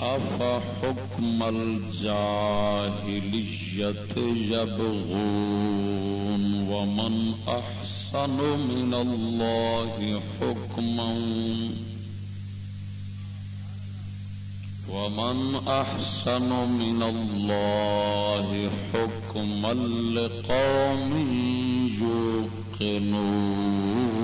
أفحكم الجاهلية يبغون ومن أحسن من الله حكما ومن أحسن من الله حكما لقوم يوقنون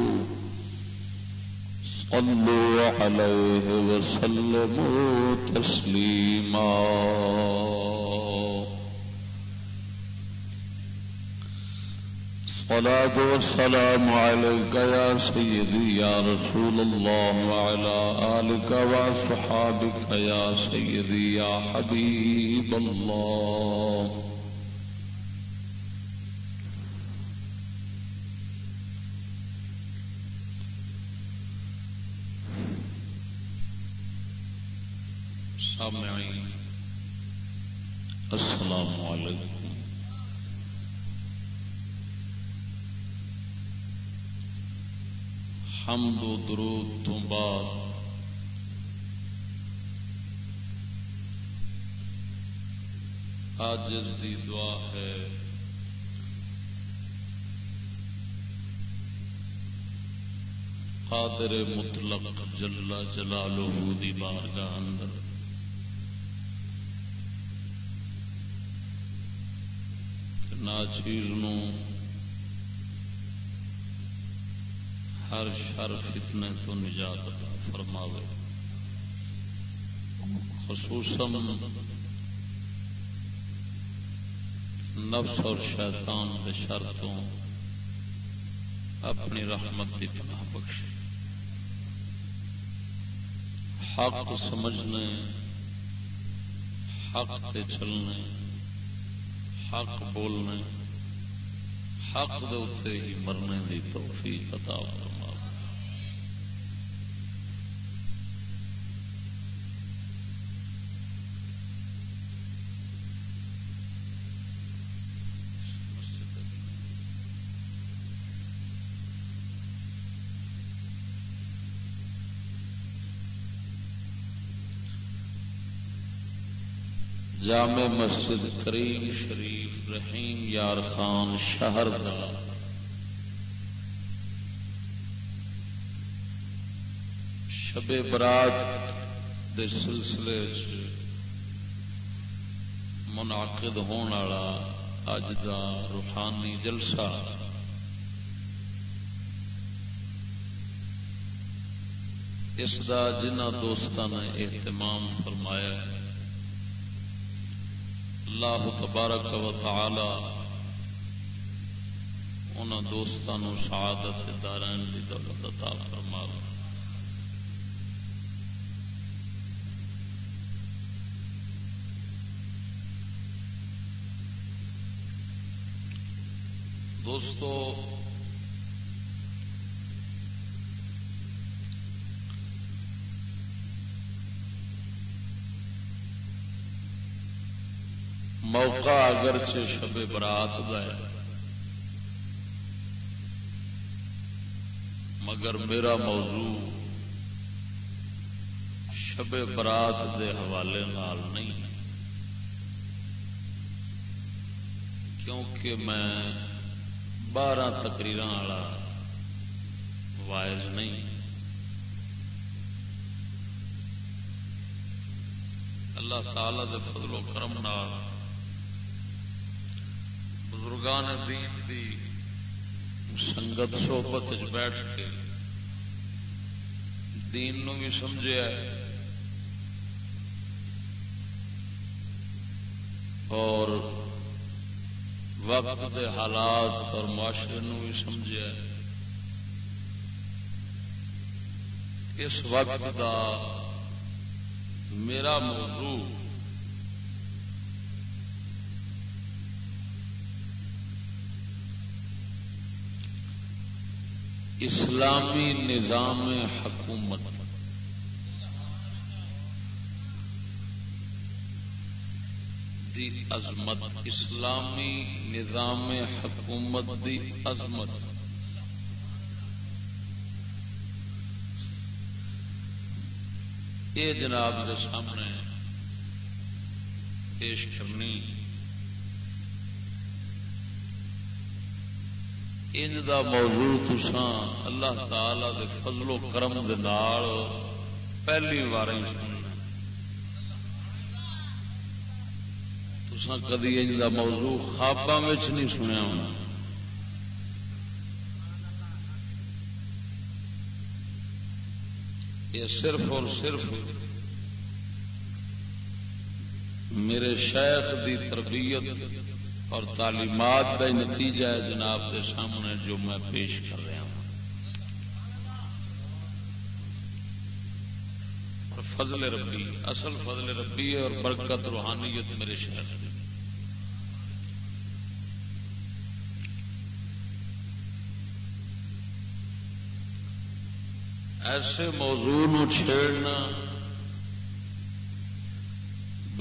صلوا عليه وسلموا تسليما. الصلاة والسلام عليك يا سيدي يا رسول الله وعلى آلك وصحابك يا سيدي يا حبيب الله. سامعين السلام عليكم. حمد و درود تو بعد آجز دی دعا ہے قادر مطلق جل جلالہ دی بارگاہ اندر ناچیز نو ہر شر فتنے تو نجات فرماوے۔ خصوصاً نفس اور شیطان کے شر تو اپنی رحمت کی پناہ بخشے۔ حق سمجھنے، حق تے چلنے حق بولنے حق دے ہی مرنے کی توفیق عطا فرما جامع مسجد کریم شریف۔ رحیم یار خان شہر دا۔ شب برات دے سلسلے منعقد ہونے والا اج دا روحانی جلسہ۔ اس دا جنہ دوستان نے اہتمام فرمایا ہے اللہ تبارک و تعالی ان دوستوں سعادت دارین کی دولت عطا فرما دوستو موقع اگرچہ شب برات ہے۔ مگر میرا موضوع شب برات دے حوالے نال نہیں کیونکہ میں بارہ تقریر والا وائز نہیں۔ اللہ تعالی دے فضل و کرم نال بزرگان دین دی سنگت صحبت بیٹھ کے دین نو بھی سمجھا اور وقت دے حالات اور معاشرے نو بھی سمجھا اس وقت دا میرا موضوع اسلامی نظام حکومت۔ دی عظمت، اسلامی نظام حکومت دی عظمت۔ یہ جناب کے سامنے پیش کرنی ان دا موضوع تسان اللہ تعالی دے فضل و کرم دے نال پہلی بار سننا۔ تسان کدی ان دا موضوع خواباں نہیں سنیا ہونا۔ یہ صرف اور صرف میرے شیخ دی تربیت اور تعلیمات کا نتیجہ ہے جناب کے سامنے جو میں پیش کر رہا ہوں۔ اور فضل ربی، اصل فضل ربی ہے اور برکت روحانیت میرے شہر میں ایسے موضوع چھیڑنا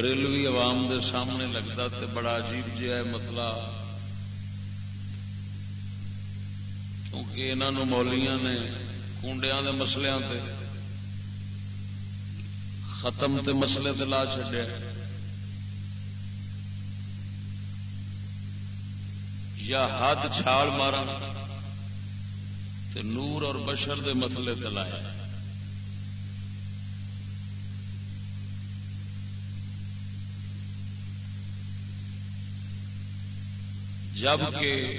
بریلوی عوام دے سامنے لگتا تے بڑا عجیب جہا ہے مسئلہ۔ کیونکہ انہوں مولیاں نے کنڈیا کے مسلیا ختم تے مسلے تے لا چڈیا یا ہاتھ چھال مارا نور اور بشر دے مسلے تے لایا۔ جبکہ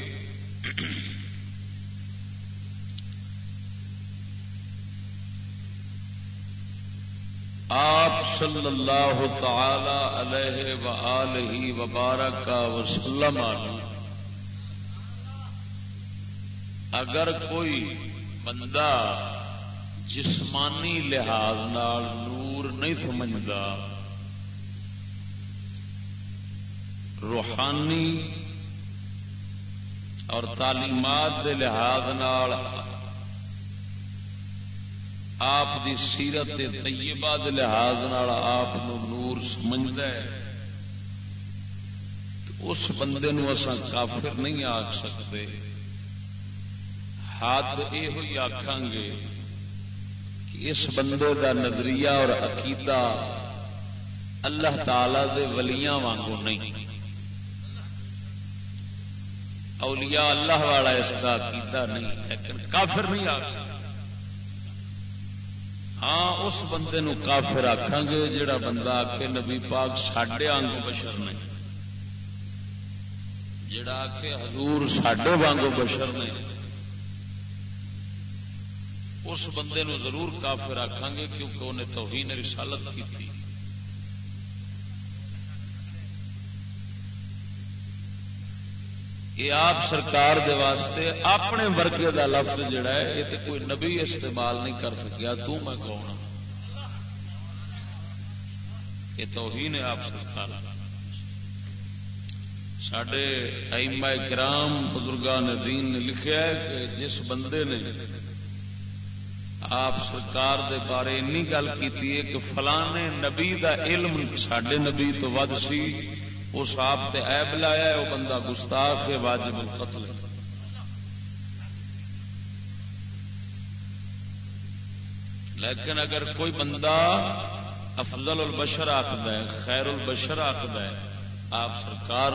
آپ صلی اللہ تعالی علیہ وآلہ وبارک وسلم اگر کوئی بندہ جسمانی لحاظ نال نور نہیں سمجھتا، روحانی اور تعلیمات دے لحاظ نال آپ دی سیرت طیبہ دے لحاظ نال آپ نور سمجھتا ہے۔ اس بندے نو اساں کافر نہیں آخ سکتے۔ ہاتھ یہ آخان گے کہ اس بندے دا نظریہ اور عقیدہ اللہ تعالی دے ولیاں وانگو نہیں۔ اولیاء اللہ والا اس کا عقیدہ نہیں، لیکن کافر نہیں آ ہاں اس بندے نو کافر آخان گے جڑا بندہ آ کے نبی پاک ساڈے آنگو بشر نے۔ جڑا آ کے حضور ساڈے وانگو بشر نے۔ اس بندے نو ضرور کافر آخان گے کیونکہ انہیں توہین رسالت کی تھی یہ آپ سرکار دے واسطے اپنے ورگے دا لفظ جڑا ہے، یہ تو کوئی نبی استعمال نہیں کر سکیا، تو میں کون ہاں؟ یہ تو ہی نے آپ سرکار سڈے ایما کرام بزرگان دین نے لکھا ہے کہ جس بندے نے آپ سرکار دے بارے این گل کی کہ فلانے نبی دا علم سڈے نبی تو ود سی اس آپ سے ایب لایا ہے، وہ بندہ گستاخ ہے، واجب القتل لیکن اگر کوئی بندہ افضل البشر آخد ہے، خیر البشر آخد ہے، آپ سرکار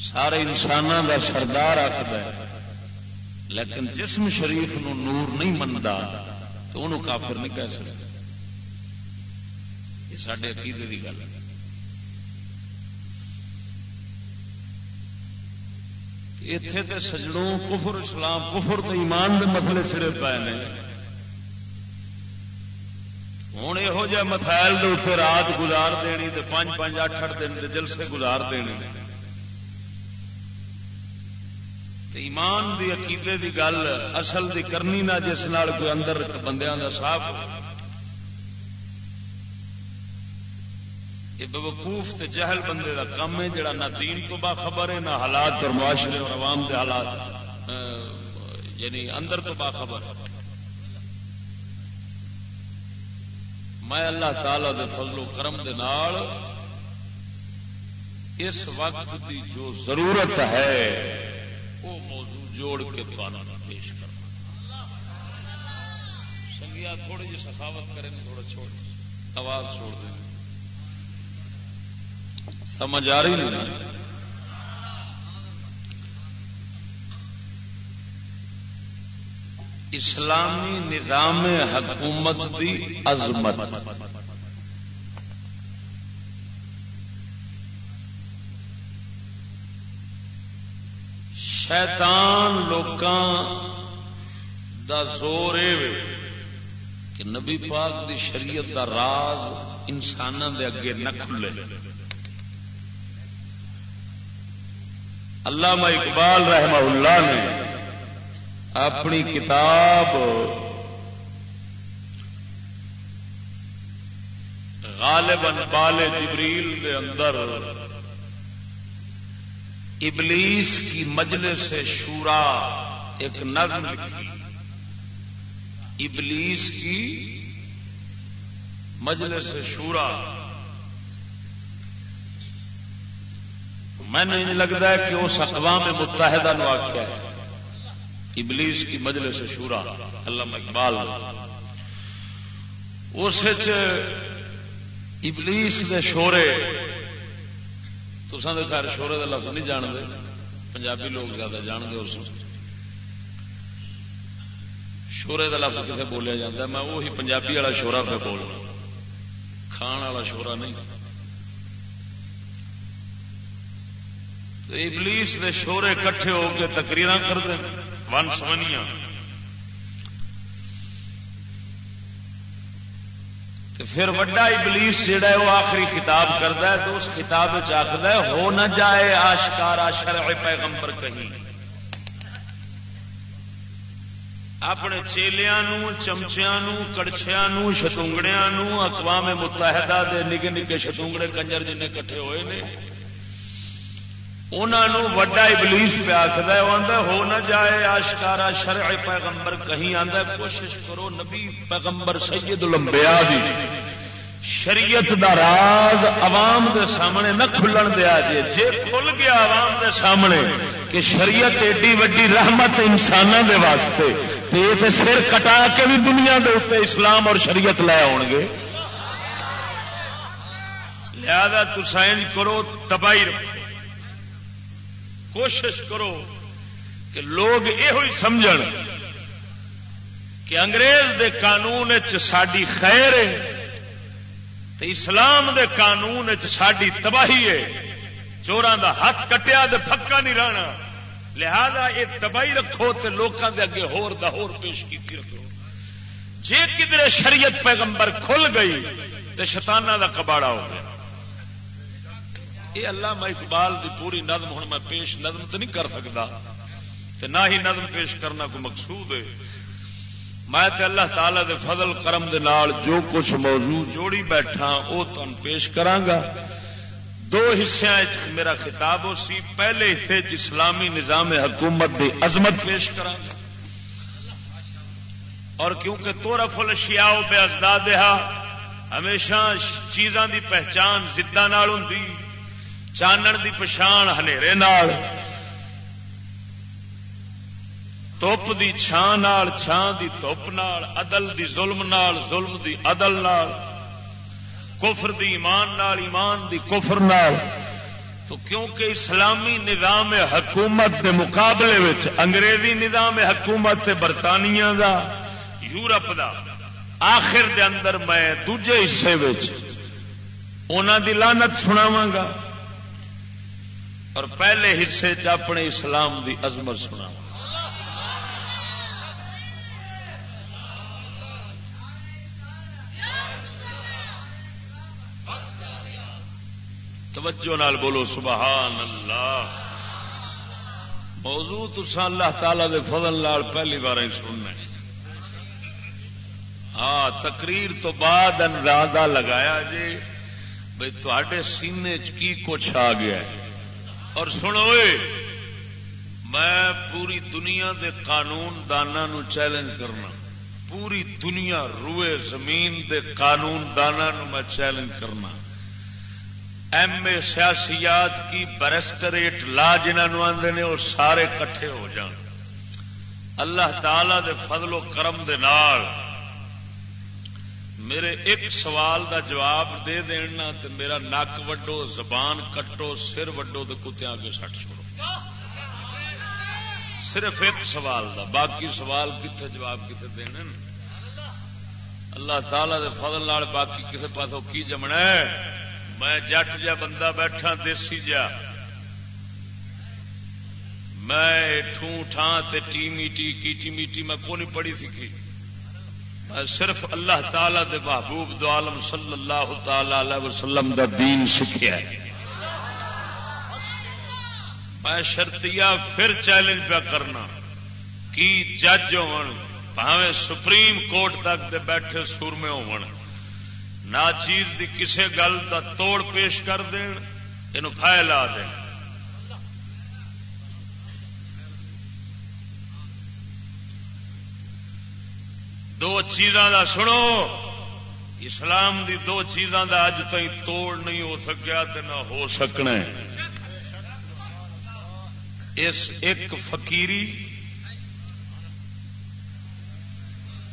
سارے انسانوں کا سردار آخد ہے، لیکن جسم شریف نو نور نہیں منتا تو انہوں کافر نہیں کہہ سکتا یہ سارے عقیدے کی گل ہے۔ اتے تے سجڑوں، کفر، اسلام، کفر تو ایمان دے مسئلے سرے پائے نے۔ ہوں یہو جہ مسائل اتنے رات گزار دینی تے پانچ پانچ اٹھ اٹھ دن دے جلسے گزار دینے ایمان دی عقیدے دی گل، اصل دی کرنی نہ جس نال کوئی اندر بندیاں دا صاف یہ بوقوف تے جہل بندے دا کام ہے جڑا نہ دین تو با خبر ہے، نہ حالات اور معاشرے اور عوام دے حالات یعنی اندر تو با خبر میں اللہ تعالی دے فضل و کرم دے نال اس وقت دی جو ضرورت ہے، وہ موضوع جوڑ کے پیش کرنا سنگیا تھوڑی جی سخاوت کریں، تھوڑا چھوڑ۔ آواز چھوڑ دیں۔ سمجھ آ رہی نہیں۔ اسلامی نظام حکومت دی عظمت۔ شیطان لوکاں دا زور کہ نبی پاک دی شریعت دا راز انسانوں دے اگے نہ کھلے۔ علامہ اقبال رحمہ اللہ نے اپنی کتاب غالب بال جبریل دے اندر ابلیس کی مجلس شورا ایک نظم لکھی۔ ابلیس کی مجلس سے شورا۔ میں نہیں لگتا ہے کہ اس اقوام متحدہ نو آخیا ہے۔ ابلیس کی مجلس شورا اللہ اقبال۔ اس ابلیس دے شورے تو خیر شورے کا لفظ نہیں جانتے، پنجابی لوگ زیادہ جانتے اس شورے کا لفظ کتنے بولیا جاتا ہے؟ میں وہی پنجابی والا شورا پہ بول کھان والا شورا نہیں۔ ابلیس دے شورے کٹھے ہو کے تقریر کر دیں۔ ون سمنیا پھر وڈا ابلیس جہا ہے وہ آخری کتاب کرتا ہے تو اس کتاب آخر ہو نہ جائے آشکارا شرع پیغمبر کہیں۔ اپنے چیلیا چمچیا کڑچیا شتونگڑیا اقوام متحدہ دے نگے نگے شتونگڑے کنجر جن کٹھے ہوئے نے انہوں وڈا ابلیس پہ آخر ہو نہ جائے، آشکارا شرع پیغمبر کہیں آدھا کوشش کرو نبی پیغمبر سید لمبیا دی۔ شریعت دا راز عوام دے سامنے نہ کھلن دیا جے۔ جے کھل گیا عوام دے سامنے کہ شریعت ایڈی وڈی رحمت انسانوں دے واسطے، تے سر کٹا کے بھی دنیا دے اتنے اسلام اور شریعت لے آؤ گے۔ لہذا تسائن کرو، تباہی رکھو۔ کوشش کرو کہ لوگ یہ سمجھ کہ انگریز دے قانون ساری خیر ہے اسلام دے قانون ساری تباہی ہے۔ چوران دا ہاتھ کٹیا دے پکا نہیں رہنا۔ لہذا یہ تباہی رکھو تو لوگوں دے اگے ہور دا ہور پیش کی رکھو۔ جے کدھر شریعت پیغمبر کھل گئی تو شتانہ دا کباڑا ہو گیا۔ یہ اللہ میں اقبال دی پوری نظم ہوں، میں پیش نظم تو نہیں کر سکتا نہ ہی نظم پیش کرنا کوئی مقصود ہے۔ میں تے اللہ تعالی دے فضل کرم دے نال جو کچھ موضوع جوڑی بیٹھا وہ تم پیش کرانگا دو حصے میرا خطاب ہو سی۔ پہلے حصے چ اسلامی نظام حکومت دی عظمت پیش کرانگا اور کیونکہ تو رفل شیا بے ازداد ہمیشہ چیزاں دی پہچان زدہ نال ہوں چانن دی پچھان ہنیرے نال توپ دی چھان نال چھان دی توپ نال عدل دی ظلم نال ظلم دی عدل نال کفر دی ایمان نال ایمان دی کفر نال تو کیونکہ اسلامی نظام حکومت کے مقابلے وچ انگریزی نظام حکومت برطانیہ دا یورپ دا آخر دے اندر میں دوجے حصے وچ انہاں دی لانت سناواں گا اور پہلے حصے چ اپنے اسلام دی عظمت سناواں توجہ نال بولو، سبحان اللہ۔ موضوع تسا اللہ تعالی دے فضل نال پہلی بار ہی سننا ہاں تقریر تو بعد اندازہ لگایا جی بھائی تھوڑے سینے چ کی کچھ آ گیا ہے۔ اور سنو میں پوری دنیا دے قانون دانا نو چیلنج کرنا، پوری دنیا روئے زمین دے قانون دانا نو میں چیلنج کرنا۔ ایم اے سیاسیات کی برسٹریٹ لا جنہوں آدھے نے وہ سارے کٹھے ہو جان۔ اللہ تعالی دے فضل و کرم دے نال میرے ایک سوال دا جواب دے دینا تے میرا نک وڈو، زبان کٹو، سر وڈو تو کتیا آگے سٹ چھوڑو۔ صرف ایک سوال دا، باقی سوال کتنے جواب کتنے دینے اللہ تعالی دے فضل نال باقی کسی پاسوں کی جمنا ہے؟ میں جٹ جا بندہ بیٹھا، دیسی جا۔ میں ٹھوں ٹھان تے ٹی میٹی، کیٹی میٹی میں کو نہیں پڑھی سیکھی صرف اللہ تعالی دے محبوب دو عالم صلی اللہ تعالی علیہ وسلم دا دین سیکھیا ہے۔ میں شرطیا پھر چیلنج پہ کرنا۔ کی جج ہو سپریم کورٹ تک دے بیٹھے سورمے ہو چیز دی کسے گل دا توڑ پیش کر دین یہ پھیلا دین۔ دو چیزاں دا سنو، اسلام دی دو چیزاں دا اج تھی توڑ نہیں ہو سکیا تے نہ ہو سکنا اس ایک فقیری،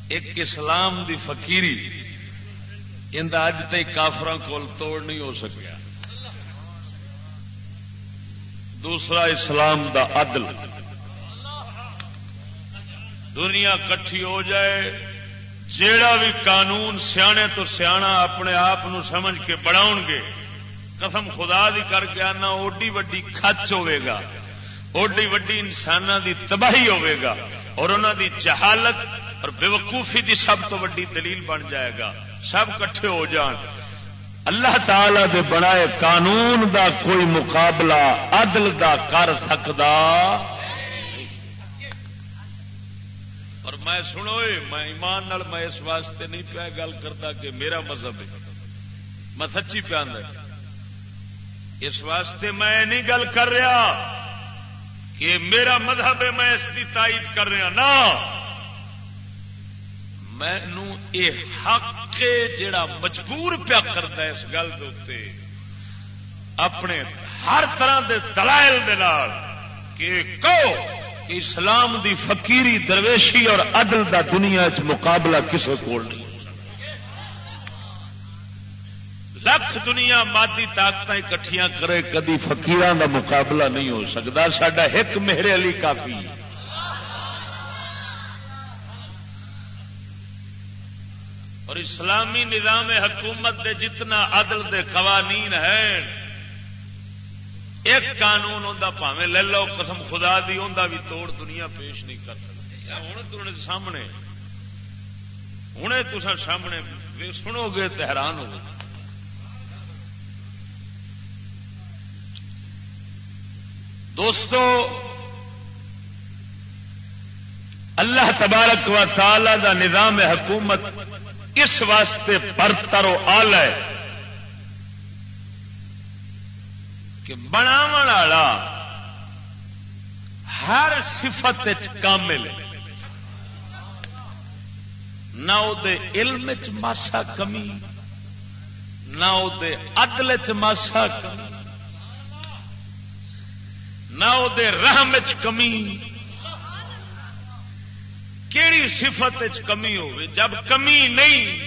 ایک اسلام دی فقیری اج تک کافر کول توڑ نہیں ہو سکیا۔ دوسرا، اسلام دا عدل۔ دنیا کٹھی ہو جائے جیڑا بھی قانون سیانے تو سیاح اپنے آپ سمجھ کے بڑھا گے، قسم خدا دی کر کے آنا، اوڈی وڈی کچ گا۔ اوڈی وڈی انسان دی تباہی گا۔ اور انہوں دی جہالت اور بے وقوفی دی سب تو وڈی دلیل بن جائے گا۔ سب کٹھے ہو جان۔ اللہ تعالی دے بنائے قانون دا کوئی مقابلہ عدل دا کر سکتا اور میں سنو میں ایمان نال میں اس واسطے نہیں پیا گل کرتا کہ میرا مذہب ہے۔ میں سچی پیا اس واسطے میں نہیں گل کر رہا کہ میرا مذہب ہے، میں اس کی تائید کر رہا۔ نہ۔ مینو یہ حق جڑا مجبور پیا کرتا اس گل دے اپنے ہر طرح دے دلائل دے کہ کہو کہ اسلام دی فقیری درویشی اور عدل دا دنیا چ مقابلہ کسی کو نہیں۔ لکھ دنیا مادی طاقت اکٹھیاں کرے، کدی فقیران دا مقابلہ نہیں ہو سکتا۔ سڈا ایک میرے علی کافی۔ اور اسلامی نظام حکومت دے جتنا عدل دے قوانین ہیں ایک قانون ہوں لے لو، قسم خدا دی ہوں بھی توڑ دنیا پیش نہیں کر سکتی ہوں سامنے ہوں تو سامنے سنو گے تو حیران ہو دوستو، اللہ تبارک و تعالی دا نظام حکومت اس واسطے برتر و آل ہے۔ کہ بناو ہر صفت کامل نہ علم چ ماسا کمی، نہ عدل چ ماسا کمی، نہ رحم چ کمی۔ کیڑی صفت چ کمی ہوئے جب کمی نہیں،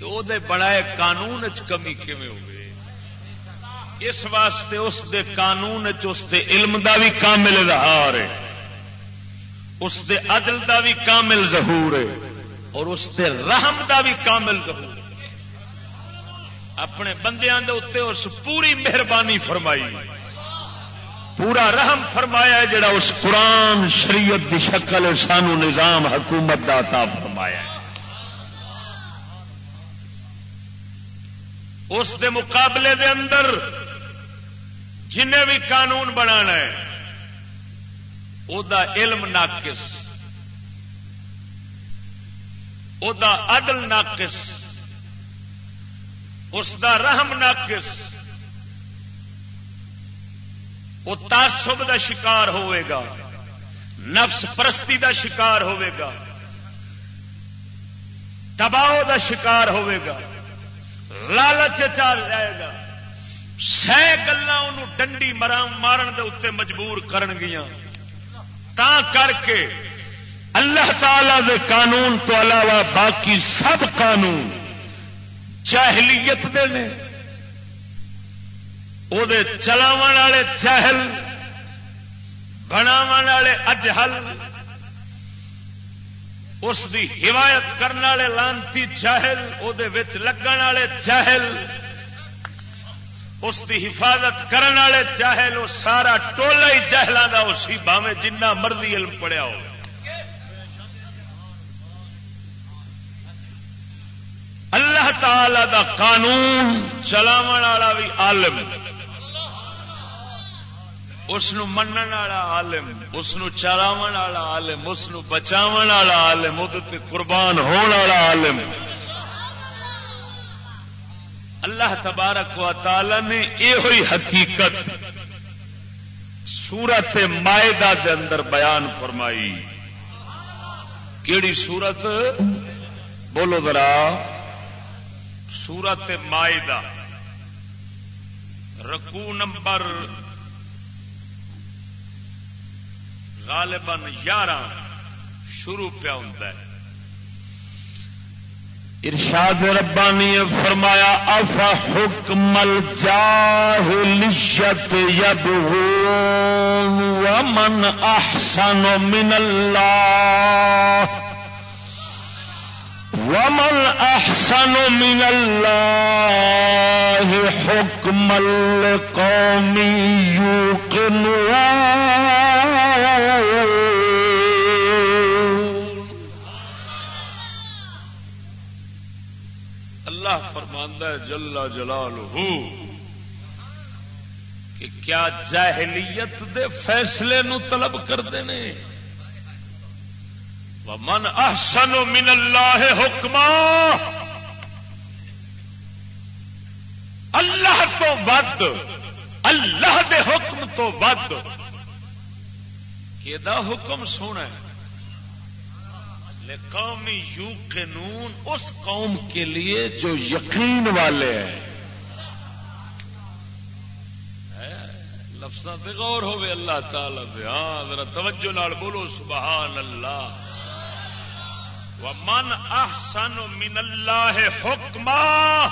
تو وہ بڑائے قانون چ کمی کیویں ہوئے اس واسطے اس دے قانون اس دے علم دا بھی کامل اظہار ہے۔ اس دے عدل دا بھی کامل ظہور ہے۔ اور اس دے رحم دا بھی کامل ظہور اپنے بندیاں دے اتنے اس پوری مہربانی فرمائی۔ پورا رحم فرمایا جڑا اس قرآن شریعت دی شکل سانو نظام حکومت دا عطا فرمایا اس دے مقابلے دے اندر جنہیں بھی قانون بنا ہے، او دا علم ناقص۔ او دا عدل ناقص۔ اس دا رحم ناقص۔ وہ تعصب دا شکار ہوئے گا۔ نفس پرستی دا شکار ہوئے گا۔ دباؤ دا شکار ہوئے گا۔ لالچ چال جائے گا۔ سہ گلا ڈنڈی مرام مارن دے اتنے مجبور کرن گیا تا کر کے اللہ تعالی دے قانون تو علاوہ باقی سب قانون چاہلیت دے نے۔ چلاو والے چہل بناو والے اجہل، اس دی حمایت کرنے والے لانتی چہل وہ لگن والے چہل اس دی حفاظت کرنے والے چاہل وہ سارا ٹولا ہی چہلوں کا اسی باوے جنہ مرضی علم پڑیا ہو اللہ تعالی دا قانون چلاو والا بھی عالم۔ اس من عالم، اس چراو والا عالم، اس بچاو والا عالم وہ قربان ہونے والا عالم۔ اللہ تبارک و تعالی نے یہ حقیقت سورت مائدہ دے اندر بیان فرمائی۔ کیڑی سورت؟ بولو ذرا۔ سورت مائدہ۔ رکو نمبر غالباً یارہ شروع پیا ہوں ارشاد ربانی فرمایا اف حکم الجاہلیت یبغون ومن احسن من اللہ. ومن احسن من اللہ حکم القوم یوقنون. فرماندہ جلا جلال کہ کیا جاہلیت دے فیصلے نو طلب کرتے ہیں من احسن من اللہ حکما، اللہ تو ود اللہ دے حکم تو ود کہ حکم سونا ہے؟ قومی یو قانون اس قوم کے لیے جو یقین والے ہیں۔ لفظ غور ہوئے اللہ تعالی دے۔ ہاں ذرا توجہ نال بولو سبحان اللہ ومن احسن من اللہ حکما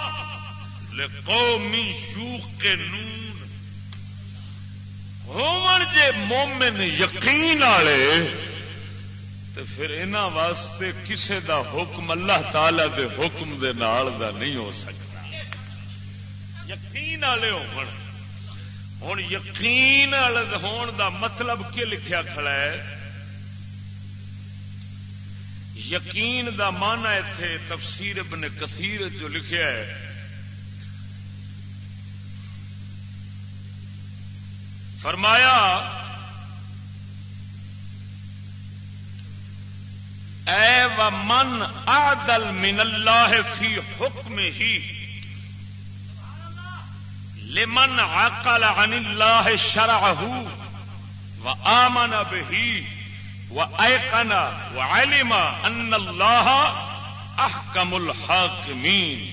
لقومی یوق نون ہون جے مومن یقین والے تو پھر انہوں واسطے کسے دا حکم اللہ تعالی دے حکم دے نال دا نہیں ہو سکتا۔ یقین والے ہوں یقین ہون دا مطلب کی لکھیا کھڑا ہے؟ یقین دا مانا اتے تفسیر ابن کثیر جو لکھیا ہے۔ فرمایا اے و من عدل من اللہ فی حکم ہی لمن عقل عن اللہ شرعہ و آمن به و ایقن و علم ان اللہ احکم الحاکمین.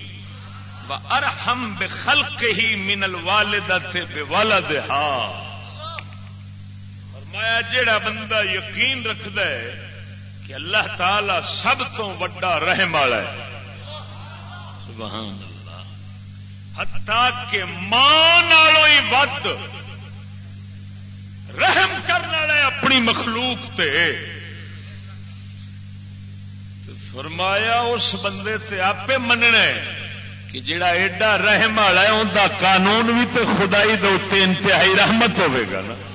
و ارحم بخلق ہی من الوالدت بولدہا. فرمایا جیڑا بندہ یقین رکھد ہے کہ اللہ تعالی سب تو وڈا رحم والا ہے۔ سبحان اللہ۔ حتا کہ ماں نالوں ہی ود رحم کرنے والے اپنی مخلوق تے۔ فرمایا اس بندے تے آپ مننا ہے کہ جڑا ایڈا رحم والا ہے ان کا قانون بھی تو خدائی دے انتہائی رحمت ہوے گا نا۔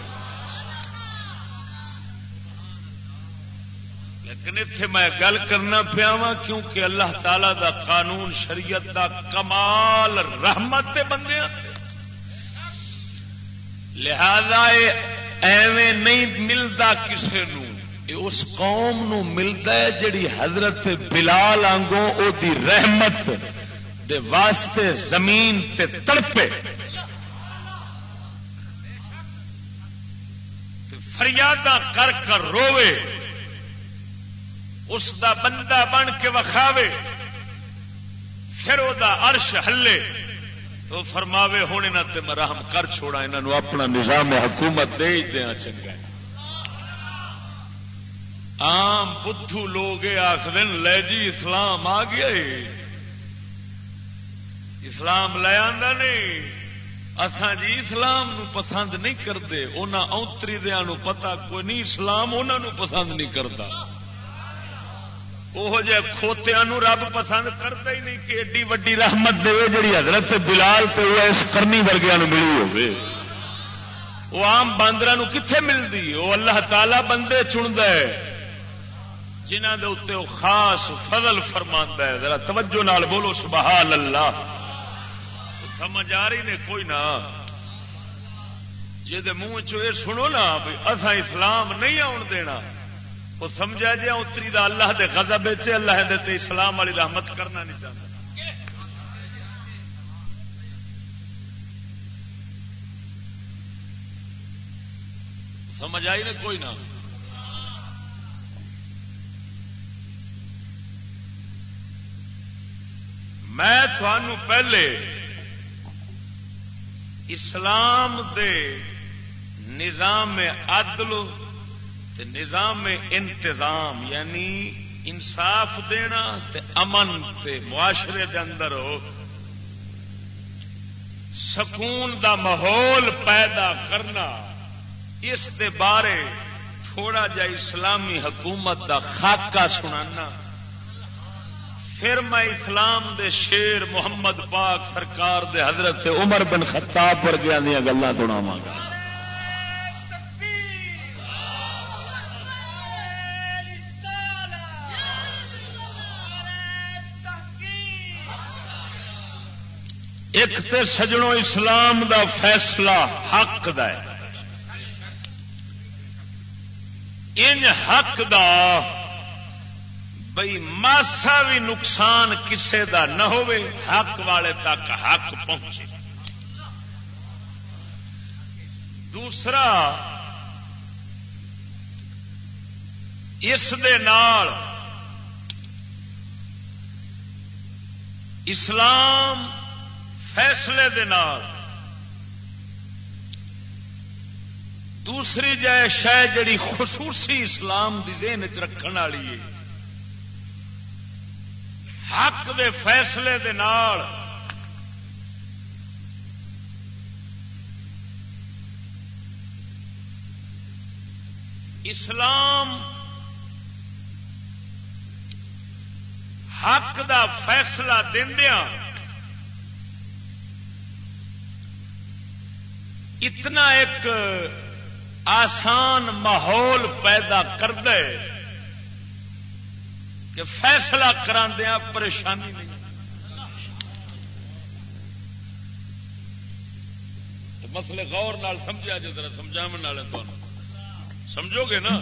لیکن اتنے میں گل کرنا پیا وا کیونکہ اللہ تعالی دا قانون شریعت دا کمال رحمت بندے لہذا ایویں نہیں ملتا کسی نو اس قوم نو ملتا ہے جڑی حضرت بلال آنگوں او دی رحمت دے واسطے زمین تے تڑپے۔ فریادہ کر کر روے اس دا بندہ بن کے وکھاوے پھر وہ عرش ہلے تو فرماوے ہوں نہ تے مرحم کر چھوڑا انہوں اپنا نظام حکومت دے دیا چنگا۔ آم بدھو لوگ آخر لے جی اسلام آ گیا اسلام لے آدھا نہیں۔ اصا جی اسلام نو پسند نہیں کرتے انہوں اوتری دیا پتا کوئی نہیں، اسلام انہوں پسند نہیں کرتا وہ جہ کھوتیا رب پسند کرتا ہی نہیں کہ ایڈی وڈی رحمت دے جی حضرت بلال تو اس کرنی ورگیا ملی وہ آم باندر کتنے ملتی وہ اللہ تعالی بندے چنتا ہے۔ جنہ دے اتنے وہ خاص فضل فرما ہے۔ ذرا توجہ نال بولو سبحان اللہ سمجھ آ رہی نے کوئی نہ۔ جی منہ چ سنو نا اصا اسلام نہیں آن دینا۔ وہ سمجھا جی اتری دا اللہ دے غضب چ اللہ دے تے اسلام والی رحمت کرنا نہیں چاہتا۔ سمجھ آئی نا کوئی نہ؟ میں تھانوں پہلے اسلام دے نظام عدل تے نظام انتظام یعنی انصاف دینا تے امن تے معاشرے دے اندر ہو۔ سکون دا ماحول پیدا کرنا، اس دے بارے تھوڑا جا اسلامی حکومت دا خاکہ سنانا۔ پھر میں اسلام دے شیر محمد پاک سرکار دے حضرت عمر بن خطاب پر گیا دیا گلا سناواں گا۔ ایک تے سجنوں اسلام دا فیصلہ حق دا ہے۔ ان حق دا بئی ماسا بھی نقصان کسے دا نہ حق والے تک حق پہنچے۔ دوسرا، اس دے نال اسلام فیصلے دے نال۔ دوسری جائے شہ جڑی خصوصی اسلام دی ذہن چ رکھنے والی ہے۔ حق دے فیصلے دے نال۔ اسلام حق دا فیصلہ دیا اتنا ایک آسان ماحول پیدا کر دے کہ فیصلہ کراندیا پریشانی نہیں۔ مسئلے غور نال سمجھا جی ذرا سمجھا سمجھو گے نا؟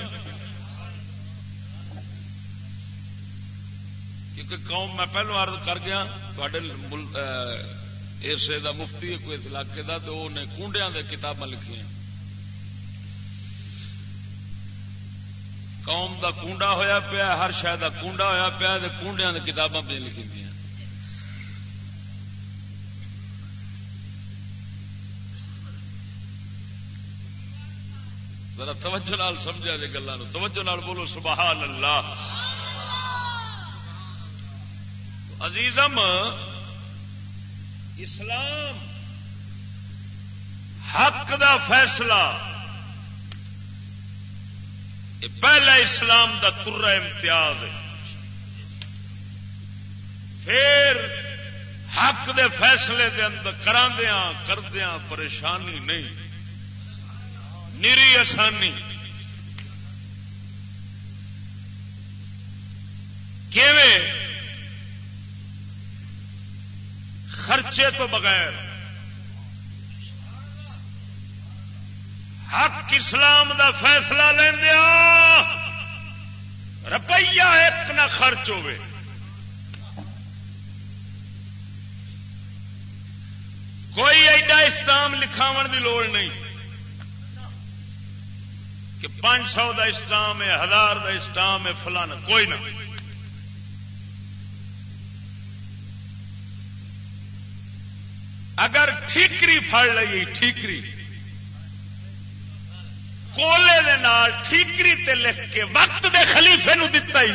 کیونکہ قوم میں پہلو عرض کر گیا اس دا مفتی ہے، کوئی اس علاقے کا تو انہیں کنڈیا کتاباں لکھی قوم دا کنڈا ہویا پیا، ہر شاید کا کنڈا ہوا پیا کنڈیا کتاباں پہ لکھی دیا ذرا توجہ نال سمجھا جی گلوں توجہ نال بولو سبحان اللہ۔ عزیزم اسلام حق دا فیصلہ پہلا اسلام دا تر امتیاز ہے۔ پھر حق دے فیصلے دے اندر کراندیاں کردیا پریشانی نہیں، نیری آسانی۔ خرچے تو بغیر۔ حق اسلام دا فیصلہ لیا روپیہ ایک نہ خرچ ہوئے۔ کوئی ایڈا اسلام لکھاو کی لوڑ نہیں کہ پانچ سو کا اسٹام ہے، ہزار کا اسٹام ہے فلانا کوئی نہ۔ اگر ٹھیکری پڑ لئی، ٹھیکری۔ کولے دے نال ٹھیکری تے لکھ کے وقت دے خلیفے نو دتا ہی۔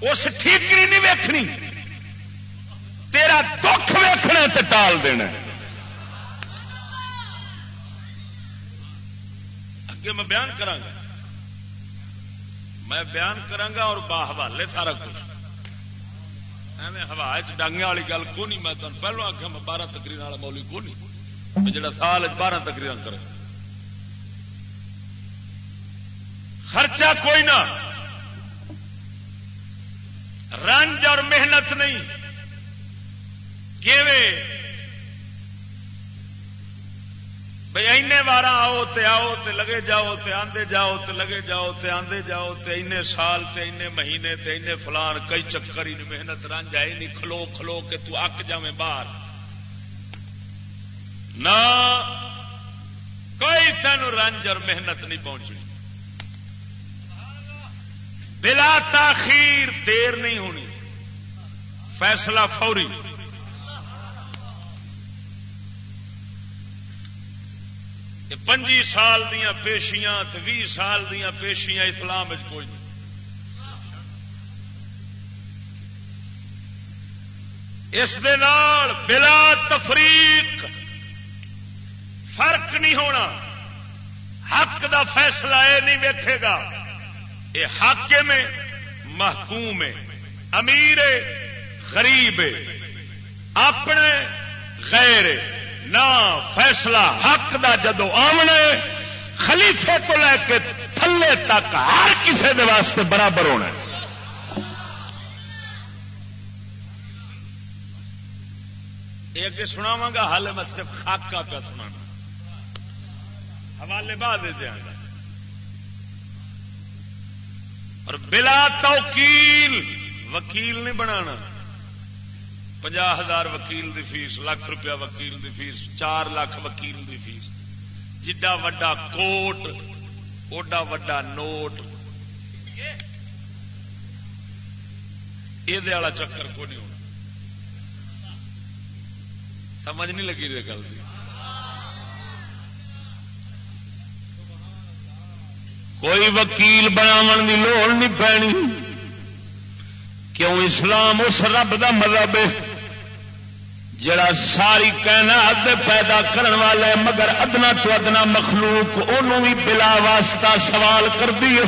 اس ٹھیکری نہیں ویکھنی۔ تیرا دکھ ویکھنا تے ٹال دینا۔ اگے میں بیان کرا میں بیان کرا اور باہوالے سارا کچھ۔ ایویں ہوا ڈانگے والی گل کو نہیں میں تمہیں پہلو آخیا میں بارہ تقریر والا مولی کو نہیں جڑا سال بارہ تقریر کرے خرچہ کوئی نہ رنج اور محنت نہیں کیویں بھائی این بار آؤ تے آؤ تے لگے جاؤ تے آندے جاؤ تے لگے جاؤ تے آندے جاؤ تے اینے سال تے اینے مہینے تے اینے فلان کئی چکر ہی محنت رنج آئی نہیں کھلو کھلو کے تو اک جائیں باہر۔ نہ کوئی تین رنج اور محنت نہیں پہنچنی۔ بلا تاخیر دیر نہیں ہونی۔ فیصلہ فوری۔ پنجی سال دیا پیشیاں بھی سال دیا پیشیاں اسلام کوئی نہیں۔ اس بلا تفریق فرق نہیں ہونا۔ حق دا فیصلہ یہ نہیں ویکھے گا۔ یہ حق میں، محکوم ہے امیر غریب اپنے غیر نہ فیصلہ حق دا جدو آمنا خلیفے تو لے کے تھلے تک ہر کسی دے واسطے برابر ہونا یہ سناوا گا، حال میں صرف خاکا پہ سنا حوالے بعد دے دیا گا۔ اور بلا توکیل وکیل نہیں بنانا۔ پنجا ہزار وکیل دی فیس، لاکھ روپیہ وکیل دی فیس، چار لاکھ وکیل the face. جڈا vida quote, اوڈا vida note. یہ والا چکر کو نہیں ہونا۔ سمجھ نہیں لگی رہی گل کوئی وکیل بناو کی لوڑ نہیں پینی کیوں اسلام اس رب کا مذہب ہے جڑا ساری کہنا پیدا کرن والا ہے، مگر ادنا تو ادنا مخلوق انہوں بھی بلا واسطہ سوال کر دیے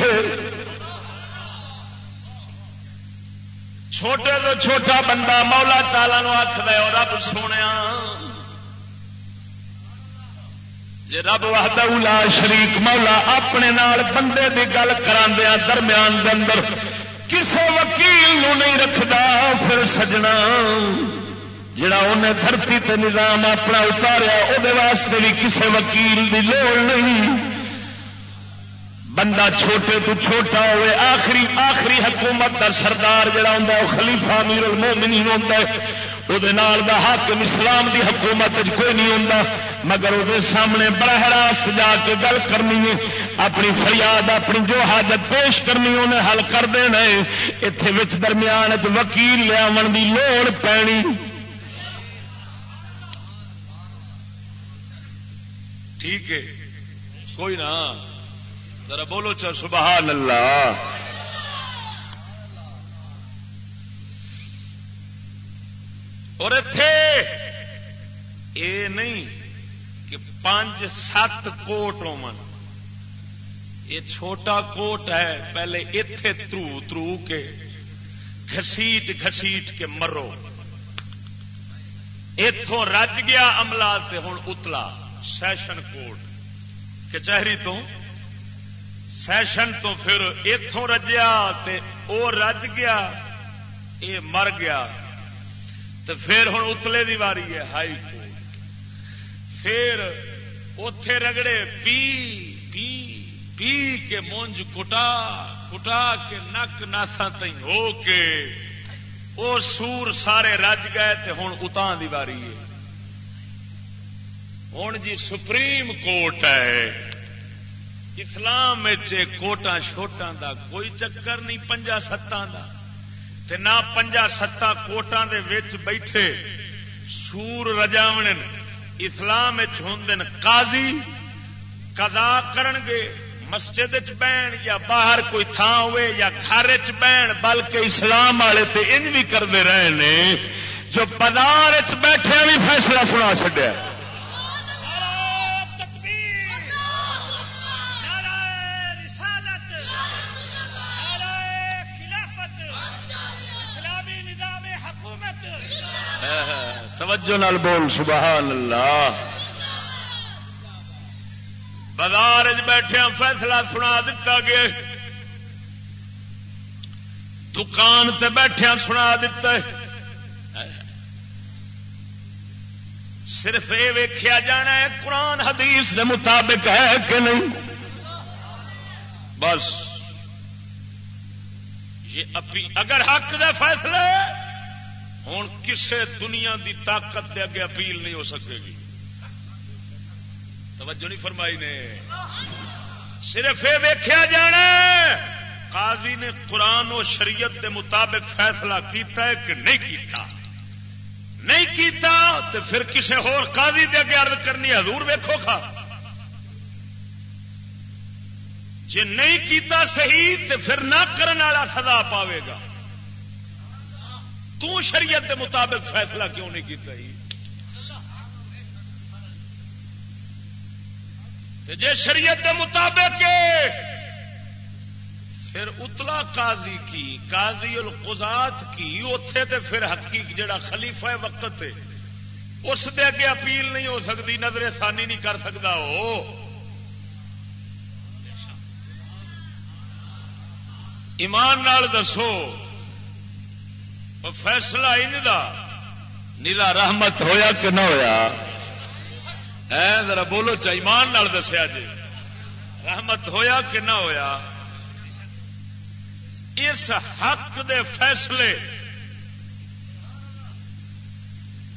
چھوٹے تو چھوٹا بندہ مولا تالا نو آخ اور رب سونے جی رب لا شریک، مولا اپنے نال بندے کی گل کرا درمیان دے اندر۔ کسے وکیل نو نہیں رکھتا پھر سجنا۔ جڑا انہیں دھرتی تے نظام اپنا اتاریا وہ واسطے بھی کسی وکیل کی لوڑ نہیں۔ بندہ چھوٹے تو چھوٹا ہوئے، آخری آخری حکومت کا سردار جڑا ہوں وہ خلیفہ امیر المومنین ہوتا ہے۔ وہ حاکم اسلام دی حکومت کوئی نہیں ہوں مگر وہ سامنے براہ راست جا کے گل کرنی ہے اپنی فریاد اپنی جو حاجت پیش کرنی انہیں حل کر دینا اتنے درمیان وکیل لیا کی لوڑ پینی ٹھیک ہے کوئی نہ ذرا بولو چل سبحان اللہ اور اتے یہ نہیں کہ پانچ سات کوٹ ہو یہ چھوٹا کوٹ ہے، پہلے اتے ترو ترو کے گسیٹ گسیٹ کے مرو۔ اتوں رج گیا عملہ تے ہوں اتلا۔ Session court. کچہری تو؟ سیشن تو پھر اتوں رجیا وہ رج گیا یہ مر گیا۔ تو پھر ہوں اتلے دی واری ہے ہائی کورٹ پھر اتے رگڑے پی پی پی کے مونج کٹا کٹا کے نک ناسا تھی ہو کے وہ سور سارے رج گئے تو ہوں اتان دی واری ہے۔ ہوں جی سپریم کورٹ ہے۔ اسلام کوٹا شوٹا دا کوئی چکر نہیں پنجا ستان دا۔ تے نہ پنجا ستا کوٹا دے وچ بیٹھے سور رجاون اسلام ہوں قاضی، قضا کرن گے، مسجد بہن یا باہر کوئی تھان ہوئے یا گھر چ بہن، بلکہ اسلام والے تے ان بھی کرتے رہے جو بازار بیٹھے بھی فیصلہ سنا چڈیا توجہ نال بول، سبحان اللہ۔ بازار بیٹھے فیصلہ سنا دتا گیا۔ دکان تے بیٹھے سنا دتا۔ صرف یہ ویخیا جانا ہے، قرآن حدیث کے مطابق ہے کہ نہیں؟ بس۔ یہ اگر حق دے فیصلے ہوں کسے دنیا دی طاقت دے اگے اپیل نہیں ہو سکے گی۔ توجہ نہیں فرمائی نے۔ صرف یہ ویخیا جانا قاضی نے قرآن و شریعت دے مطابق فیصلہ کیتا ہے کہ نہیں کیتا۔ نہیں کیتا تو پھر کسے ہور قاضی دے اگے عرض کرنی حضور ویکھو کھا۔ جی نہیں کیتا صحیح تو پھر نہ کرنے والا سزا پاوے گا۔ تو شریعت کے مطابق فیصلہ کیوں نہیں کیتا ہی؟ جے شریعت کے مطابق پھر اتلا قاضی کی، قاضی القزات کی اتے تے پھر حقیق جڑا خلیفہ وقت ہے، اس دے اگے اپیل نہیں ہو سکتی، نظر ثانی نہیں کر سکتا وہ ایمان نال دسو فیصلہ نیلا رحمت ہویا کہ نہ ہویا؟ ذرا بولو ایمان نال دسیا جی۔ رحمت ہویا کہ نہ ہویا؟ اس حق دے فیصلے،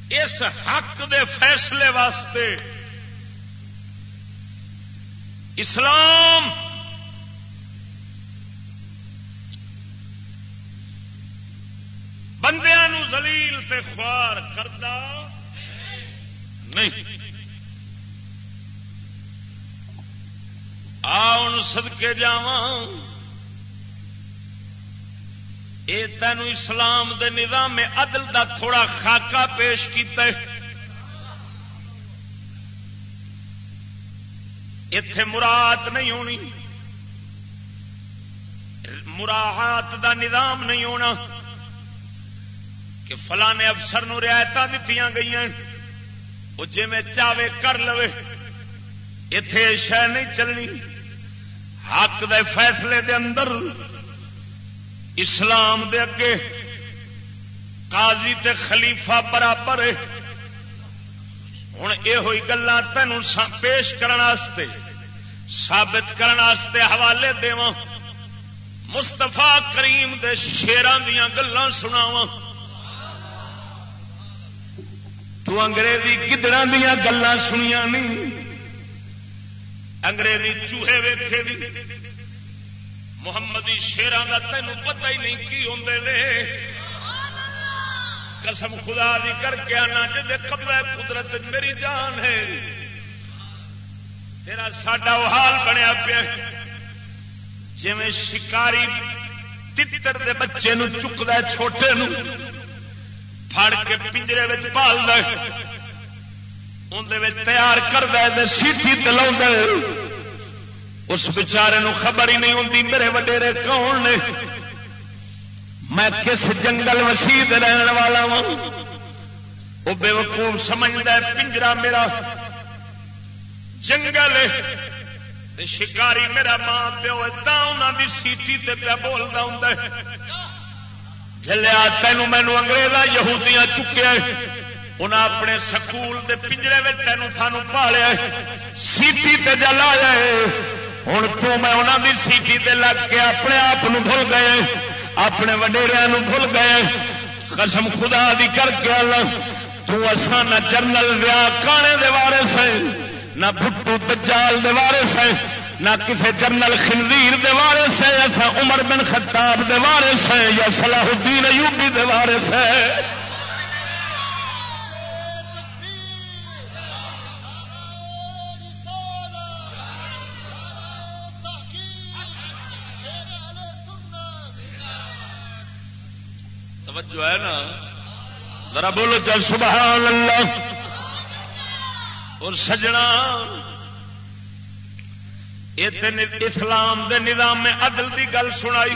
اس حق دے فیصلے واسطے اسلام بندیا زلیل تے خوار کرتا نہیں. آن سدکے جا یہ تین اسلام دے نظام عدل دا تھوڑا خاکہ پیش کیتا ہے. اتے مراد نہیں ہونی. مراحات دا نظام نہیں ہونا. کہ فلانے افسر نو رعایت دیتی گئی وہ جی میں چاہے کر لو اتے شہ نہیں چلنی۔ حق دے فیصلے دے اندر، اسلام دے اگے قاضی تے خلیفہ برابر ہے۔ ہوں یہ ہوئی گلا تین پیش کرنے ثابت کرنے حوالے دوا مستفا کریم دے شیران دیا گلان سناواں۔ تو انگریزی گدڑا دیا گلان سنیا نہیں۔ انگریزی چوہے ویخے بھی محمدی شیران کا تین پتہ ہی نہیں کی ہوں قسم خدا دی کر کے آنا جی قبضہ قدرت میری جان ہے۔ تیرا ساڈا وہ حال بنیا پیا جی شکاری تتر دے بچے نو چکتا چھوٹے نو پھڑ کے پنجرے پال اندر تیار کر سیٹھی تلا اس بچارے نو خبر ہی نہیں ہوتی میرے وڈیرے کون نے؟ میں کس جنگل وسیع رہن والا ہوں؟ وہ بے وقوف سمجھتا ہے پنجرا میرا۔ جنگل شکاری میرا ماں پیو انہوں کی سیٹی تے پیا بولتا ہوں جلیا تینوں مینو انگریزا یہودیاں چکیا انہیں اپنے سکول دے پنجرے میں تینوں سانو پالیا سیٹی تے جلایا ہوں تو میں انہوں کی سیٹی تے لگ کے اپنے آپ بھول گئے اپنے وڈیریا بھول گئے قسم خدا دی کر کے تو اسان نہ جرنل ویا کانے دے بارے سے نہ بھٹو تجال دے بارے سے نہ کسی جنرل خنویر دے وارث ہے ایسا عمر بن خطاب دے وارث ہے، یا صلاح الدین ایوبی دے وارث ہے۔ توجہ ہے نا؟ ذرا بولو چل، سبحان اللہ۔ اور سجنا۔ اسلام دے نظام عدل دی گل سنائی۔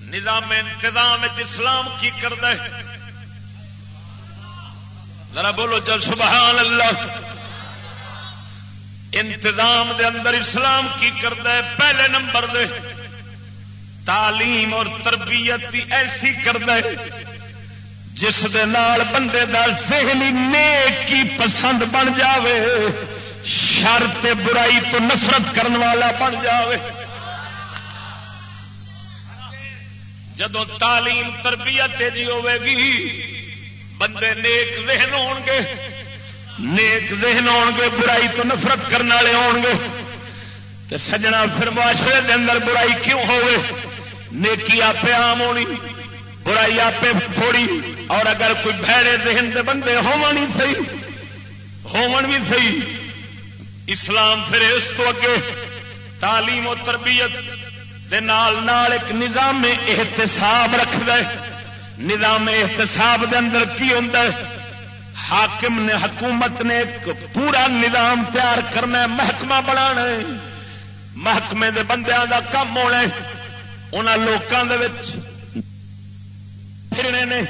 نظام انتظام اسلام کی کرد ذرا بولو چل سبحان اللہ۔ انتظام دے اندر اسلام کی کرد پہلے نمبر دے۔ تعلیم اور تربیت بھی ایسی کرد جس دے نال بندے دا ذہنی نیک کی پسند بن جاوے۔ شر برائی تو نفرت کرنے والا بن جائے جدو تعلیم تربیت جی ہوے گی، بندے نیک ذہن ہو گے۔ نیک ذہن ہو گے، برائی تو نفرت کرنے والے ہو گے۔ تو سجنا پھر معاشرے کے اندر برائی کیوں ہوئے نیکی آپ آم ہونی، برائی آپ تھوڑی۔ اور اگر کوئی بھڑے ذہن کے بندے ہون صحیح ہون بھی صحیح۔ اسلام پھر اس تو اگے تعلیم و تربیت دے نال نال ایک نظام احتساب رکھ دے نظام احتساب دے اندر کی ہوتا ہے؟ حاکم نے، حکومت نے ایک پورا نظام تیار کرنا محکمہ بنا محکمے دے بندیاں دا کم ہونا انہوں لوگوں کے پھرنے نے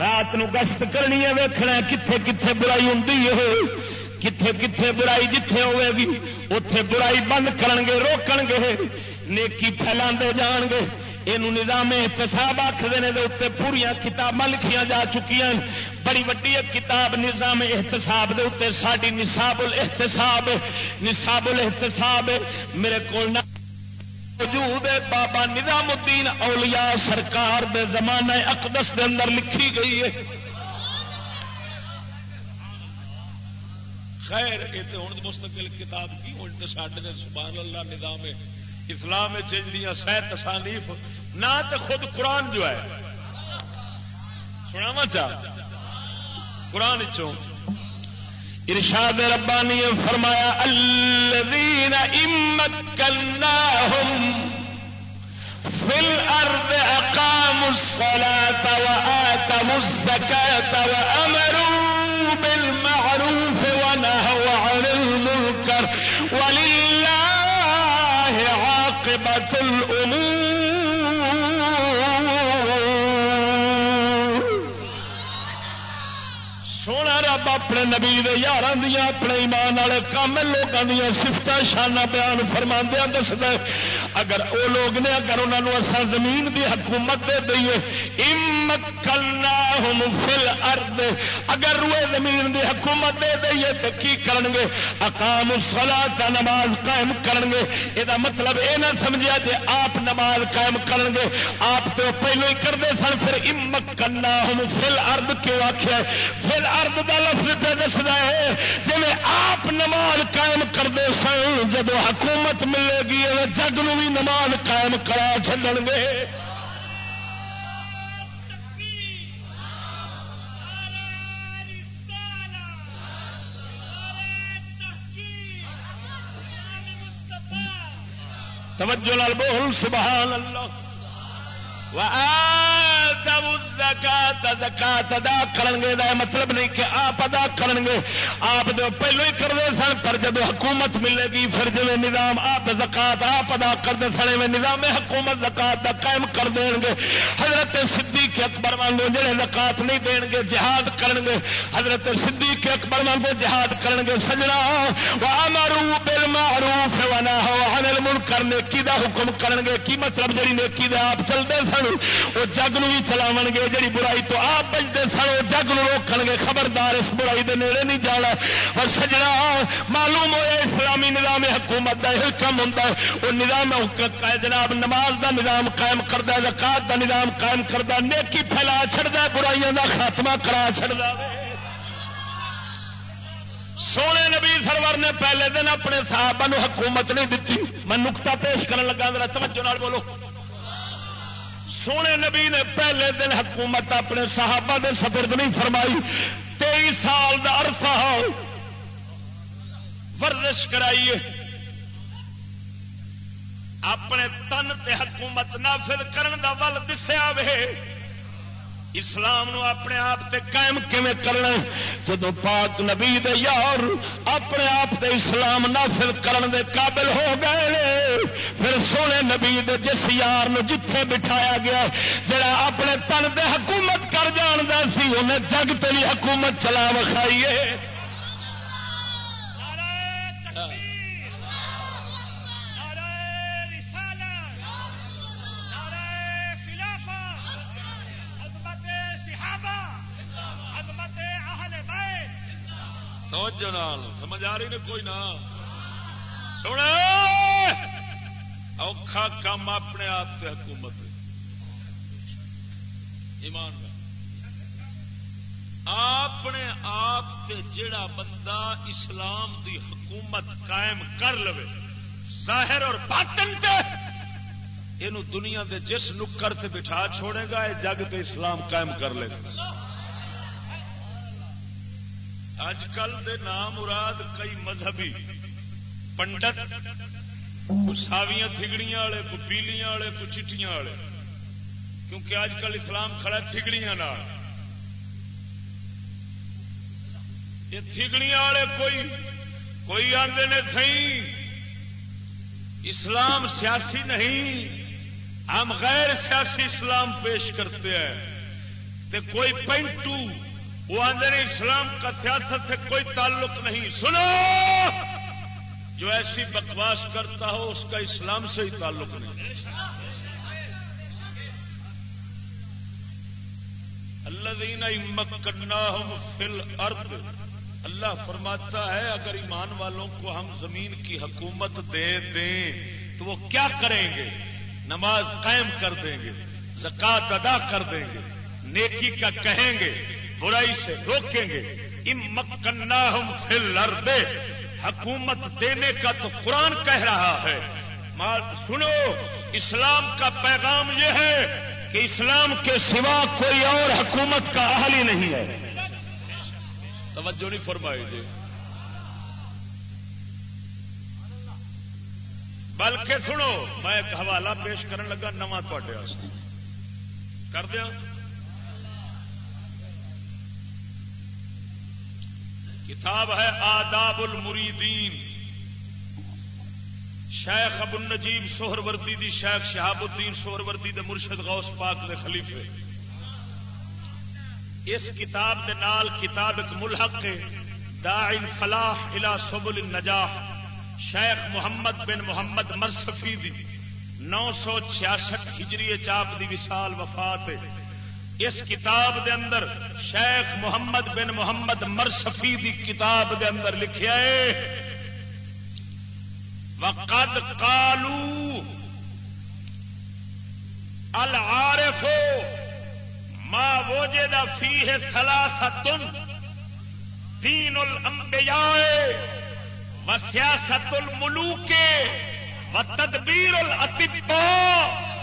رات نو گشت کرنی ہے، ویکھنا کتنے کتنے برائی ہوں کتھے کتھے برائی جتھے ہوئے گی اتے برائی بند کرن گے روکن گے نیکی پھیلا جان گے یہ نظام احتساب آخر نے اتنے پوریا کتاباں لکھیا جا چکی ہیں بڑی وڈی کتاب نظام احتساب دے اتنے ساری نصاب الاحتساب نصاب الاحتساب میرے کو موجود بابا نظام الدین اولیاء سرکار دے زمانے اقدس دے اندر لکھی گئی ہے خیر یہ تو ہوں مستقل کتاب کی ہوں تو سڈے سبحان اللہ نظام اسلام جہاں سہ تصانیف، نہ تو خود قرآن جو ہے۔ سنا چاہ قرآن چو ارشاد ربانی فرمایا، الذین امکناہم فی الارض اقاموا الصلاة وآتموا الزکاة وامروا بالمعروف اپنے نبی یار دیا، اپنے ایمان والے کامل لوگوں دیا سفت شانہ بیان فرما دیا دس دے اگر وہ لوگ نے اگر انہوں اصا زمین دی حکومت دے دئیے کلنا ہوں فل ارد اگر روئے زمین دی حکومت دے دئیے تو کی کرن گے؟ اقام سلا کا نماز قائم کرن گے۔ یہ مطلب یہ نہ سمجھا جی آپ نماز قائم کرن گے۔ آپ تو پہلو ہی کرتے سن، پھر امک کرنا ہوں فل ارد کیوں آخیا فل ارد کا لفظ پہ دستا ہے جی آپ نماز قائم کرتے سن جب حکومت ملے گی جگ نو بھی نماز قائم کرا چلن گے۔ توجہ لال بول سبحان اللہ۔ زکات ادا کرن گے مطلب نہیں کہ آپ ادا کرن گے آپ پہلو ہی کرتے سن، پر جب حکومت ملے گی، پھر جی نظام آپ زکات آپ ادا کرتے سنے میں نظام حکومت زکات کا قائم کر دیں گے۔ حضرت صدیق اکبر وانگو جڑے زکات نہیں دیں گے، جہاد کرن گے۔ حضرت صدیق اکبر وانگو جہاد کرن گے۔ سجنا مارو بل مارو فنا کر نیکی دا حکم کرن گے۔ کی مطلب جی نیکی دا آپ چلتے سن؟ وہ جگ نو بھی چلاو گے جی برائی تو آپ بجتے سن، وہ جگ نو گے۔ خبردار اس برائی دے نیڑے نہیں جانا۔ اور سجنا، معلوم ہوا اسلامی نظام حکومت کا یہ کام ہوں وہ نظام جناب، نماز دا نظام قائم کرتا زکات دا نظام قائم کرتا نیکی پھیلا چڑھتا برائیاں دا خاتمہ کرا چڑھتا سونے نبی سرور نے پہلے دن اپنے صحابہ حکومت نہیں دیتی میں نقطہ پیش کرنے لگا، ذرا توجہ بولو۔ سونے نبی نے پہلے دن حکومت اپنے صحابہ دے سفر نہیں فرمائی تئی سال کا عرصہ ورزش کرائیے۔ اپنے تن تے حکومت نافذ کرن دا ول دسیا وے۔ اسلام نو اپنے آپ تے قائم کیویں کرنا جدو پاک نبی دے یار اپنے آپ تے اسلام نافذ کرن دے قابل ہو گئے پھر سونے نبی دے جس یار نو جتھے بٹھایا گیا جڑا اپنے تن دے حکومت کر جاندا سی، انہیں جگ تے حکومت چلا وکھائیے۔ توجہ نال، سمجھ آ رہی نے کوئی نہ؟ سونا اوکھا کام اپنے آپ سے حکومت ایمان اپنے آپ سے جڑا بندہ اسلام دی حکومت قائم کر لو ظاہر اور باطن سے یہ دنیا دے جس نکر سے بٹھا چھوڑے گا یہ جگ تے اسلام قائم کر لے۔ گا اج کل دے نام مراد کئی مذہبی پنڈت ساویاں تھگڑیاں والے کو پیلیاں والے کو چٹیاں والے۔ کیونکہ اج کل اسلام کھڑا تھگڑیاں یہ تھگڑیاں والے کوئی کوئی آدھے نے سی اسلام سیاسی نہیں۔ ہم غیر سیاسی اسلام پیش کرتے ہیں۔ کوئی پینٹو وہ آدھے اسلام کا سیاست سے کوئی تعلق نہیں۔ سنو! جو ایسی بکواس کرتا ہو، اس کا اسلام سے ہی تعلق نہیں۔ اللہ دینا مکنا فل ارد اللہ فرماتا ہے، اگر ایمان والوں کو ہم زمین کی حکومت دے دیں، تو وہ کیا کریں گے؟ نماز قائم کر دیں گے زکات ادا کر دیں گے، نیکی کا کہیں گے۔ برائی سے روکیں گے۔ مکنا ہم فل دے حکومت دینے کا تو قرآن کہہ رہا ہے۔ سنو، اسلام کا پیغام یہ ہے کہ اسلام کے سوا کوئی اور حکومت کا حال ہی نہیں ہے۔ توجہ نہیں فرمائی جی۔ بلکہ سنو، میں ایک حوالہ پیش کرنے لگا نواں کر دیا کتاب ہے آداب المریدین۔ شیخ ابو النجیب سوہر وردی دی شیخ شہاب الدین سوہر وردی دے مرشد غوث پاک دے خلیفے۔ اس کتاب دے نال کتاب ایک ملحق داعی فلاح الى سبل النجاح۔ شیخ محمد بن محمد مرسفی دی نو سو چھیاسٹھ ہجری چاپ دی وشال وفات ہے۔ اس کتاب دے اندر شیخ محمد بن محمد مرسفی دی کتاب دے اندر لکھیا ہے، وقد قالو العارف ما وجد فيه ثلاثه دین الانبیاء وسیاست الملوک وتدبیر الاطباء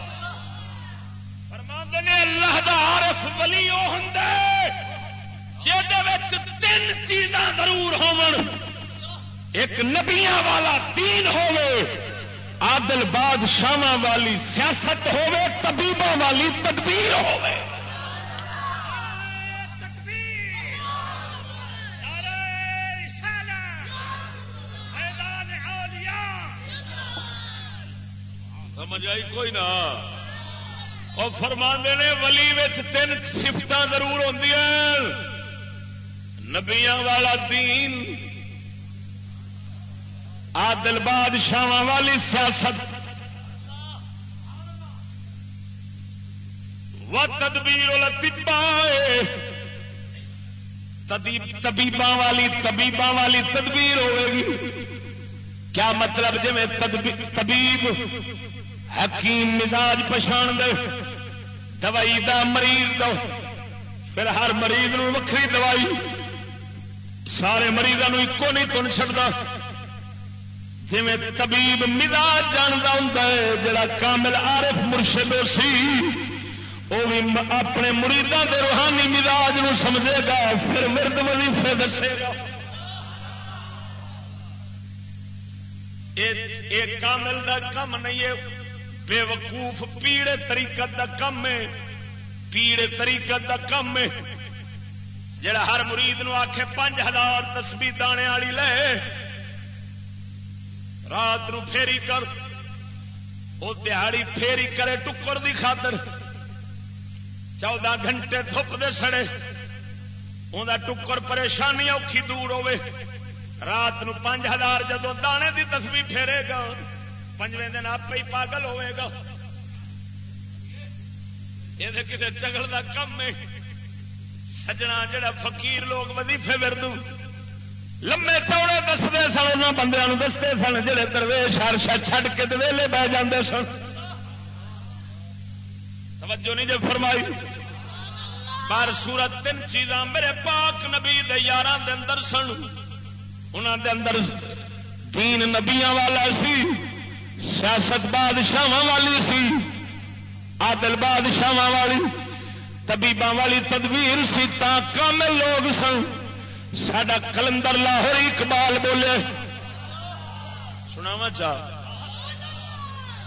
فرماندے نے اللہ دا عارف ولی او ہوندا جے وچ تین چیزاں ضرور ہون ایک نبیاں والا دین ہوے عادل بادشاہ والی سیاست ہوے طبیباں والی تدبیر ہوے سمجھ آئی کوئی نہ؟ اور فرماندے نے ولی تین سفت ضرور ہوں نبیاں والا دین آدل بادشاہ والی سیاست۔ و تدبیر تبیباں والی تبیباں والی تدبیر ہوئے گی۔ کیا مطلب جی میں طبیب حکیم مزاج پچھان دے؟ دوائی دا مریض دو پھر ہر مریض نو وکری دوائی سارے مریضوں ایکو نہیں تن چڑتا جی طبیب مزاج جانتا ہوں جڑا کامل عارف مرشد سی وہ بھی اپنے مریداں کے روحانی مزاج نو سمجھے گا پھر مرد وظیفے دسے گا یہ کامل دا کم نہیں ہے بے وقوف پیڑے طریقت دا کم ہے، پیڑے طریقت دا کم ہے۔ جڑا ہر مرید نو آخے پانچ ہزار تسبی دانے والی لے، رات نو پھیری کر وہ دہاڑی پھیری کرے ٹکر دی خاطر۔ چودہ گھنٹے دھپ دے سڑے انہیں ٹکر پریشانی اوکھی دور ہوے رات نو پانچ ہزار جدو دانے دی تسبی پھیرے گا۔ پنجویں دن آپ ہی پاگل ہوئے گا۔ یہ کسی چگل کا کم ہے۔ سجنا جڑا فقیر لوگ وظیفے وردو لمے چوڑے دستے سن ان بندے دستے سن، جڑے درویش ہر شا چھڈ کے دویلے بہ جاندے سن۔ توجہ نہیں جو فرمائی۔ بار سورت تین چیزاں میرے پاک نبی یار اندر سن۔ انہوں دے اندر دین نبیاں والا سی۔ سیاست بادشاہ والی سی آدل بادشاہ والی طبیب والی تدبیر سی تا کم لوگ سن۔ سڈا کلندر لاہور اقبال بولے۔ سنا چاہ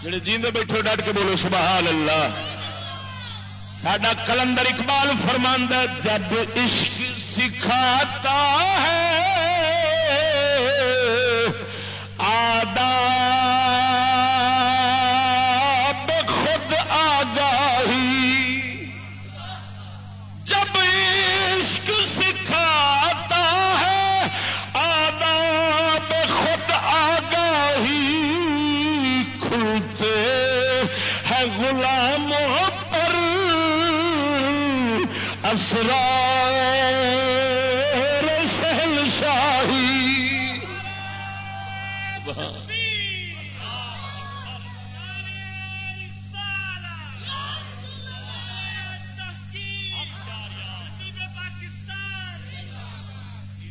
جڑے جیندے بیٹھے ڈٹ کے بولو سبحان اللہ۔ سڈا کلندر اقبال فرماند جب عشق سکھاتا ہے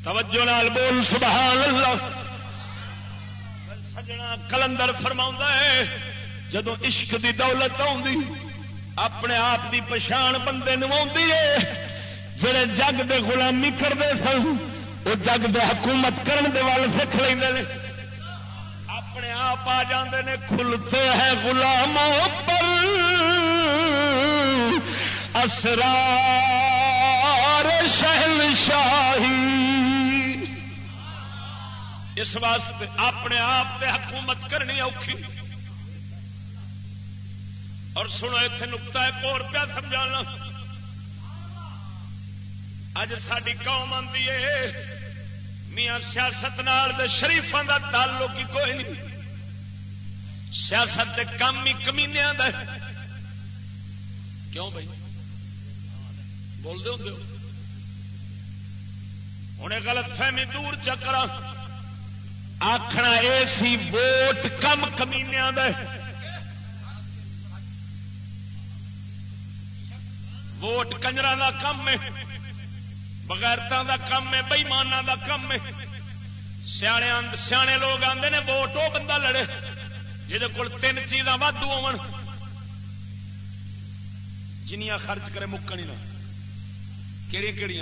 توجہ نال بول، سبحان اللہ۔ سجنا کلندر فرما ہے جدو عشق دی دولت آدھی اپنے آپ دی پچھان بندے نو ہے۔ جڑے جگ دے غلامی کرتے سن وہ جگ دے حکومت کرن دے وال سکھ لیں اپنے آپ آ جاندے نے، کھلتے ہیں غلاموں پر اسرار شہل شاہی اس واسطے اپنے آپ پہ حکومت کرنی اوکھی۔ اور سنو اتنے نکتا ہے اور پیا سمجھانا۔ اج ساری قوم آتی ہے میاں سیاست نال شریفان کا تعلق ہی کوئی نہیں۔ سیاست کام ہی کمینیا کیوں بھائی؟ بول دے ہوں ہوں غلط فہمی دور چکر آخنا یہ سی ووٹ کم کمینیا ووٹ کنجر کا کم ہے۔ بغیرتا کم ہے بئیمانہ کا کم ہے سیانے لوگ آتے ہیں ووٹ وہ بندہ لڑے جہد کول تین چیزاں وادو ہو جنیاں خرچ کرے مکن ہی نہ کہڑی کہڑی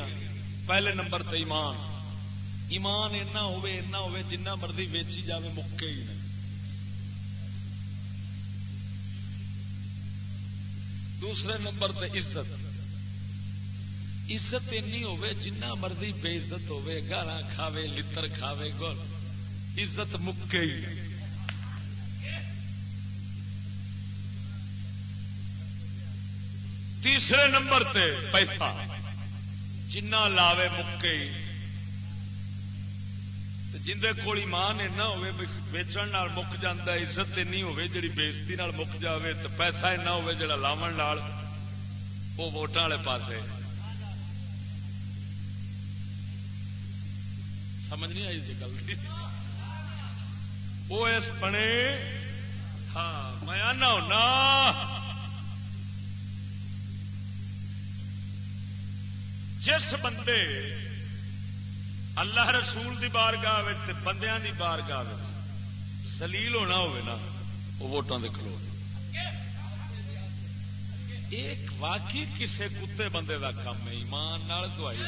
پہلے نمبر تے ایمان ایمان اینا ہوئے اینا ہوئے جنہ مرضی ویچی جاوے مکے ہی نہیں دوسرے نمبر تے عزت عزت اینی ہوئے جنہ مرضی بے عزت ہوئے گالا کھاوے، لتر کھاوے گول عزت مکے ہی تیسرے نمبر تے پیسہ، جنہ لاوے مکے ہی۔ جندے کول ایمان اینا ہوے ویچن نال مک جاندا، عزت اینی ہوے جڑی بےزتی نال مک جاوے، تے پیسہ اینا ہوے جڑا لاون نال وہ ووٹاں والے پاسے۔ سمجھ نہیں آئی جی گل وہ اس بنے ہاں میں آنا ہونا۔ جس بندے اللہ رسول دی بارگاہ بندیاں دی بارگاہ سلیل ہونا نا، وہ ووٹوں دے کھلو۔ ایک واقعی کسے کتے بندے دا کام ہے، ایمان نال دعائی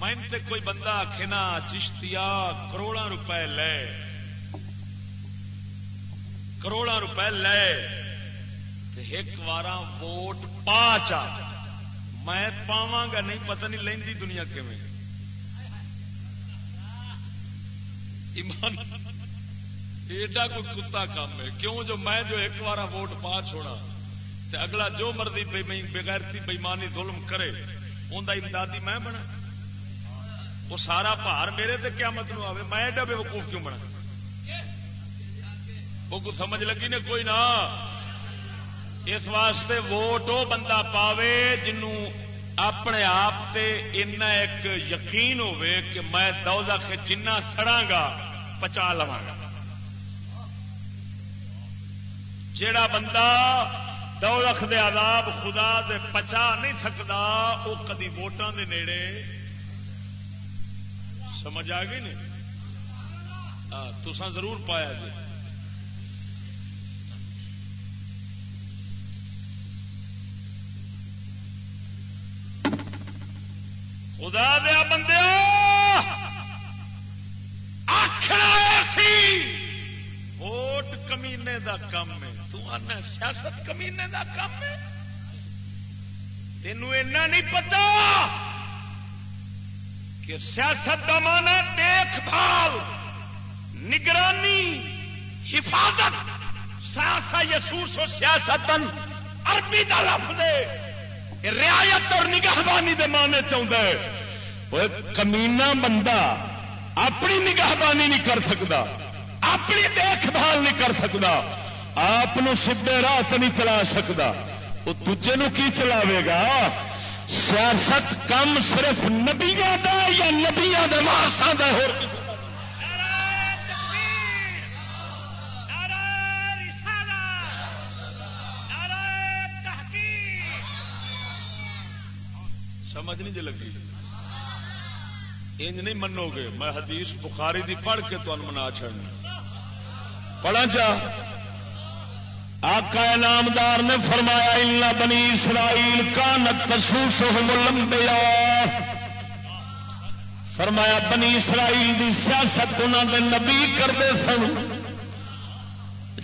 من تے کوئی بندہ آخنا چشتیا کروڑا روپے لے۔ کروڑا روپے لے۔ ایک بار ووٹ پا چا۔ میں پاوا گا، نہیں پتہ نہیں لینی دنیا ایمان۔ ایڈا کوئی کتا کام ہے۔ کیوں جو میں جو ایک بار ووٹ پا چھوڑا؟ تے اگلا جو مرضی بغیرتی بےمانی ظلم کرے ان امدادی میں بنا۔ وہ سارا بھار میرے تے کیا مطلب آئے میں ایڈا بے وقوف کیوں بنا وہ کو سمجھ لگی نے؟ کوئی نہ۔ اس واسطے ووٹ وہ بندہ پاوے جنوں اپنے آپ سے ایک یقین ہوے کہ میں دوزخ جنہ سڑا گا، پچا لوا گا۔ جیڑا بندہ دوزخ دے عذاب خدا دے پچا نہیں سکتا وہ کدی ووٹان دے نیڑے سمجھ آ گئی نہیں؟ تسان ضرور پایا جی۔ خدا دیا بندے آخر سی، ووٹ کمینے دا کم ہے۔ تنا سیاست کمینے دا کم ہے۔ تینوں ایسا نہیں پتا۔ کہ سیاست کا مانا دیکھ بھال، نگرانی، حفاظت۔ سیاسا یسوس و سیاست عربی کا لفظ رعایت اور نگہبانی دے مانے چاہتا ہے۔ کمینا بندہ اپنی نگہبانی نہیں کر سکتا، اپنی دیکھ بھال نہیں کر سکتا، آپ سیدے راہ نہیں چلا سکتا۔ وہ دجے کی چلاوے گا؟ سیاست کم صرف نبیا دا یا نبیا دارسا کا ہو سمجھ نہیں جی لگی۔ انج نہیں منو گے۔ میں حدیث بخاری دی پڑھ کے تمہیں منا چڑنا پڑھا چا آقا نامدار نے فرمایا اللہ بنی اسرائیل کا نتسوس لمبیا فرمایا، بنی اسرائیل دی سیاست انہوں نے نبی کرتے سن۔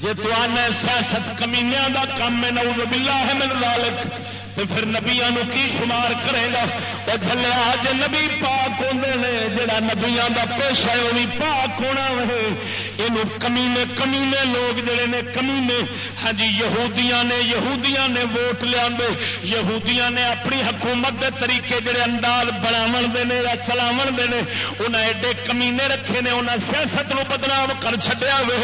جی تو آنا سیاست کمینیا کا کام ہے نو بلا ہے میرے لالک تو پھر نبیا کی شمار کرے گا؟ وہ چلے آج نبی پاک ہوتے ہیں جڑا نبیا کا پیشہ ہے وہ بھی پاک ہونا ہے یہ کمینے کمینے لوگ جڑے نے کمینے ہاں جی یہودیاں نے یہودیاں نے ووٹ لیا یہودیاں نے اپنی حکومت کے طریقے جڑے انداز بناو دے نے یا چلاو دے نے انہیں ایڈے کمینے رکھے نے انہیں سیاست نو بدنام کر چڈیا وے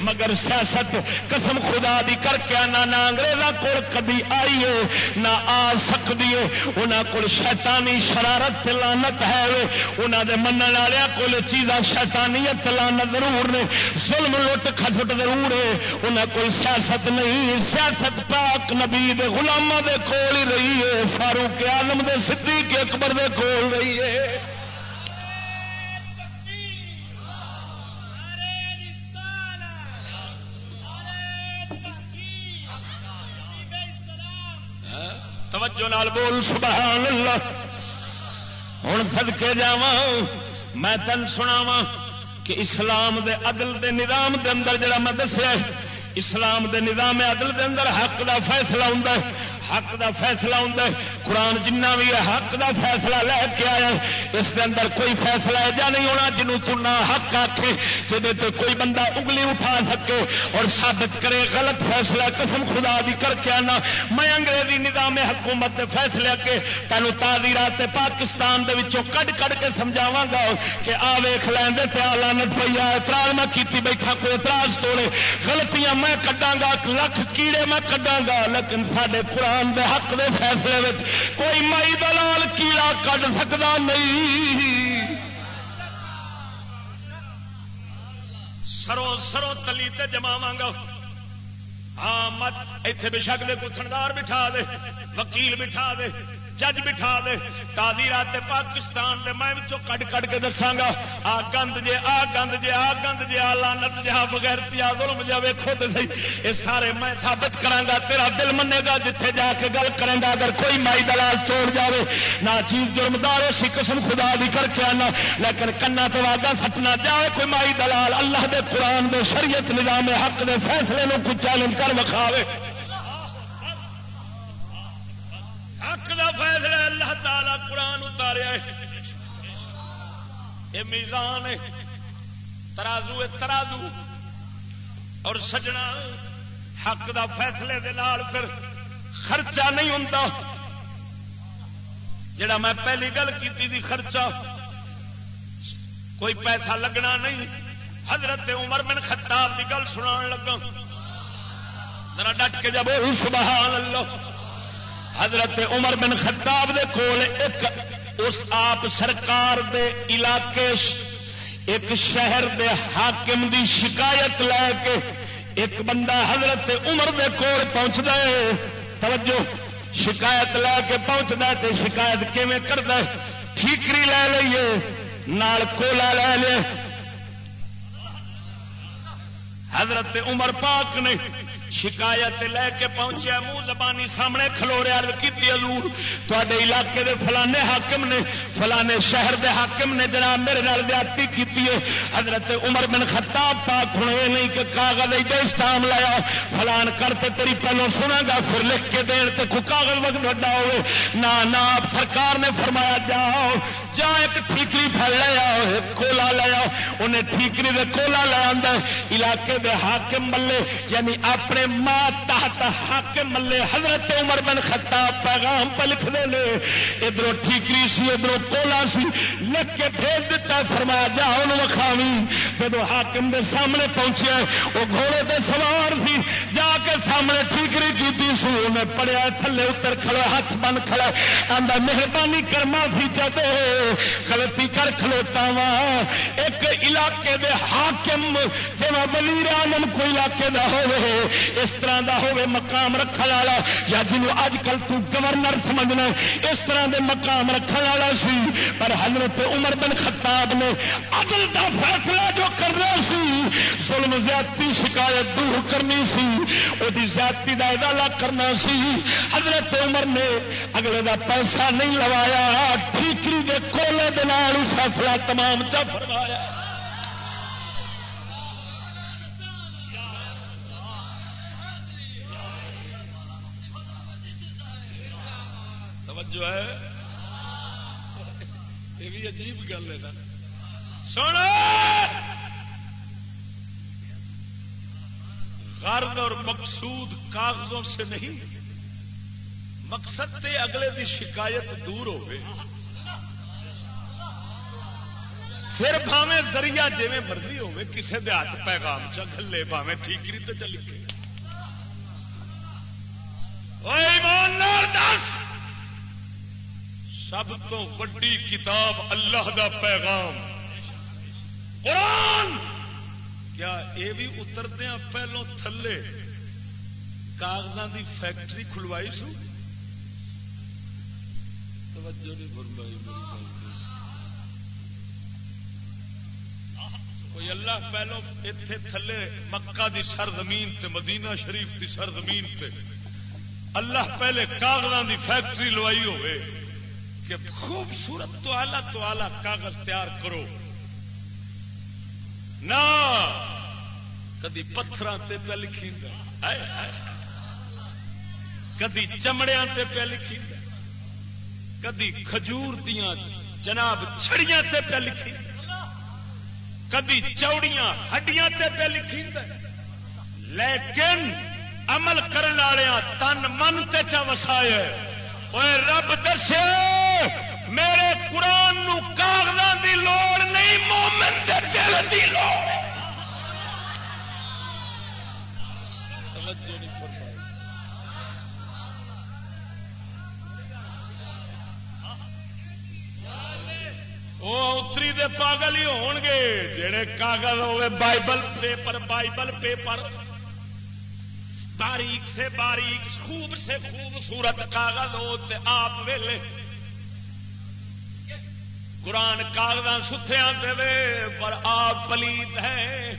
مگر سیاست قسم خدا دی کر کے نہ انگریزوں کو کبھی آئی ہے، نہ نہ آ سکتی ہے انہوں کو شیطانی شرارت لانت ہے انہوں دے من والے کول چیزاں شیطانیت لانت ضرور نے۔ ظلم لٹ کھٹ ضرور ہے انہوں کو سیاست نہیں، سیاست پاک نبی دے غلامہ دے کول ہی رہی ہے۔ فاروق آلم دے صدیق اکبر دے کول رہی ہے۔ توجہ نال بول، سبحان اللہ۔ ہوں سدکے جا میں تین سناوا کہ اسلام دے عدل دے نظام دے اندر جڑا میں دسیا اسلام دے نظام عدل دے اندر حق دا فیصلہ ہوں حق دا فیصلہ ہوں قرآن جنہ بھی ہے، حق دا فیصلہ لے کے آیا اس کے اندر کوئی فیصلہ ایجا نہیں ہونا جنوں تنا حق آخے جہد کوئی بندہ انگلی اٹھا سکے اور ثابت کرے غلط فیصلہ، قسم خدا بھی کر کے آنا۔ میں انگریزی نظام حکومت کے فیصلے کے تینوں تازی رات پاکستان دے وچوں کڈ کڈ کے سمجھاوا گا کہ آ ویخ لین دے تے لانت پی آ اعتراض میں کیتی بیٹھا، کوئی اعتراض توڑے۔ غلطیاں میں کڈاں گا لکھ کیڑے میں کڈاں گا، لیکن سارے قرآن قرآن دے حق دے فیصلے کوئی مائی دلال کیڑا کٹ سکتا نہیں۔ سرو سرو تلی تے جماوا گا۔ ہاں مت ایتھے شک دے کتھندار بٹھا دے، وکیل بٹھا دے۔ جج بٹھا دے۔ تازی رات پاکستان دے میں کٹ کٹ کے دساگا، آ گند جے، آ گند جے، آ گند جے، آ لانت جے آ بغیر پیا ظلم جا ویکھو تے صحیح اے سارے میں ثابت کراں گا تیرا دل منے گا جتھے جا کے گل کریں گا اگر کوئی مائی دلال چھوڑ جاوے نہ چیز جرمدار سی قسم خدا دی کر کے آنا۔ لیکن کنا تو واگا سٹنا جائے کوئی مائی دلال اللہ دے قرآن دے شریعت نظام حق دے فیصلے نو کچھ چیلنج کر وکھاوے۔ حق دا فیصلہ اللہ تعالی قرآن اتاریا یہ میزان ہے۔ ترازو ترازو۔ اور سجنا حق دا فیصلے دے نال پھر خرچہ نہیں ہوں جڑا میں پہلی گل کی خرچہ، کوئی پیسہ لگنا نہیں۔ حضرت عمر بن خطاب کی گل سنا لگا ذرا ڈٹ کے جب سبحان اللہ۔ حضرت عمر بن خطاب دے کول ایک اس آپ سرکار دے علاقے ایک شہر دے حاکم دی شکایت لے کے ایک بندہ حضرت عمر دے کول پہنچتا ہے۔ توجہ، شکایت لے کے پہنچتا ہے شکایت کیون کرتا ہے؟ ٹھیکری لے لیے نال کولا لے لے حضرت عمر پاک نے شکایت لے کے پہنچیا، منہ زبانی سامنے کھلو رہا کی ضرور تے علاقے دے فلانے حاکم نے، فلانے شہر دے حاکم نے جناب میرے نال زیادتی کی حضرت عمر بن خطاب پاک ہوں یہ نہیں کہ کاغذ اسٹام لایا، فلان کرتے تیری پہلو سنا گا، پھر لکھ کے دین تے کوئی کاغذ وقت وڈا ہوئے۔ نہ، آپ سرکار نے فرمایا، جاؤ جا ایک ٹھیکری پھل لیا کولا لیا انہیں ٹھیکری دے کولا لیا علاقے دے حاکم ملے یعنی اپنے ماں تحت حاکم ملے حضرت عمر بن خطاب پیغام پہ لکھ دے لے ادھر ٹھیکری سی ادھر کولا سی لکھ کے بھیج دیتا فرمایا جا ان وکھاوی جب حاکم دے سامنے پہنچے وہ گھوڑے دے سوار سی جا کے سامنے ٹھیکری کی سو انہیں پڑیا تھلے اتر کھڑے ہاتھ بن کھڑے آدھا مہربانی کر معافی چاہتے غلطی کر کھلوتا وا ایک علاقے دے حاکم جی وزیر آلم کوئی علاقے دا ہوے اس طرح دا ہوے مقام رکھنے والا، یا جنوب اج کل تو گورنر سمجھنا اس طرح دے مقام رکھنے والا سی۔ پر حضرت عمر بن خطاب نے عدل دا فیصلہ جو کرنا سی، ظلم زیادتی شکایت دور کرنی سی وہ زیادتی دا ادالہ کرنا سی۔ حضرت عمر نے اگلے دا پیسہ نہیں لوایا، ٹھیکری دے کولے دال فیصلہ تمام چا فرمایا۔ جو ہے؟ یہ بھی عجیب گل ہے نا۔ سن غرض اور مقصود کاغذوں سے نہیں، مقصد تے اگلے دی شکایت دور ہوگی پھر بھاوے ذریعہ جی مرضی ہوے کسی دے ہاتھ پیغام چلے بھاوے ٹھیکری تو چل کے دس سب تو وڈی کتاب اللہ دا پیغام قرآن کیا یہ بھی اترتے ہیں پہلو تھلے کاغذات دی فیکٹری کھلوائی سو توجہ نہیں فرمائی کوئی اللہ پہلو اتے تھلے مکہ دی سرزمین تے، مدینہ شریف دی سرزمین تے۔ اللہ پہلے کاغذوں دی فیکٹری لوائی ہوئے کہ خوبصورت تو آلہ تو آلہ کاغذ تیار کرو۔ نہ کدی پتھر پہ لکھی کدی چمڑیا پہ لکھی کدی کھجور دیا جناب چھڑیاں پہ لکھی کدی چوڑیاں ہڈیاں تے پہ لکھی لیکن عمل کرنے والے تن من تے چا وسائے۔ رب دسے، میرے قرآن نو کاغذوں دی لوڑ نہیں، مومن دے دل دی لوڑ۔ وہ اتری دے پاگل ہی ہون گے، جڑے کاغذ ہوئے بائبل پیپر بائبل پیپر۔ باریک سے باریک، خوب سے خوبصورت کاغذ ہو آپ ویلے۔ قرآن کاغذ ستیا دے پر آپ پلیت ہے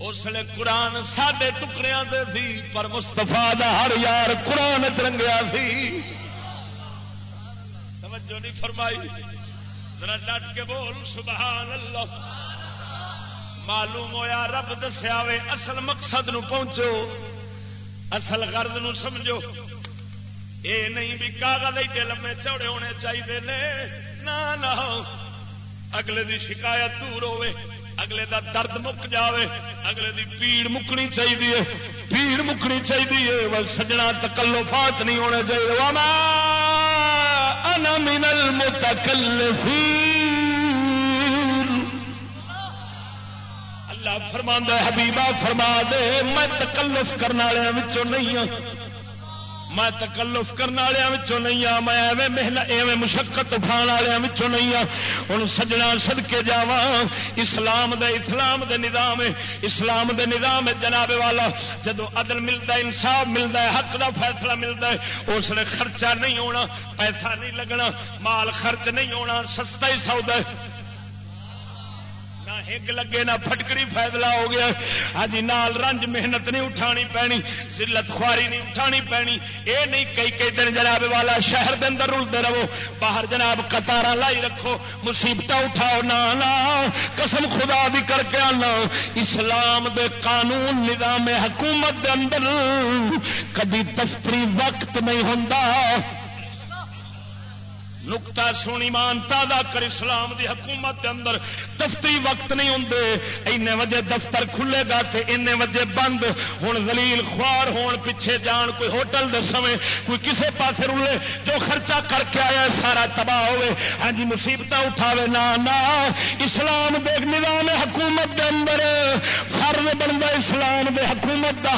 اس لیے قرآن سڈے ٹکڑیا دے سی پر مستفا ہر یار قرآن چرنگیا سی توجہ نہیں فرمائی۔ ذرا ڈٹ کے بول سبحان اللہ معلوم ہویا رب دسیا وے، اصل مقصد نو پہنچو، اصل غرض نو سمجھو۔ اے نہیں بھی کاغذ ایڈے لمے چوڑے ہونے چاہیے نہ، اگلے دی شکایت دور ہوئے۔ اگلے دا درد مک جاوے، اگلے دی پیڑ مکنی چاہیے پیڑ مکنی چاہیے سجنا تکلفات نہیں ہونے چاہیے انا من المتکلفین۔ اللہ فرما حبیبہ فرما دے، میں تکلف کرنے والوں نہیں ہوں میں تکلف کرنے والوں نہیں ہوں میں ایویں محنت، ایویں مشقت اٹھا والوں نہیں ہوں ہوں سجنا سد کے جا اسلام دے اسلام دے نظام اسلام دے نظام جناب والا۔ جدو عدل ملتا ہے، انصاف ملتا ہے، حق دا فیصلہ ملتا ہے، اس نے خرچہ نہیں ہونا، پیسہ نہیں لگنا، مال خرچ نہیں ہونا، سستا ہی سودا ہے۔ ہگ لگے نہ پھٹکڑی فائدلا ہو گیا۔ ہاں نال رنج محنت نہیں اٹھانی پینی سلت خواری نہیں اٹھانی پینی۔ اے نہیں کئی کئی دن جناب والا شہر دے اندر رلتے رہو، باہر جناب قطار لائی رکھو مصیبت اٹھاؤ، نہ قسم خدا بھی کر کے آنا۔ اسلام دے قانون، نظام حکومت دے اندر کدی دفتری وقت نہیں ہوں نکتا سونی مان تازہ کر اسلام دی حکومت دے اندر دفتری وقت نہیں ہوں این وجے دفتر کھلے گا تے این وجے بند۔ ہوں زلیل خوار ہون پیچھے جان کوئی ہوٹل دے سمے، کوئی کسے پاسے رولے جو خرچہ کر کے آیا سارا تباہ ہوئے۔ ہاں جی مصیبت اٹھاوے۔ نا نا، اسلام دے نظام حکومت دے اندر فرض بنتا اسلام دے حکومت دا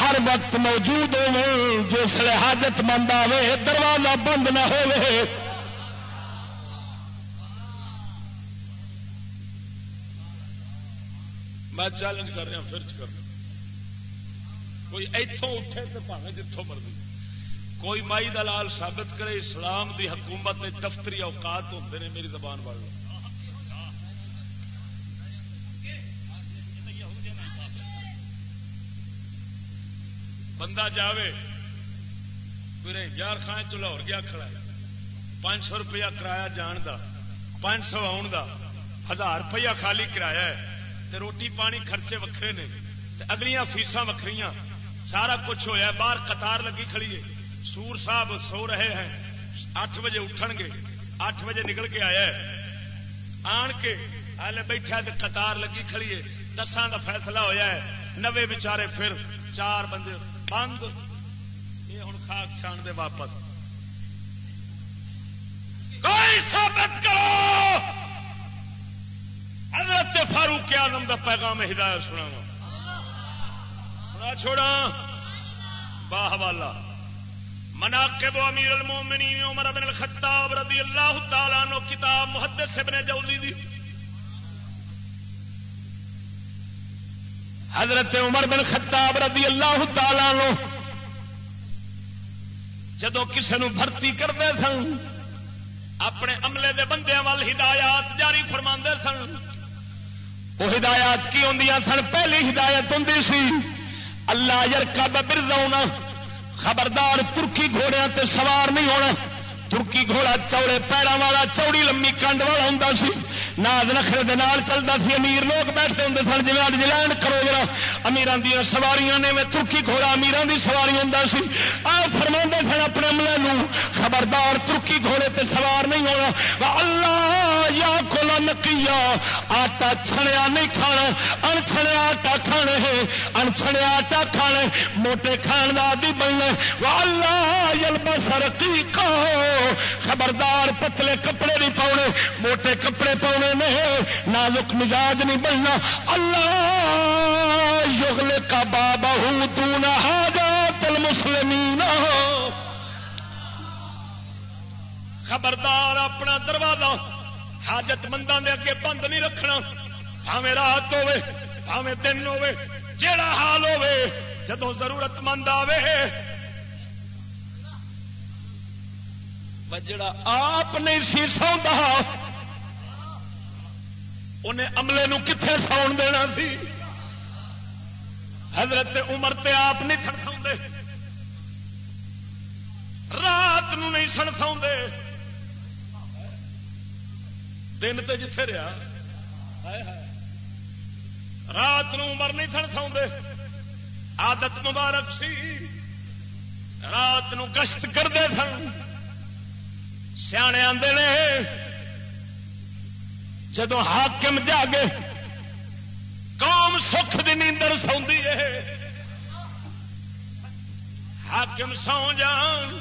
ہر وقت موجود ہو جس حاجت مند آئے دروازہ بند نہ ہوئے میں چیلنج کر رہا فرچ کر رہا کوئی اتوں اٹھے تو پاوے جتوں مرضی۔ کوئی مائی دلال ثابت کرے اسلام دی حکومت میں دفتری اوقات ہوتے ہیں میری زبان والے بندہ جاوے، پھر یار خان چلاور گیا کھڑا ہے۔ پانچ سو روپیہ کرایہ جان دا، پانچ سو آن دا، ہزار روپیہ خالی کرایہ ہے۔ تے روٹی پانی خرچے وکھرے نے تے اگلیاں فیساں وکھریاں۔ سارا کچھ ہویا باہر قطار لگی کھڑی ہے۔ سور صاحب سو رہے ہیں۔ اٹھ بجے اٹھن گے اٹھ بجے نکل کے آیا ہے۔ آن کے ہالے بیٹھا تو قطار لگی کھڑی ہے۔ دساں کا فیصلہ ہویا ہے۔ نوے بچارے پھر چار بندے بند یہ ہوں خاک چھان دے واپس۔ کوئی ثابت کرو! حضرت فاروق آدم دا پیغام ہدایت سنا چھوڑا باہ والا مناقب امیر المومنین عمر بن الخطاب رضی اللہ تعالیٰ نو کتاب محدث ابن جوزی دی۔ حضرت عمر بن خطاب رضی اللہ تعالی نو جدو کسی نو بھرتی کرتے سن، اپنے عملے دے بندے وال ہدایات جاری فرما سن وہ ہدایات کی ہوں سن؟ پہلی ہدایت ہوں سی، اللہ یار کا برزا خبردار ترکی گھوڑیا تے سوار نہیں ہونا۔ ترکی گھوڑا چوڑے پیروں والا، چوڑی لمبی کنڈ والا ہوں سی۔ ناز نخرے چلتا سی۔ امیر لوگ بیٹھتے ہوں سن جی اج لینڈ کرو جا امیران دیا سواریاں نے میں ترکی گھوڑا امیران دی سواری ہوں سی۔ آ فرما سن اپنے عملے نو خبردار، ترکی گھوڑے تے سوار نہیں ہونا۔ اللہ، یا کھولا نکیا آٹا چھڑیا نہیں کھانا۔ ان چھڑیا آٹا کھانے ہے ان چھڑیا آٹا کھانے۔ موٹے کھان کا آدھی بننا اللہ یلبا سرکی خبردار پتلے کپڑے نہیں پاؤنے، موٹے کپڑے پاؤنے نے، نازک مزاج نہیں بننا۔ اللہ یغل کا بابا ہوں تو نہ تل خبردار اپنا دروازہ حاجت مندوں کے اگے بند نہیں رکھنا۔ پاوے رات ہوے پاوے دن ہوے جیڑا حال ہوے جدو ضرورت مند آوے جڑا آپ نہیں سی سوندا، انہیں عملے نو کتنے ساؤن دینا سی؟ حضرت عمر تے آپ نہیں سڑ رات نو نہیں سن دن تو جتھے رہا رات نو عمر نہیں سن سا آدت مبارک سی۔ رات نو گشت کرتے سن۔ سیانے آدھے جدو حاکم جاگے، قوم سکھ دی نیندر سوندی ہے۔ حاکم سو جان،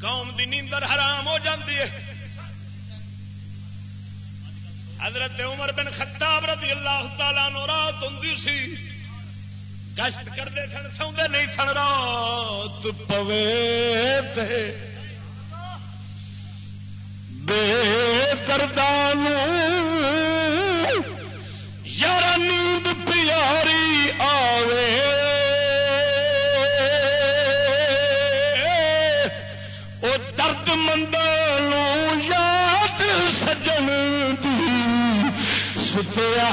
قوم دی نیندر حرام ہو جاتی ہے۔ حضرت عمر بن خطاب رضی اللہ تعالی نو رات ہوں سی۔ گشت کرتے سن سوندے نہیں سن رات پوے بے کردان یار نیند پیاری آوے او درد مند یاد سجن دی ستیا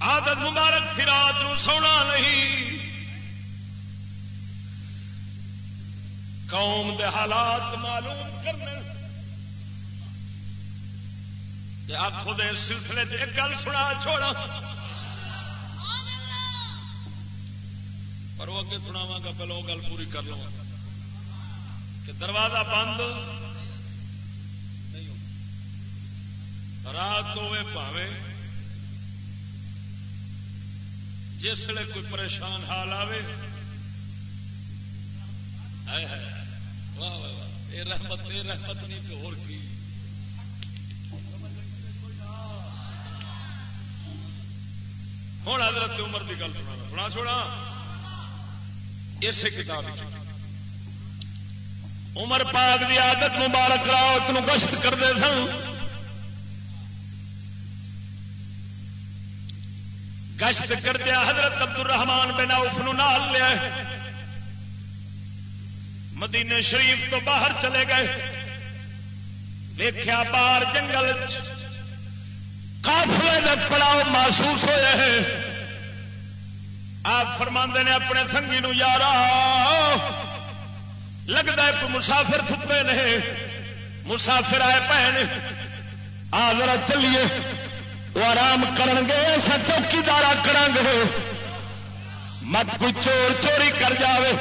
عادت مبارک پھر رات سونا نہیں۔ قوم دے حالات معلوم کرنے۔ آخو دے سلسلے ایک گل سنا، چھوڑا۔ پر وہ اگے سناوا گا، پہلے وہ گل پوری کر لوں۔ کہ دروازہ بند رات ہوے پاوے جس کوئی پریشان حال آئے رحمت اے رحمت نہیں تو اور کی ہوں حضرت عمر کی گل سنا سنا چھوڑا اسی کتاب عمر پاک کی عادت مبارک رات گشت کرتے سن گشت کردیا حضرت عبد الرحمان بن اوف نال لیا مدینے شریف تو باہر چلے گئے۔ دیکھا باہر جنگل کافلے پڑاؤ محسوس ہوئے ہیں آپ فرما نے اپنے سنگی نو یار لگتا ہے مسافر تھپے نہیں مسافر آئے پہن۔ آ، ذرا چلیے۔ وہ آرام کرن گے ایسا چوکیدار کریں گے مت کوئی چور چوری کر جاوے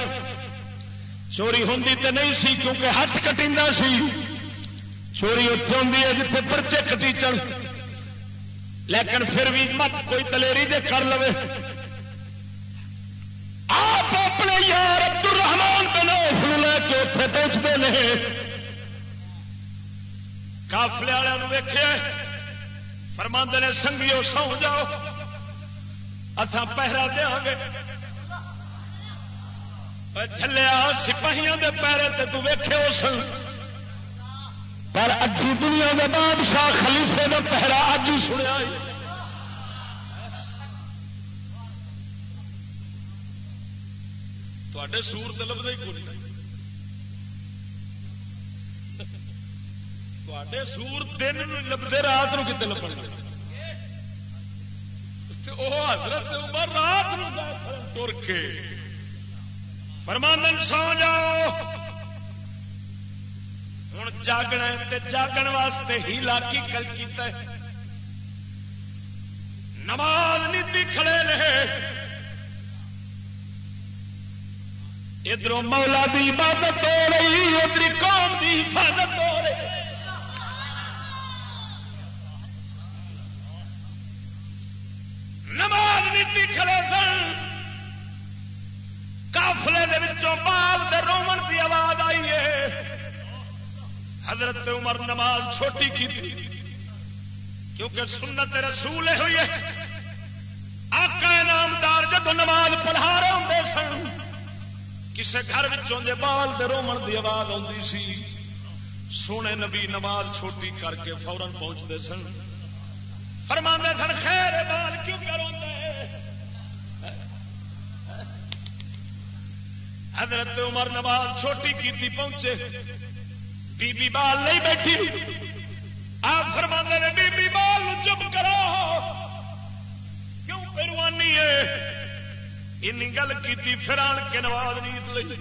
چوری ہوں تو نہیں سی کیونکہ ہاتھ کٹی سی چوری اتنے ہوں جیتے پرچے کٹیچن لیکن پھر بھی مت کوئی دلیری جے کر لو آپ اپنے یار عبد الرحمان بن لے کے اتے پہنچتے نہیں کافلے والوں ویخے فرماندے نے، سنگیو سو جاؤ اتنا پہرا دیا گے۔ چلیا سپاہیوں کے پیرے تو ویخے سن۔ پر ادھی دنیا کے بادشاہ خلیفے کا پہرا اج ہی سنیا تے سور تو لبے ہی سور دن لبتے رات کو کتنے لبن گے وہ حضرت عمر رات تر کے پرمانند سو جاؤ ہوں جاگنا جاگن واسطے ہی لاکی کل کیتا ہے نماز نیتی کھڑے رہے ادھر مولا دی عبادت ہو رہی ادھر قوم دی حفاظت ہو رہی نماز کھڑے سن کافلے بال دے رومن کی آواز آئی ہے حضرت عمر نماز چھوٹی کی تھی کیونکہ سنت رسول ہوئی ہے آقا نامدار جب نماز پڑھا رہے ہوں سن کسے گھر دے بال دے رومن کی آواز آتی سی سونے نبی نماز چھوٹی کر کے فورن پہنچتے سن فرما سن خیر بال کیوں کرو حضرت عمر نماز چھوٹی کی پہنچے۔ بی بی بال نہیں بیٹھی۔ آپ فرما نے بی بی بال چپ کرو۔ کیوں پیروانی ہے؟ این گل کی پھر آن کے نواز نیت لی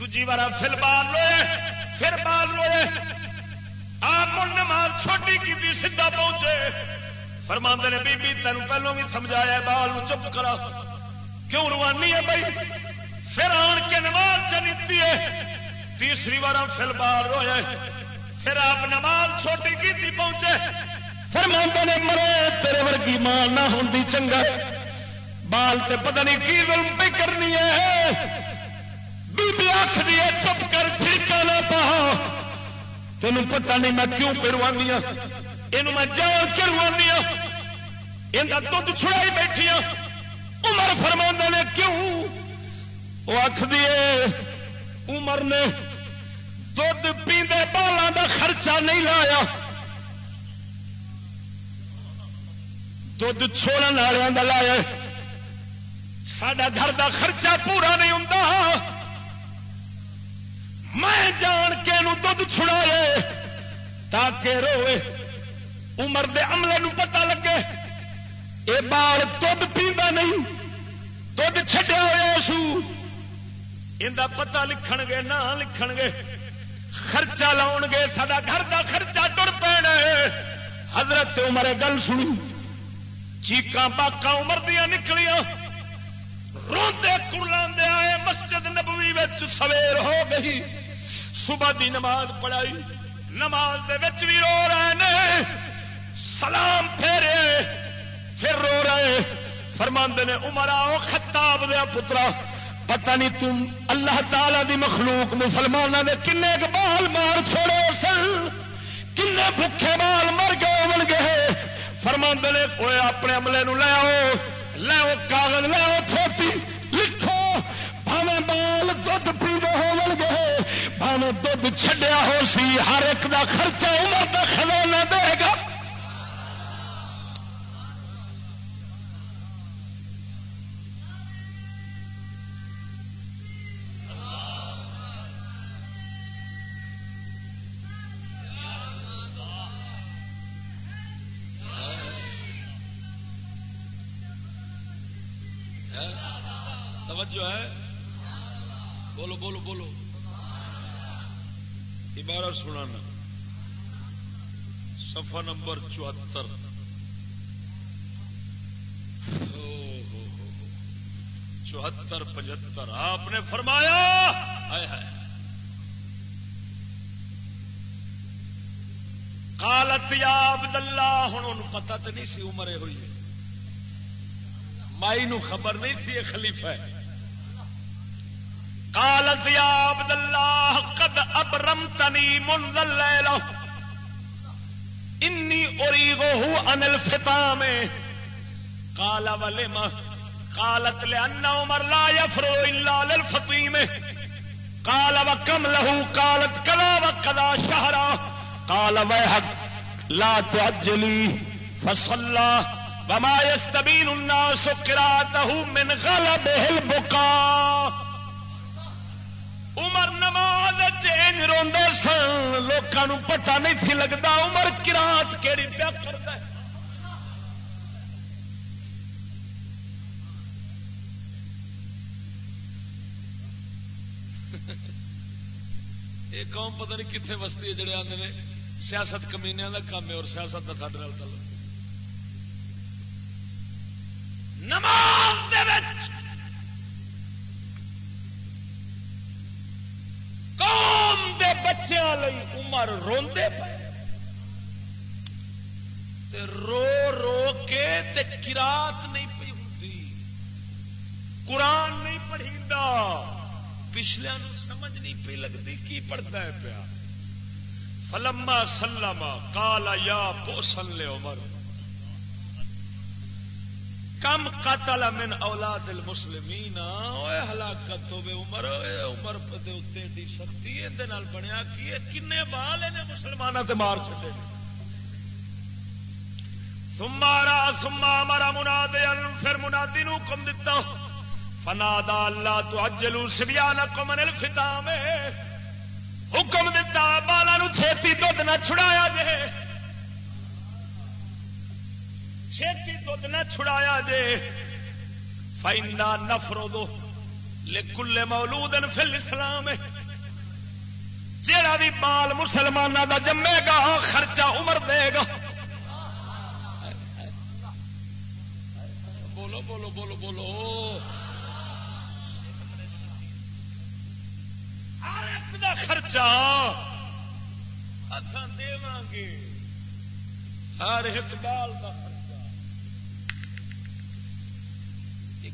دجی بار پھر بال لوئے، پھر بال لوئے۔ آپ نماز چھوٹی کی سیدا پہنچے۔ فرما نے بی بی تین پہلو بھی سمجھایا بال چپ کرا کیوں روانی ہے بھائی؟ پھر آن کے نماز چلیتی ہے۔ تیسری بار پھر بار روئے پھر آپ نماز چھوٹی کی پہنچے۔ پھر مانتے نے مرے، تیرے ورگی ماں نہ ہوں چنگا۔ بال تے پتہ نہیں کی ظلم پہ کرنی ہے۔ بی آخ دیے چپ کر چھڑکا نہ پا۔ تین پتہ نہیں میں کیوں پروانی ہوں ہاں۔ یہ میں جان کروانی ہوں یہ دھد چھڑائی بیٹھی ہوں عمر فرما نے کیوں؟ وہ آخ دیے عمر نے دھد پیندے بالوں کا خرچہ نہیں لایا۔ دھد چھوڑن والوں کا لایا۔ سڈا گھر کا خرچہ پورا نہیں ہوں میں جان کے دھد چھڑائے تاکہ روئے۔ عمر دے عملے نو پتہ لگے۔ اے بال دھد پیندا نہیں۔ دھد چڈیا ہوا سو ان پتا لکھ گے نہ لکھ گے خرچہ لاؤ گے سا گھر کا خرچہ تر پینا حضرت عمر گل سنی۔ چیقا باقا عمر دیا نکلیاں۔ روندے کلاندے آئے مسجد نبوی سویر ہو گئی۔ صبح دی نماز پڑھائی۔ نماز دے بھی رو رہے نے۔ سلام پھیرے۔ پھر رو رہے۔ فرماندے نے، عمر آؤ، خطاب دیا پترا۔ پتہ نہیں تم اللہ تعالی دی مخلوق مسلمانوں نے کن بال مار چھوڑے سن؟ کن بھوکے بال مر گئے مل گئے فرما نے کوئی اپنے عملے نو لے آؤ لو کاغذ، لے آؤ چھوٹی، لکھو بھاوے بال دھد پینے ہو گئے بھاوے دھد چڈیا ہو سی، ہر ایک دا خرچہ عمر دا خزانہ دے گا۔ سنانا۔ سفا نمبر چوہتر۔ چوہتر، پچہتر۔ آپ نے فرمایا کالت یا عبد اللہ ہوں پتا تو نہیں سی عمر ہوئی مائی نو خبر نہیں تھی خلیفہ ہے۔ کالت یا عبد اللہ قد ابرم تنی منزل لے لو انی اوری گو انل فتا میں قالت لأن عمر لا يفرو إلا للفطيم. قال وكم له؟ قالت كذا وكذا شهرا. قال ويحك، لا تعجلي. فصلى. وما يستبين الناس قراءته من غلبه البقاء عمر نماز چینج روندے سن لوگوں پتہ نہیں تھی لگتا عمر کراط کہڑی پیا کرتا ہے۔ یہ قوم پتہ نہیں کتنے وسطی ہے جڑے آتے ہیں سیاست کمینیا کا کام ہے اور سیاست کا سارے تعلق۔ نماز! بچوں روندے پے۔ رو رو کے تے کراط نہیں پی ہوں قرآن نہیں پڑھی پچھلے سمجھ نہیں پی لگتی کی پڑھتا ہے پیا۔ فلما سلما کالا یا پوسن لے عمر۔ کم قتل من اولاد المسلمین۔ اوے ہلاکت ہوے عمر اوے عمر دے اتنے دی سختی یہ بنیا کی کنے بال نے مسلمانوں تے مار چڈے سمارا سما مارا منادے پھر منادی نو حکم دتا۔ فنا دا اللہ تو اجلو سبیا نکمن الفتام حکم دتا بالا نو چھتی دھد نہ چھڑایا جے۔ چھتی دھد نہ چھڑایا جے فائنا نفرو دو لکل مولود فل اسلام جیڑا بھی بال مسلمانوں کا جمے گا خرچہ عمر دے گا۔ بولو بولو بولو بولو۔ دا خرچہ اتنا دے گے۔ ہر ایک بال کا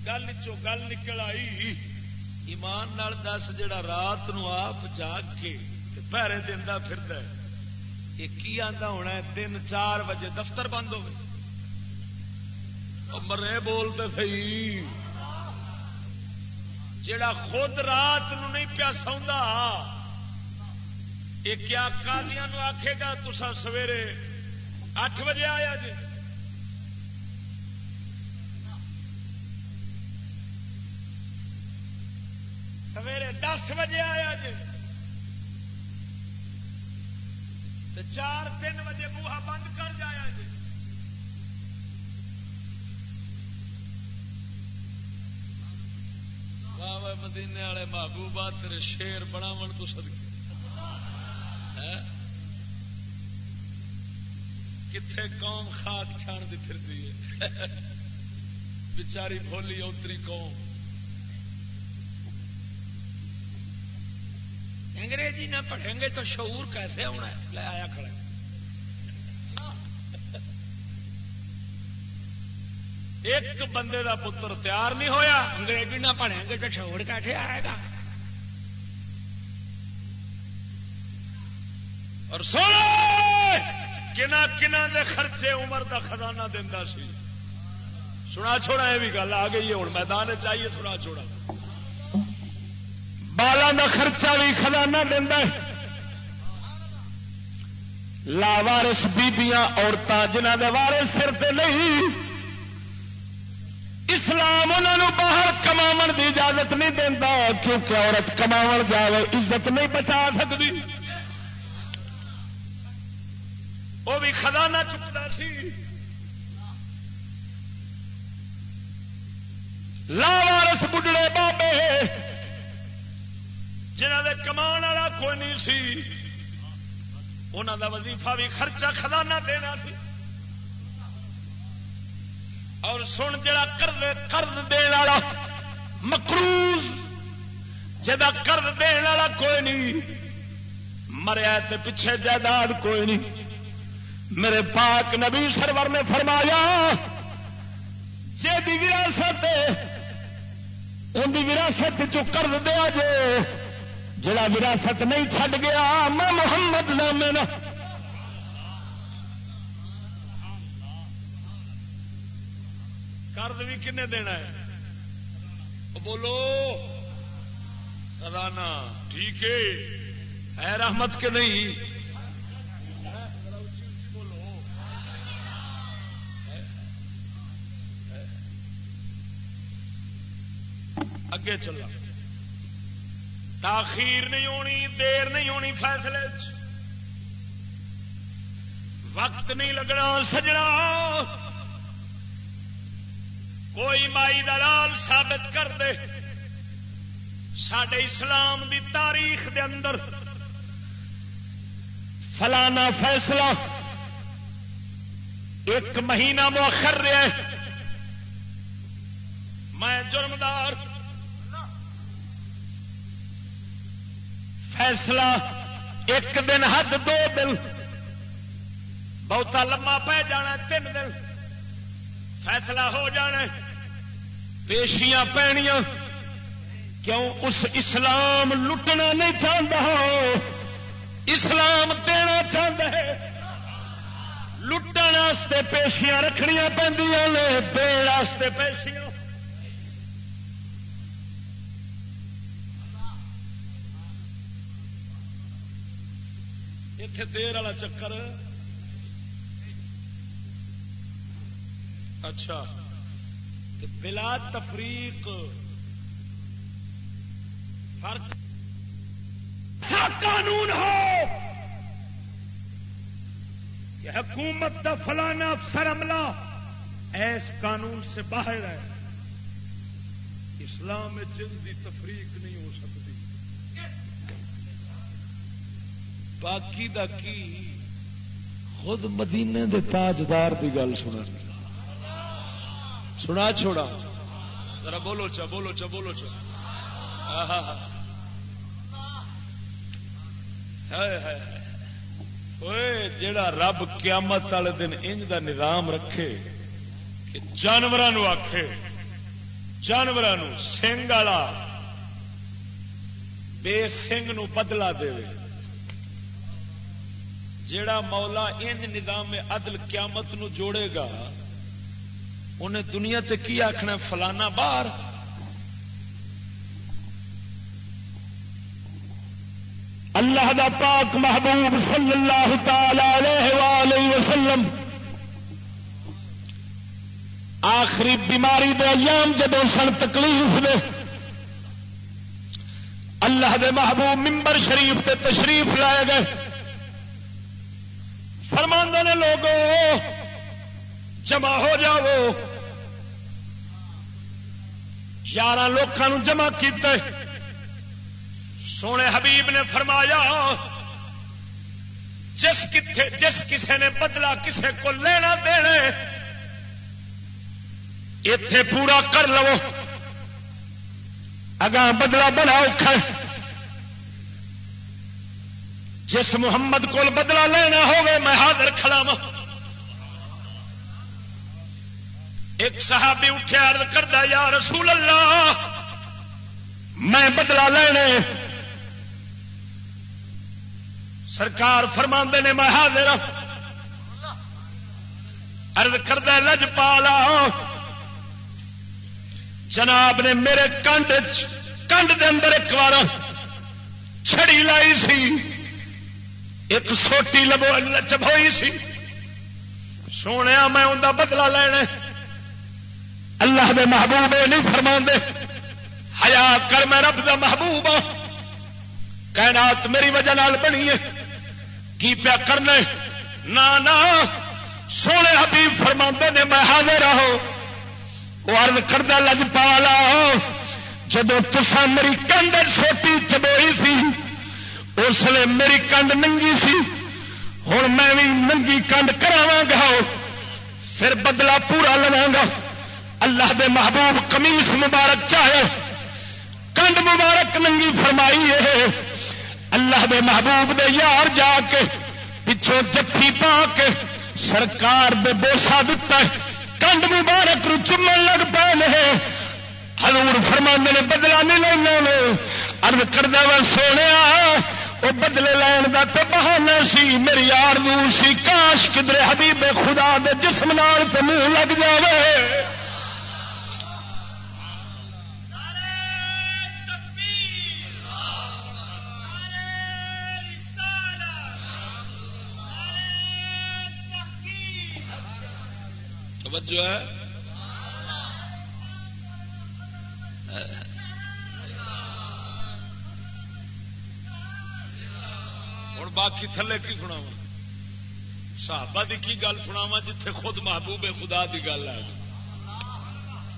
گل چو گل نکل آئی، ایمان نال دس جڑا رات نو آپ جاگ کے پیرے دینا پھر یہ کی آتا ہونا ہے؟ تین چار بجے دفتر بند ہو مرے بولتے سی جڑا خود رات نو نہیں پیا سوندا یہ کیا کازیا آخے گا تسا سویرے اٹھ بجے آیا جی؟ سویرے دس بجے آیا جی۔ چار تین بجے بوہا بند کر جایا جی۔ مدینے والے محبوبہ، تیرے شیر بناو تو سدکے کتنے قوم خاک چھان دی پھرتی ہے؟ بچاری بھولی اتری قوم۔ انگریزی نہ پڑھیں گے تو شعور کیسے ہونا ہے؟ لے آیا کھڑا۔ ایک بندے دا پتر تیار نہیں ہویا، انگریزی نہ پڑھیں گے تو شعور کیسے آئے گا؟ اور سونا کنا کنا دے خرچے عمر دا خزانہ دینا سی۔ سنا چھوڑا، یہ بھی گل آ گئی ہے ہوں میدان چاہیے سنا چھوڑا۔ بالا دا خرچہ بھی خزانہ دینا لاوارس بیبیاں عورتیں جنہ دے وارے سر پہ نہیں۔ اسلام انہوں باہر کما کی اجازت نہیں دینا کیونکہ عورت کما جائے عزت نہیں بچا سکتی وہ بھی خزانہ چکتا سی۔ لاوارس بڈڑے بابے۔ جنہ دے کما والا کوئی نہیں سی انہوں دا وظیفہ بھی خرچہ خزانہ دینا سی۔ اور سن جڑا قرض قرض دین والا مکروز جا قرض دین والا کوئی نہیں۔ مریا تے پیچھے جائیداد کوئی نہیں۔ میرے پاک نبی سرور نے فرمایا جی وراثت ان کی وراثت چو دیا جے۔ جڑا وراثت نہیں چھڈ گیا، میں محمد نامے نا قرض بھی کنے دینا ہے؟ بولو رانا ٹھیک ہے۔ رحمت کے نہیں؟ اگے چلا تاخیر نہیں ہونی، دیر نہیں ہونی فیصلے وقت نہیں لگنا، سجنا۔ کوئی مائی دلال ثابت کر دے۔ سڈے اسلام دی تاریخ دے اندر فلانا فیصلہ ایک مہینہ مؤخر رہے میں جرمدار فیصلہ ایک دن حد دو دن۔ بہتا لما پہ جانا تین دن۔ فیصلہ ہو جانا پیشیاں پینیاں کیوں؟ اس اسلام لٹنا نہیں چاہتا اسلام دینا چاہتا ہے۔ لٹن پیشیاں رکھنیا پہ دے پیشیاں۔ اتے دیر والا چکر اچھا۔ بلا تفریق۔ فرق۔ قانون ہو۔ کہ حکومت کا فلانا افسر عملہ ایس قانون سے باہر ہے۔ اسلام جن کی تفریق نہیں ہو سکتی باقی دا کی؟ خود مدینے دے تاجدار دی گل سنا سنا چھوڑا۔ ذرا بولو چا بولو چا بولو چا۔ جڑا رب قیامت والے دن انج دا نظام رکھے کہ جانوروں آخے جانوروں سنگ والا بے سنگ نو بدلا دے جیڑا مولا انج نظام عدل قیامت نو جوڑے گا، انہیں دنیا تے کی آخنا فلانا باہر۔ اللہ دا پاک محبوب صلی اللہ تعالی علیہ وسلم آخری بیماری دے ایام جدو سن تکلیف دے، اللہ دے محبوب ممبر شریف تے تشریف لائے گئے۔ فرماندے نے لوگوں جمع ہو جاؤ۔ یارہ لوگوں جمع کیتے۔ سونے حبیب نے فرمایا، جس کتھے، جس کسے نے بدلا کسے کو لینا دینا اتے پورا کر لو۔ اگاں بدلا بڑا اوکھا جس محمد کو بدلا لینا میں حاضر کھڑا وا ایک صحابی اٹھے عرض کردا یا رسول اللہ، میں بدلا لینے سرکار فرما نے، میں حاضر ہاں۔ ارد کردہ، لج پالا۔ جناب نے میرے کنڈ کنڈ دے اندر ایک بار چھڑی لائی سی۔ ایک سوٹی لبو چبوئی سی۔ سونے میں انہیں بدلا لینا اللہ دے محبوب نہیں فرما دے ہیا کر میں رب دا محبوب ہوں کائنات میری وجہ نال بنی ہے۔ کی پیا کرنا نہ سونے حبیب فرما نے میں حاضر رہو وہ ارد کردہ لج پالا ہاں۔ جب تسا میری کندر سوٹی چبوئی سی۔ اس لیے میری کنڈ ننگی سی۔ ہوں میں بھی ننگی کنڈ کرا گا۔ پھر بدلا پورا لوا گا۔ اللہ دے محبوب کمیس مبارک چاہے۔ کنڈ مبارک ننگی فرمائی ہے۔ اللہ دے محبوب دے یار جا کے، پچھوں جفی پا کے سرکار دے بوسا دتا ہے۔ کنڈ مبارک رو چومن لگ پے ہلور فرما نے بدلا نہیں لینا ارد کردہ سونے وہ بدلے لین کا تو بہانا سی، میری یار سی، کاش کدرے حبیب خدا دے جسم نال تو منہ لگ جائے توجہ ہے۔ باقی تھلے کی سنا صحابہ دی کی گل سنا جتھے خود محبوب خدا دی گل ہے۔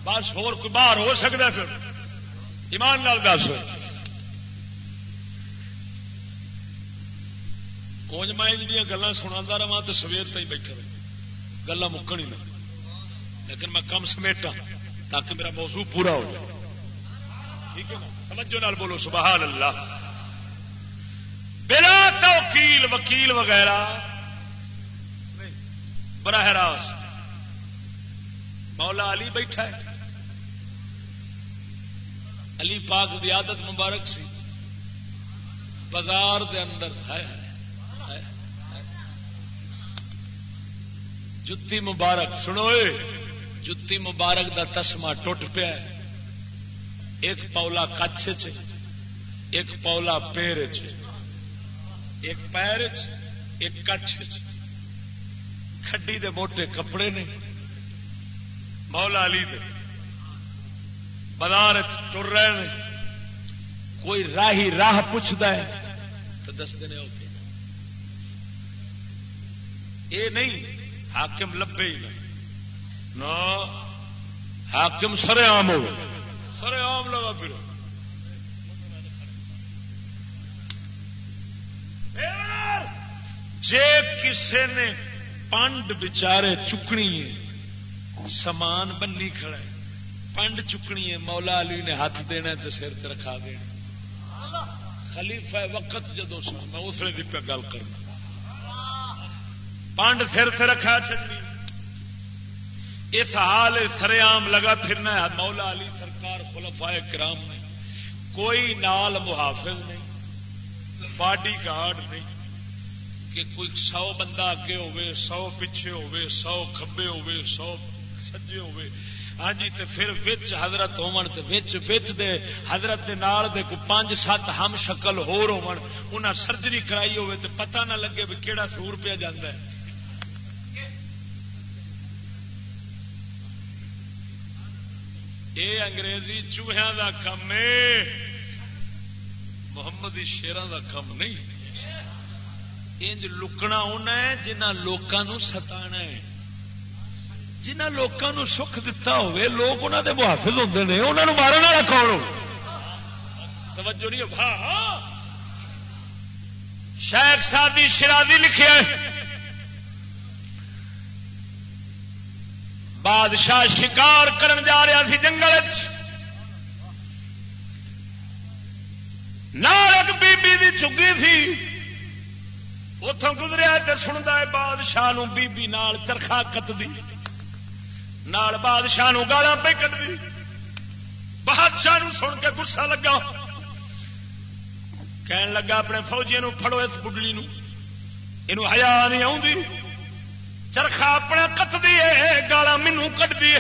بس ہور کوئی باہر ہو سکتا ہے پھر۔ ایمان لال دس۔ کونج مائنج دیا گلان سنا رہا تو سویر تھی بیٹھے رہے۔ گلا مکن ہی نہ۔ لیکن میں کم سمیٹا تاکہ میرا موضوع پورا ہو جائے۔ ٹھیک ہے نا؟ سمجھو نال بولو، سبحان اللہ۔ بلا توکیل، وکیل وغیرہ۔ براہ راست۔ مولا علی بیٹھا ہے۔ علی پاک کی عادت مبارک سی۔ بازار دے اندر۔ ہے جتی مبارک۔ سنوئے جتی مبارک دا تسما ٹوٹ پیا ایک پولا کچھ چ، ایک پولا پیر چ۔ ایک پیر ایک کچھ کھڈی دے موٹے کپڑے نے مولا علی دے بازار تر رہے ہیں کوئی راہی راہ پوچھتا ہے تو دستے نے یہ نہیں، حاکم لبے ہی نہیں۔ حاکم سر آم ہو۔ سر آم لگا پھر جے کسے نے پنڈ بچارے چکنی ہے، سامان بنی کھڑا ہے۔ پنڈ چکنی ہے، مولا علی نے ہاتھ دینا تو سر ت رکھا دینا خلیفہ وقت جدو سن میں اس لیے پہ گل کرنا۔ پنڈ سر سے رکھا چکنی اس حال سریام لگا پھرنا ہے، مولا علی سرکار خلفا کرام نے کوئی نال محافظ نہیں۔ باڈی گارڈ نہیں کہ کوئی سو بندہ اگے ہوے سو پیچھے ہوے سو کبے ہوے سو سجے ہوے ہاں جی تے پھر وچ حضرت ہون تے وچ وچ دے حضرت دے نال دے کو پانچ سات ہم شکل ہور ہون انہاں سرجری کرائی ہوے تے پتہ نہ لگے بھی کیڑا سور پیا جاندا ہے یہ انگریزی چوہیا کا کم ہے محمد شیران کا کم نہیں. انج لکنا ہونا ہے جنہ لوگوں ستا ہے. جنہ لوگوں سکھ دتا ہوئے، لوگ انہوں دے محافظ ہوتے ہیں انہوں مارن والا کون توجہ نہیں ہاں،, ہاں شیخ سادی شرادی لکھے بادشاہ شکار کرن جا رہا سی جنگل نارک بی بی دی چگی تھی اتوں گزریا تو سنتا ہے بادشاہ نو بی بی نال چرخا کت دی نال بادشاہ نو گالا پہ کٹ دی بادشاہ نو سن کے گسا لگا کہن لگا اپنے فوجی نو پھڑو اس بڈلی نو یہ ہیا نہیں آ چرخا اپنا کت دیے گالا مینو کٹ دیے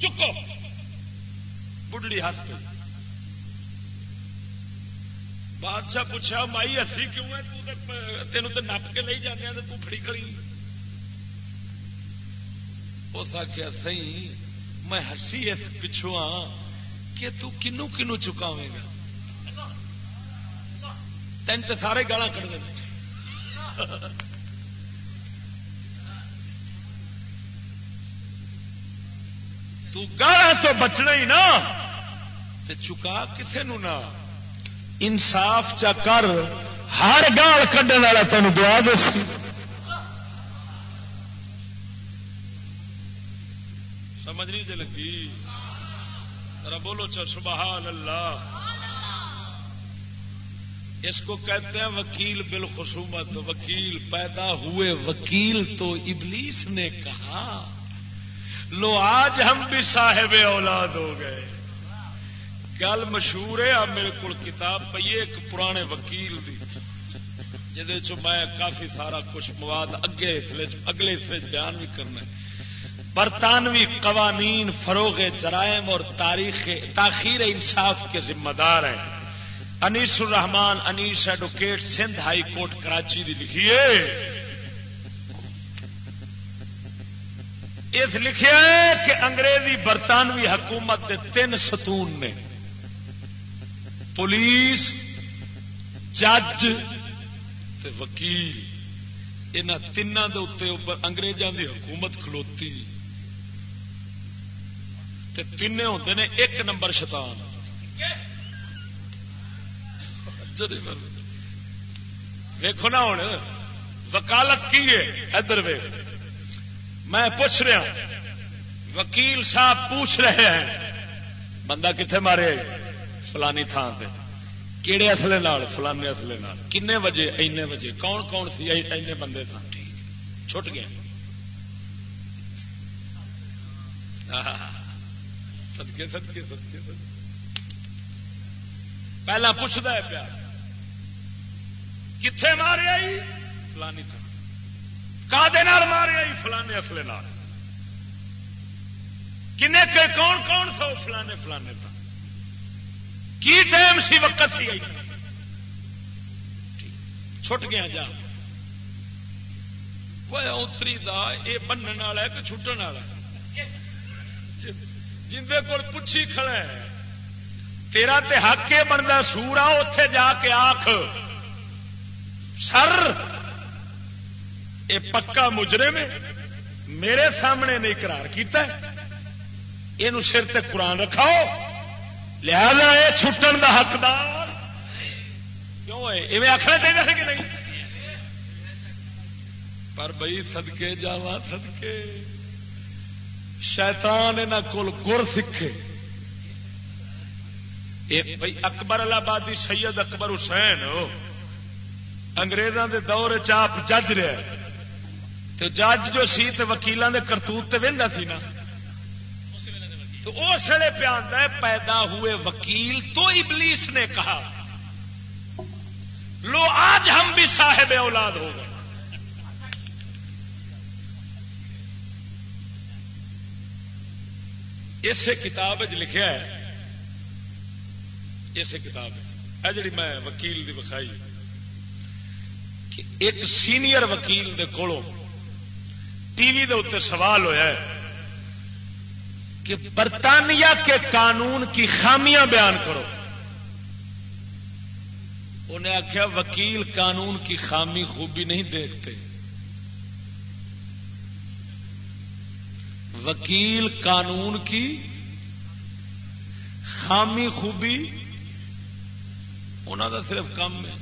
چکو بڑھڑی ہس گئی بادشاہ پوچھا، مائی ہسی کیوں ہے؟ تینوں تو نپ کے لے جانے تو تڑی کری اس آخیا سی میں ہسی اس پچھو ہاں کہ تو کنو کنو چکاوے گا. تین تو سارے گالا کٹ دیں تو گالا تو بچنا ہی نا۔ تے چکا کتنے نو نا انصاف چا کر ہر گال کھڈن والا تمہیں دعا دس سمجھ نہیں جی لگی؟ بولو چل سبحان اللہ اس کو کہتے ہیں وکیل بالخصومت، وکیل پیدا ہوئے وکیل تو ابلیس نے کہا، لو آج ہم بھی صاحب اولاد ہو گئے۔ گل مشہور ہے میرے کو کتاب پی ایک پرانے وکیل دی جہد میں کافی سارا کچھ مواد اگے اگلے بیان بھی کرنا ہے۔ برطانوی قوانین فروغ جرائم اور تاریخ تاخیر انصاف کے ذمہ دار ہیں۔ Anis ur Rahman Anis advocate Sindh high court Karachi دی لکھیے اس لکھے کہ انگریزی برطانوی حکومت دے تین ستون نے پولیس، جج وکیل ان تین انگریزوں کی حکومت کھلوتی۔ تین ہوتے ہیں ایک نمبر شیطان۔ ویکو نا ہوں وکالت کی ہے؟ ادھر وے میں پوچھ رہا وکیل صاحب پوچھ رہے ہیں، بندہ کتنے مارے؟ فلانی تھان سے کہڑے اصلے فلانے اصلے کن بجے اینے بجے کون کون سی اینے بندے سن ٹھیک چھٹ گئے۔ سدکے سدکے سدکے پہلا پوچھتا ہے پیار۔ کتنے مارے آئی؟ فلانی کا مارے آئی؟ فلانے اصلے کنے کون کون سو فلانے فلانے تھا کی ٹائم سی وقت سی چھٹ گیا جا۔ اتری دا یہ بننے والا ہے کہ چھٹن والا جن کو پوچھی کھڑا ہے، تیرا تے حق یہ بنتا سورا اتے جا کے آخ سر یہ پکا مجرے میں میرے سامنے نہیں کرار کیتا یہ سر تے قرآن رکھاؤ۔ لہذا یہ چھٹن دا حقدار کیوں ہے؟ آخنا چاہیے کہ نہیں؟ پر بھائی سدکے جا سدکے شیطان یہاں کول گر سکھے۔ بھائی اکبر آبادی سید اکبر حسین اگریزوں کے دور چاپ جج رہا تو جج جو سی تو وکیلوں کے کرتوت وہدا سی نا۔ تو اس ویلے پہ ہے، پیدا ہوئے وکیل تو ابلیس نے کہا، لو آج ہم بھی صاحب اولاد ہو گئے۔ اسے کتاب لکھا ہے اسے کتاب ہے جڑی میں وکیل دی بخائی کہ ایک سینئر وکیل دے کولوں ٹی وی دے اتنے سوال ہویا ہے۔ کہ برطانیہ کے قانون کی خامیاں بیان کرو۔ انہیں آخیا وکیل قانون کی خامی خوبی نہیں دیکھتے۔ وکیل قانون کی خامی خوبی انہوں کا صرف کم ہے۔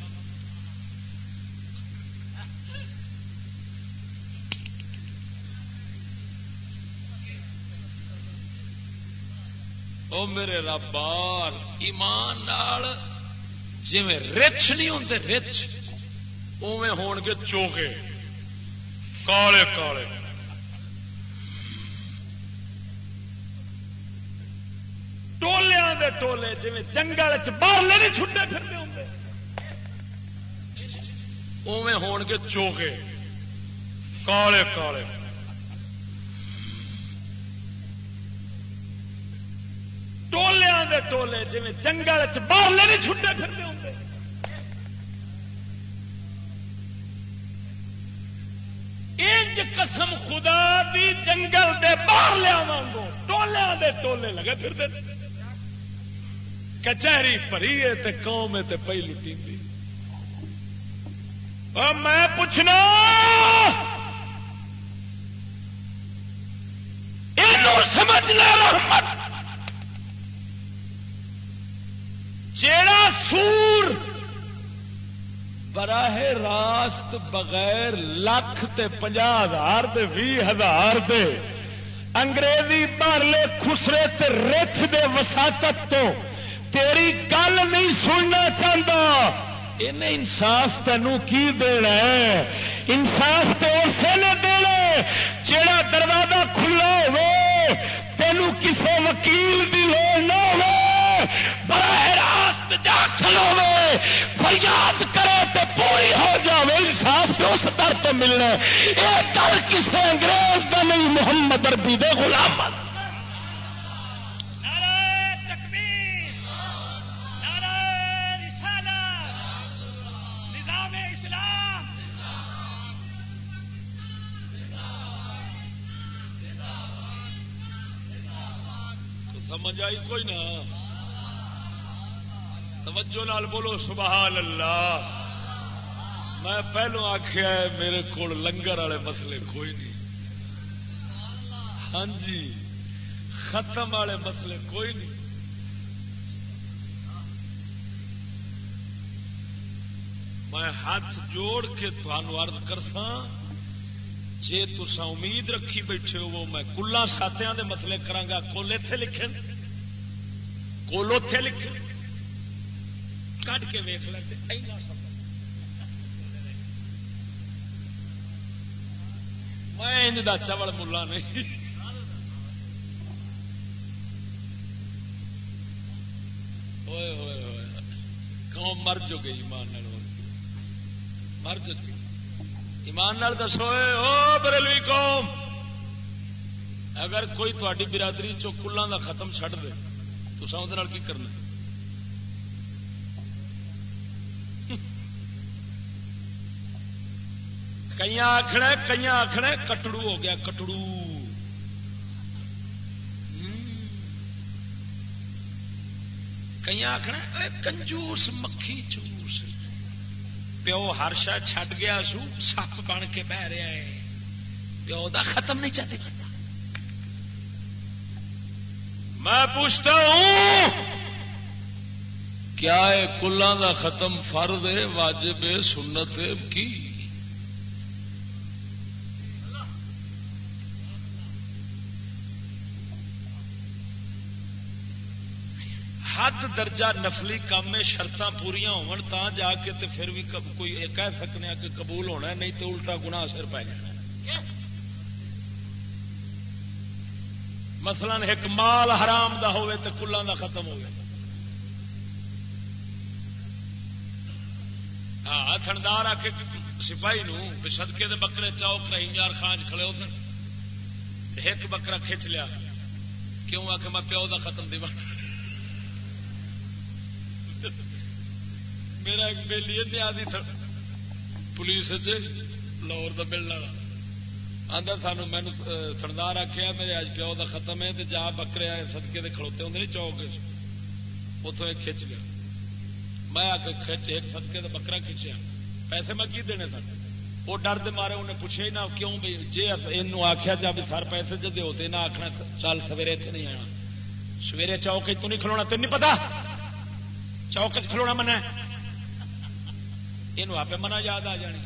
او میرے ربار ایمان جی رچ نہیں ہوتے رچ اوے ہون گے چوکے کالے کالے۔ ٹولیا دے ٹولے جی جنگل باہر نہیں چھٹے پھرتے ہوں اوے ہون گے چوکے کالے کالے۔ ٹولیا دے ٹولے جی جنگل باہر نہیں چھٹے پھرتے ہوں انج قسم خدا دی جنگل دے باہر لیا وانگو ٹولیا دے ٹولے لگے پھرتے کچہری پری ہے تے قوم تے پی لٹی میں پوچھنا سمجھنا رحمت جیڑا سور براہ راست بغیر لکھ تے پنجا ہزار تے بھی ہزار دے انگریزی بارلے خسرے تے رچ دے وساطت تو تیری گل نہیں سننا چاہتا انہیں انصاف تینوں کی دینا ہے؟ انصاف تو اسے نے دینا جڑا دروازہ کھلا ہو تینوں کسے وکیل کی لوڑ نہ ہو براہ راست جا کھلو فریاد کرے تو پوری ہو جائے انصاف تو اس در تو ملنا یہ در کسے انگریز کا نہیں، محمد اربی دے غلام۔ سمجھ آئی کوئی نہ۔ توجہ نال بولو، سبحان اللہ۔ میں پہلو آخیا میرے کو لنگر والے مسئلے کوئی نہیں۔ ہاں جی ختم والے مسئلے کوئی نہیں۔ میں ہاتھ جوڑ کے تمہوں ارد کرسا جی تسا امید رکھی بیٹھے ہو میں کلا ساتیا دے مسئلے کرا کل اتے لکھے کول اتے لکھے کٹ کے ویخ لے میں چوڑ ملا نہیں۔ ہوئے ہوئے ہوئے۔ قوم مر جو گئی ایمان مر جو گئی۔ ایمان نال دسو او بریلوی قوم، اگر کوئی تاری برادری چو کلان دا ختم چڈ دے تو سو کی کرنا؟ کئی آخر کئی آخر کٹڑو ہو گیا کٹڑو کئی آخر کنجوس مکھی چوس پیو ہر شا چڈ گیا سو سپ بن کے بہ رہا ہے پیو دا ختم نہیں چاہتے کرنا میں پوچھتا ہوں کیا کلان دا ختم فرد ہے واجب سنت کی حد درجہ نفلی کام میں شرط پوریا ہون تا جا کے تے پھر بھی کوئی کہہ سکنے کہ قبول ہونا ہے، نہیں تو الٹا گنا سر پی جانا مثلا ایک مال حرام دا ہوئے تے کلان دا ختم ہو گیا ہاں تھندار آ کے سپاہی نو سدکے دے بکرے چوک رہی یار خانچ کھڑے ہوتے ایک بکرا کھچ لیا۔ کیوں آ کے میں پیو دا ختم دی میرا ایک بےلی آدھی پولیس لاہور کا ملنا آدھا سان مینو تھندار آخیا میرے اج پیو کا ختم ہے جا بکرے سدکے کے کھڑوتے ہوں چوک اتوں ایک کھچ گیا میں آ کے کھچ ایک سدکے کا بکرا کھچیا۔ پیسے میں کی دینے سن؟ وہ ڈر دے مارے انہیں پوچھے نہ، کیوں بھائی جی یہ آخیا جا بھی سر پیسے جدے ہوتے، نہ آخنا چل سویرے اتنے نہیں آنا۔ سویرے چوک تو نہیں کھلونا تین نہیں پتا چوک کھلونا من یہ آپ منا یاد آ جانی۔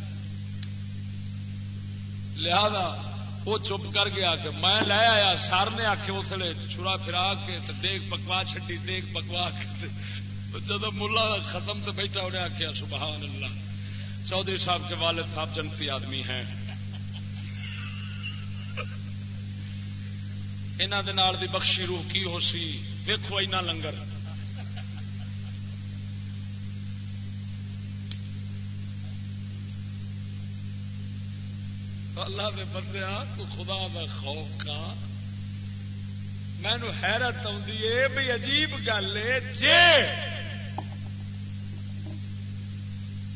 لہذا وہ چپ کر گیا کہ میں لے آیا، سر نے آخ اس لیے چھڑا پھرا کے دیکھ پکوا چڈی دیکھ پکوا کے جب ملا ختم تو بیٹھا، انہیں آخیا سبحان اللہ۔ چودھری صاحب کے والد صاحب جنتی آدمی ہیں۔ انہوں دی بخشی روح کی ہو سی؟ ویکو اینا لنگر۔ اللہ دے بندے تو خدا دا خوف کا مینو حیرت آئی بھی عجیب گل ہے جے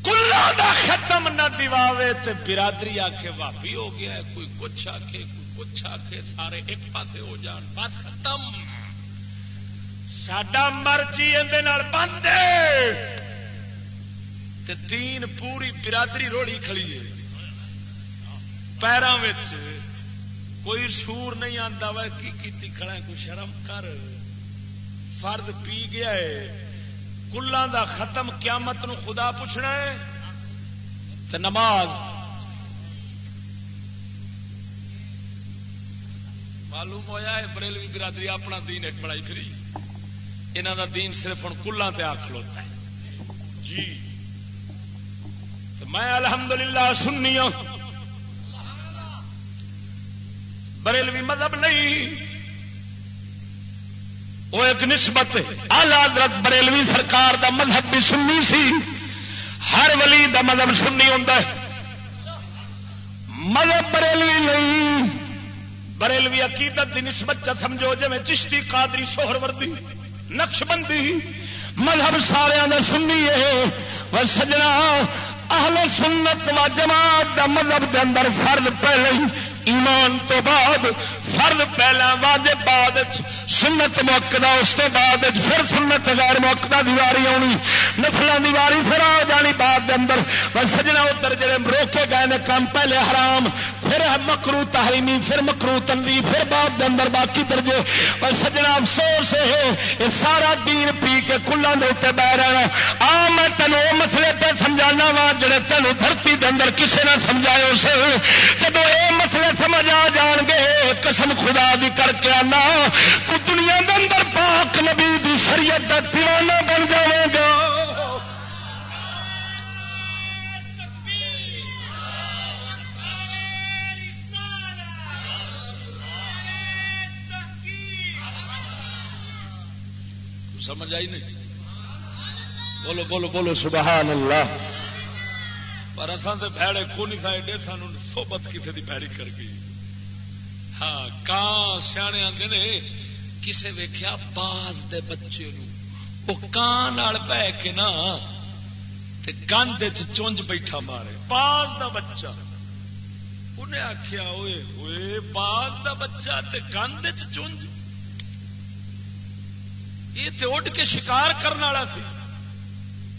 کلا دا ختم نہ دیواوے تے برادری آکھے واپی ہو گیا ہے، کوئی کچھ آکھے، کوئی کچھ آکھے، سارے ایک پاسے ہو جان بات ختم۔ ساڈا مرجی اندر بند دین پوری برادری روڑی کھڑی ہے پیروں کوئی سور نہیں آتا وا کی کیتی کھڑا کوئی شرم کر فرد پی گیا ہے کلان دا ختم قیامت نو خدا پوچھنا ہے نماز معلوم ہوا ہے بریلوی برادری اپنا دین ایک بڑائی کری یہاں کا دین صرف ہوں کلان تے آ کھلوتا ہے جی تو میں الحمدللہ سننی ہوں بریلوی مذہب نہیں۔ وہ ایک نسبت آلہ حضرت بریلوی سرکار دا مذہب بھی سننی سی۔ ہر ولی دا مذہب سننی ہوں مذہب بریلوی نہیں۔ بریلوی عقیدت دی نسبت چ سمجھو جی چشتی، قادری سوہر وردی نقش بندی مذہب سارا سننی ہے سجنا، اہل سنت و جماعت دا مذہب دے اندر فرد پہلے ایمان تو بعد فرد پہلا واجب بعد سنت موقع اس کے بعد پھر سنت غیر موقع دیواری آنی نفل دیواری پھر آ جانی بعد اندر۔ پر سجنا ادھر جڑے روکے گئے نے کام پہلے حرام، پھر مکرو تحریمی، پھر مکرو تنوی، پھر بعد اندر باقی درجے۔ پر سجنا افسوس ہے، یہ سارا دین پی کے کلوں کے اتنے بہ رہا آ، میں تینوں مسئلے پہ سمجھانا وا، جڑے تینوں دھرتی کے اندر کسی نہ سمجھایا اسے۔ جب یہ مسئلے سمجھ آ جان گے، قسم خدا دی کر کے آنا۔ تو دنیا کے اندر پاک نبی دی شریعت کا دیوانہ بن جائے گا۔ سمجھ آئی نہیں؟ بولو بولو بولو، سبحان اللہ۔ پر اصل تو بھڑے کو نہیں تھا ایڈے سان سوبت کسی کی پیڑی کر گئی۔ ہاں کان سیا نے، کسے ویخیا باز دے بچے وہ کان بہ کے نا گند چونج بیٹھا مارے۔ باز دا بچہ۔ انہیں آخیا ہوئے ہوئے، باز دا بچہ تے گند چونج۔ یہ تے اٹھ کے شکار کرنے والا سی۔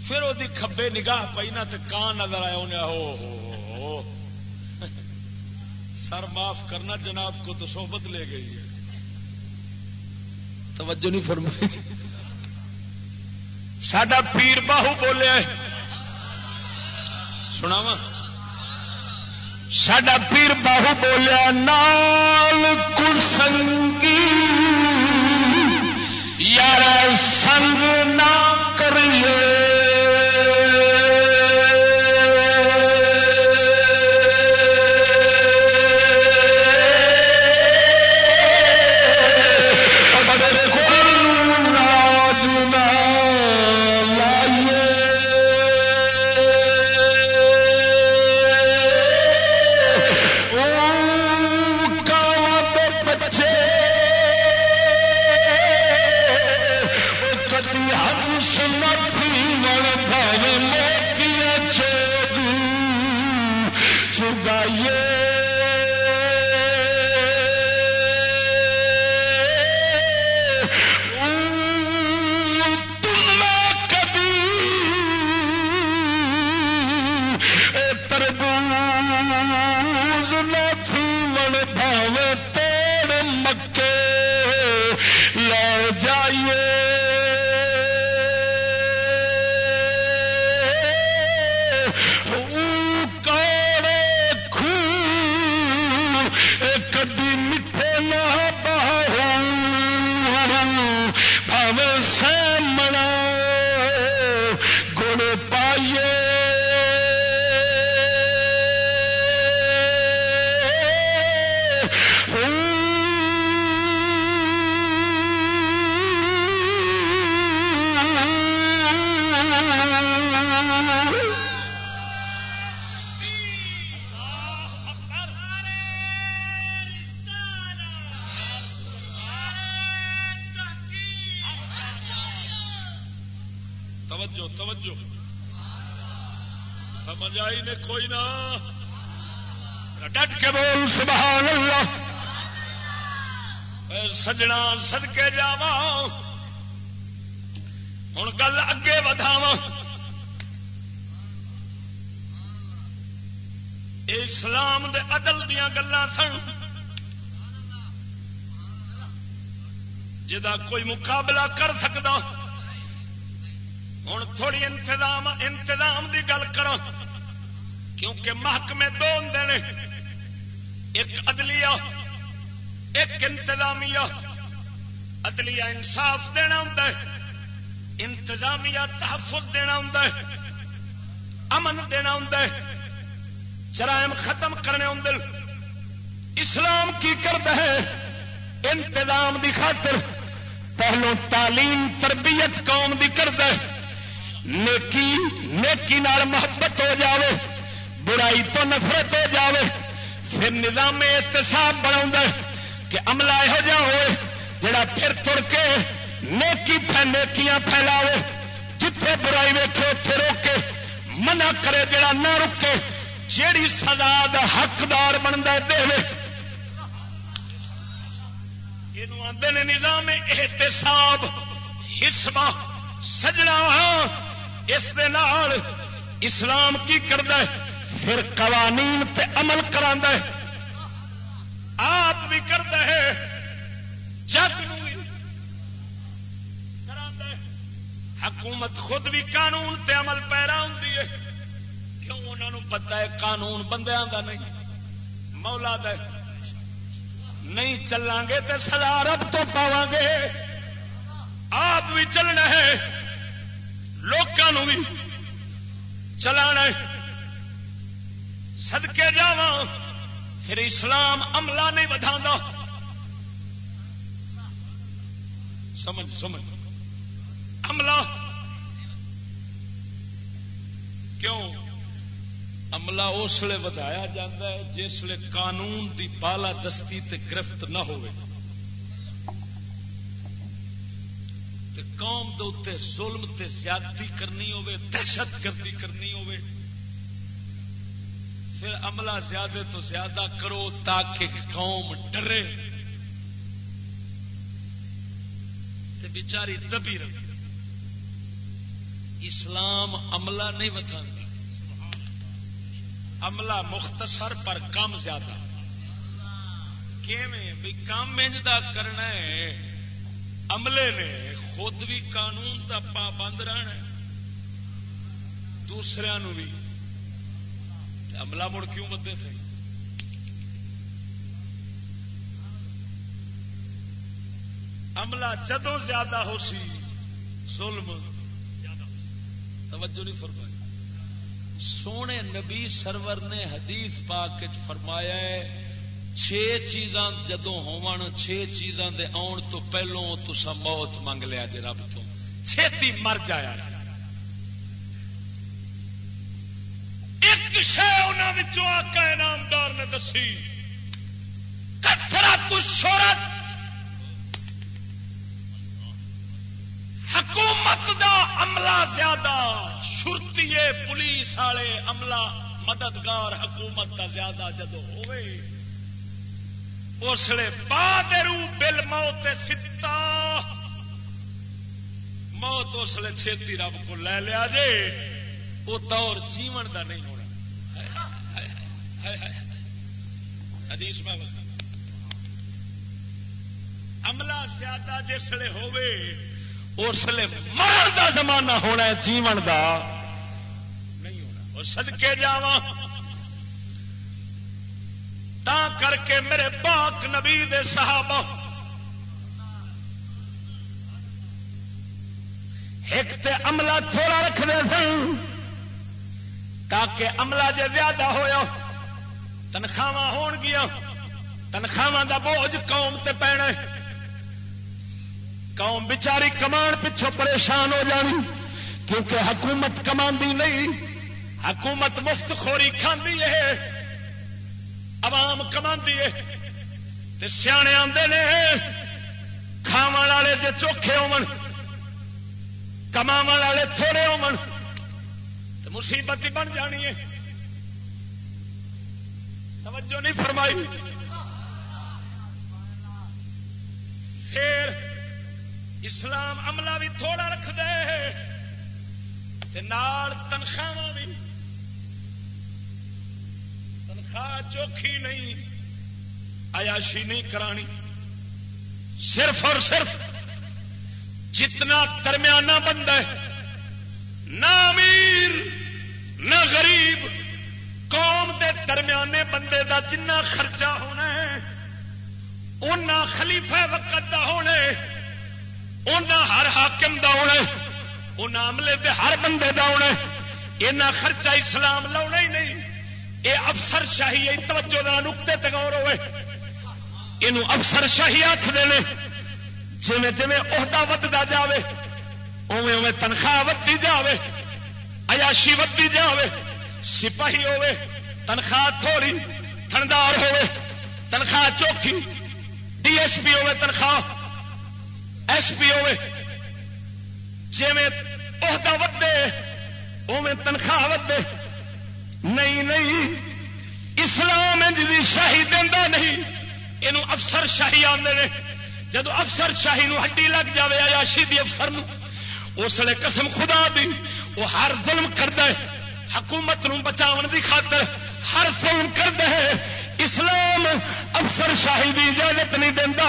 پھر وہ کبے نگاہ پی نہ کان نظر آیا انہیں؟ ہو سر معاف کرنا جناب کو تو صحبت لے گئی ہے۔ توجہ نہیں فرمائی۔ سڈا پیر باہو بولیا سنا سڈا پیر باہو بولیا نال کل سنگی۔ یار سنگ نہ کریے۔ کوئی سجنا سدکے جا ہوں گل اگے وداو اسلام دے عدل دیا گلان سن۔ جا کوئی مقابلہ کر سکتا ہوں تھوڑی انتظام انتظام دی گل کرو کیونکہ محکمے دو ہوں نے، ایک عدلیہ، ایک انتظامیہ۔ عدلیہ انصاف دینا ہوں انتظامیہ تحفظ دینا ہوں امن دینا ہوں جرائم ختم کرنے ہوں اسلام کی کرد ہے؟ انتظام دی خاطر پہلو تعلیم، تربیت قوم دی کرد ہے۔ نیکی نیکی نال محبت ہو جاوے۔ برائی تو نفرت ہو جاوے، پھر نظام احتساب بنا کہ عملہ یہو جہ ہوئے جڑا پھر تر کے نیکی نیکیاں پھیلاوے، جتھے برائی ویکھے اتے روکے، منع کرے جڑا نہ رکے، جیڑی سزا دا حقدار بنتا دے یہ آدھے نے نظام احتساب حسبہ سجنا اس دے اسلام کی کرد پھر قوانین تے عمل کرا آپ بھی کرد ہے۔ جگ حکومت خود بھی قانون تے عمل پیرا ہوں کیوں انہوں پتا ہے قانون بندیاں کا نہیں؟ مولا دے نہیں چلان گے تو سزا رب تو پاو گے۔ آپ بھی چلنا ہے۔ لوگوں بھی چلا سدکے جا پھر اسلام عملہ نہیں بتا سمجھ سمجھ۔ عملہ۔ کیوں؟ عملہ اس لیے ودایا جا جس لیے قانون دی بالا دستی تے گرفت نہ ہوئے۔ تے قوم دے ظلم تے زیادتی کرنی ہوے دہشت گردی کرنی ہوے پھر عملہ زیادہ تو زیادہ کرو تاکہ قوم ڈرے۔ تے بیچاری دبی رہے۔ اسلام عملہ نہیں بتا عملہ مختصر پر کم زیادہ۔ بھی کام انجدا کرنا ہے۔ عملے نے خود بھی قانون کا پابند رہنا دوسرے بھی۔ عملہ مڑ کیوں بدے تھے؟ عملہ جدو زیادہ ہو سی، ظلم توجہ نہیں فرمائی۔ سونے نبی سرور نے حدیث پاک فرمایا ہے چھ چیزاں جدو ہون چھ چیزاں دے آن تو پہلو تسا موت منگ لیا جی رب تو۔ چھتی مر جایا ایک شہ آقا انعامدار نے دسی۔ کثرت شہرت حکومت دا عملہ زیادہ شرتی پولیس والے عملہ، مددگار حکومت کا زیادہ جدو ہوئے۔ اس لیے بادرو بل موت ستا۔ موت اس لیے چھتی رب کو لے لیا جے۔ وہ دور جیون کا نہیں ہونا حدیث میں عملہ زیادہ جسے ہوئے لیے مرن کا زمانہ ہونا جیون کا نہیں ہونا۔ اور سدکے جا کر کے میرے پاک نبی دے صحابہ۔ ایک تے عملہ تھوڑا رکھتے سن، تاکہ عملہ جے زیادہ ہوا تنخواہ ہون گیا۔ تنخواہ دا بوجھ قوم تے پینے قوم بچاری کمان پچھوں پریشان ہو جانی، کیونکہ حکومت کما نہیں، حکومت مفت خوری کھاندی ہے، عوام کما سیانے آتے نے کھاو والے جی چوکھے ہو کما والے تھوڑے ہو مصیبت ہی بن جانی ہے۔ توجہ نہیں فرمائی۔ پھر اسلام عملہ بھی تھوڑا رکھ دے نال تنخواہ بھی۔ تنخواہ چوکھی نہیں، عیاشی نہیں کرانی۔ صرف اور صرف جتنا درمیانہ بندہ ہے نہ امیر نہ غریب قوم دے درمیانے بندے دا جنہ خرچہ ہونا ہے اُنہ خلیفہ وقت دا ہونا اُنہ ہر حاکم دا ہونا ان عملے دے ہر بندے دا ہونا اینا خرچہ اسلام لاؤنا ہی نہیں۔ اے افسر شاہی توجہ دا نقطے تے غور ہوئے۔ یہ افسر شاہی آخر جی جی عہدہ ودتا جائے اوے اوے تنخواہ ودی جائے ایاشی ودی جائے سپاہی ہوے تنخواہ تھوڑی، تھندار ہوے تنخواہ چوکھی، ڈی ایس پی ہوے تنخواہ، ایس پی ہوے جی عہدہ ودے اوے تنخواہ ودے نہیں نہیں، اسلام جی شاہی دینا نہیں۔ یہ افسر شاہی آدھے جدو افسر شاہی نو ہڈی لگ جائے آیاشی دی افسر نو، اس لیے قسم خدا دی، وہ ہر ظلم کرتا ہے۔ حکومت نو بچاؤ دی خاطر ہر فون کرتے ہیں اسلام افسر شاہی کی اجازت نہیں دینا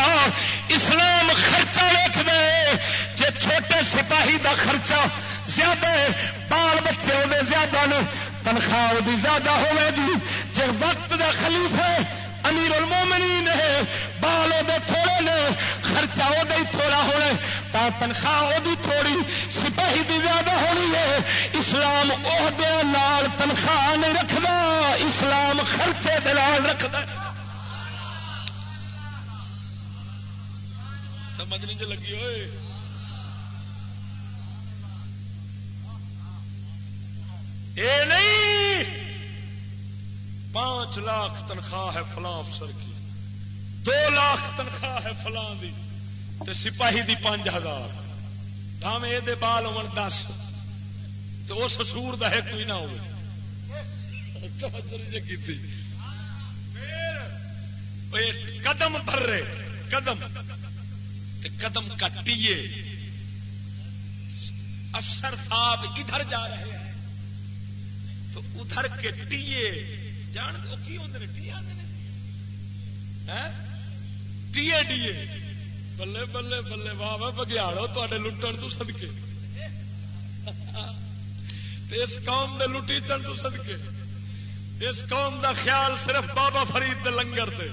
اسلام خرچہ ویک دے جے چھوٹے سپاہی دا خرچہ زیادہ ہے، بال بچے وہ زیادہ نے تنخواہ وہ زیادہ ہوے گی۔ جی وقت دا خلیف ہے امیر المومنین ہے بال وہ تھوڑے نے، خرچہ وہ تھوڑا ہونا تا تنخواہ وہ تھوڑی، سپاہی بھی زیادہ ہونی ہے۔ اسلام عہدے نال تنخواہ نہیں رکھنا اسلام خرچے دلال رکھنا سمجھ نہیں جو لگی ہوئے۔ اے نہیں! پانچ لاکھ تنخواہ ہے فلاں افسر کی۔ دو لاکھ تنخواہ ہے فلاں دی تے سپاہی دی پانچ ہزار۔ بھاوے یہ بال ہو دس۔ تو اس سور دا ہے کوئی نہ ہو جی قدم بھر رہے قدم تے قدم کٹیے۔ افسر صاحب ادھر جا رہے ہیں۔ تو ادھر کے ٹیے جان دو کی ہوتے ٹی ٹیے ڈیے بلے بلے بلے واہ واہ بگیاڑو تے لٹن تو سدکے اس قوم دے لٹی چن تو سدکے اس قوم دا خیال صرف بابا فرید دے لنگر تے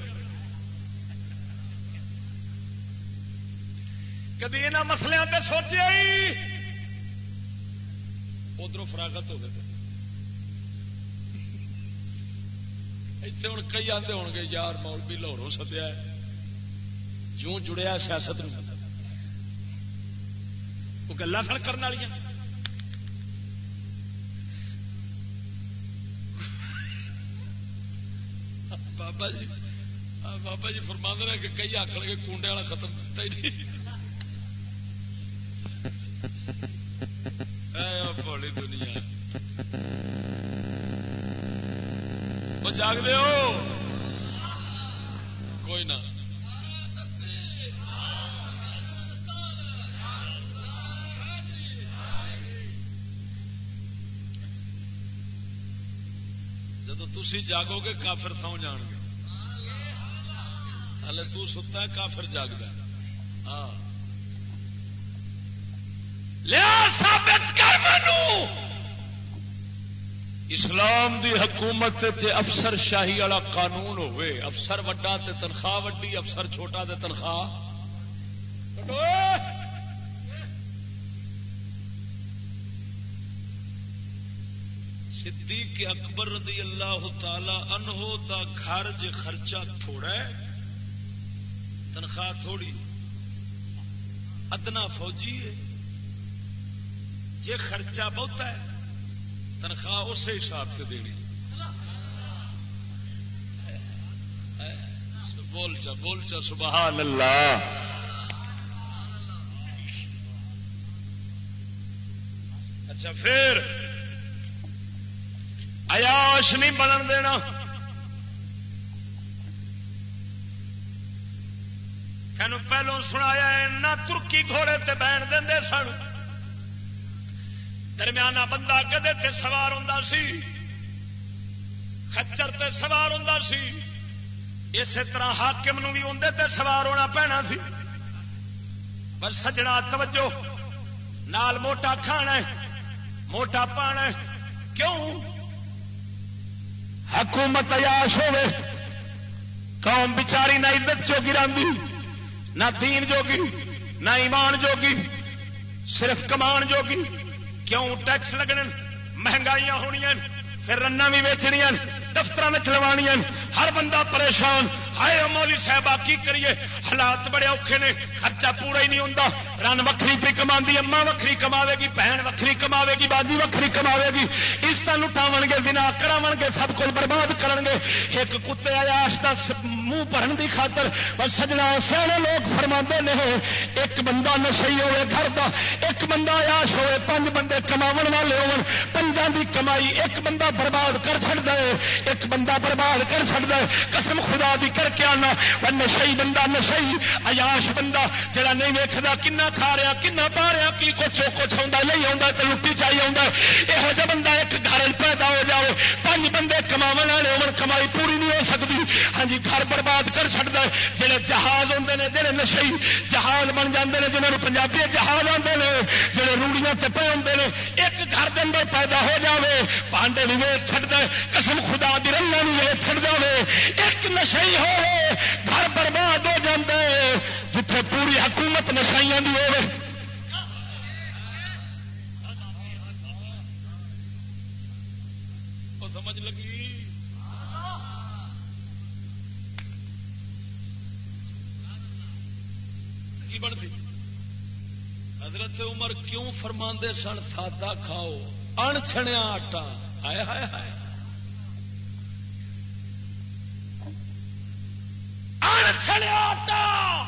کدی یہاں مسلیا تے سوچیا ہی ادھر فراغت ہو گئے اتنے ہوں کئی آدھے ہو گے یار مول بھی لاہوروں سدیا جو جڑیا سیاست وہ گلا سن کرنے والی بابا جی بابا جی فرما رہے کہ کئی آخر گے کنڈے والا ختم کرتا ہی نہیں بڑی دنیا جاگ دے ہو؟ کوئی نہ۔ جب تھی جاگو گے، کافر سو جان گے۔ ہلے تو ستا ہے، کافر جاگتا ہاں۔ لیا اسلام دی حکومت تے افسر شاہی والا قانون ہوئے۔ افسر وڈا تے تنخواہ وڈی، افسر چھوٹا تے تنخواہ۔ صدیق اکبر رضی اللہ تعالی انہو دا گھر جے خرچہ تھوڑا ہے، تنخواہ تھوڑی۔ ادنا فوجی ہے۔ جے خرچہ بہت ہے۔ تنخواہ اسی حساب سے دینی۔ بول چا بول چا، سبحان اللہ۔ اچھا پھر ایاش نہیں بنن دینا۔ تینوں پہلو سنایا نہ ترکی گھوڑے تے بہن دے سن۔ درمیانہ بندہ کدے تے سوار ہوں سی؟ خچر تے سوار ہوں سی؟ اسی طرح حاکم نو بھی اندر تے سوار ہونا پینا سی۔ پر سجنا توجہ۔ نال موٹا کھانا ہے، موٹا پانا ہے۔ کیوں؟ حکومت عیاش ہوے قوم بچاری نہ عزت جو گرا نہ دین جوگی، نہ ایمان جوگی، صرف کمان جوگی۔ کیوں ٹیکس لگنے مہنگائیاں ہونی پھر رنگ بھی ویچنیا دفتر چلوانیاں ہر بندہ پریشان ہائے مولی صاحب کی کریے؟ حالات بڑے اوکھے نے، خرچہ پورا ہی نہیں ہوتا رن وکری پہ کما اما وکری کما گی، بہن وکری کما گی، باجی وکری کما گی۔ اس طرح لٹاو گے، بنا کرا گے، سب کچھ برباد کر گے۔ ایک کتے آیاش کا منہ بھرن کی خاطر پر سجنا سارے لوگ فرما نے، ایک بندہ نشئی ہوئے گھر کا ایک بندہ آیاش ہوئے پانچ بندے کما والے ہو پنجا کی کمائی ایک بندہ برباد کر چڑ دے ایک بندہ برباد کر چڑ دے قسم خدا دی کر کے آنا۔ نشئی بندہ نشئی ایاش بندہ جڑا نہیں ویکتا کنا کھا رہا، کنا پا رہا، کی کچھ کچھ آتا نہیں آتا تو لٹی چاہیے آتا یہو جہ بندہ ایک گھر پیدا ہو جائے پانچ بندے کما والے ہو کمائی پوری نہیں ہو سکتی ہاں جی گھر برباد کر چڑتا ہے۔ جہے جہاز آتے ہیں جہے نشئی جہاز بن جاتے ہیں جنہوں پنجابی جہاز آتے ہیں جہے روڑیاں تے پہ آتے ہیں ایک گھر کے اندر پیدا ہو جائے پانڈے بھی ویچ چڑھتا ہے، قسم خدا دی رنگا بھی ویچ چڑ جائے ایک نشئی ہو گھر برباد ہو جاتا ہے، جتھے پوری حکومت نشائیاں دی ہو سمجھ لگی؟ کی بنتی؟ حضرت عمر کیوں فرما سن، سادہ کھاؤ ان چھڑیا آٹا۔ ہائے ہائے ہائے۔ ان چھڑیا آٹا،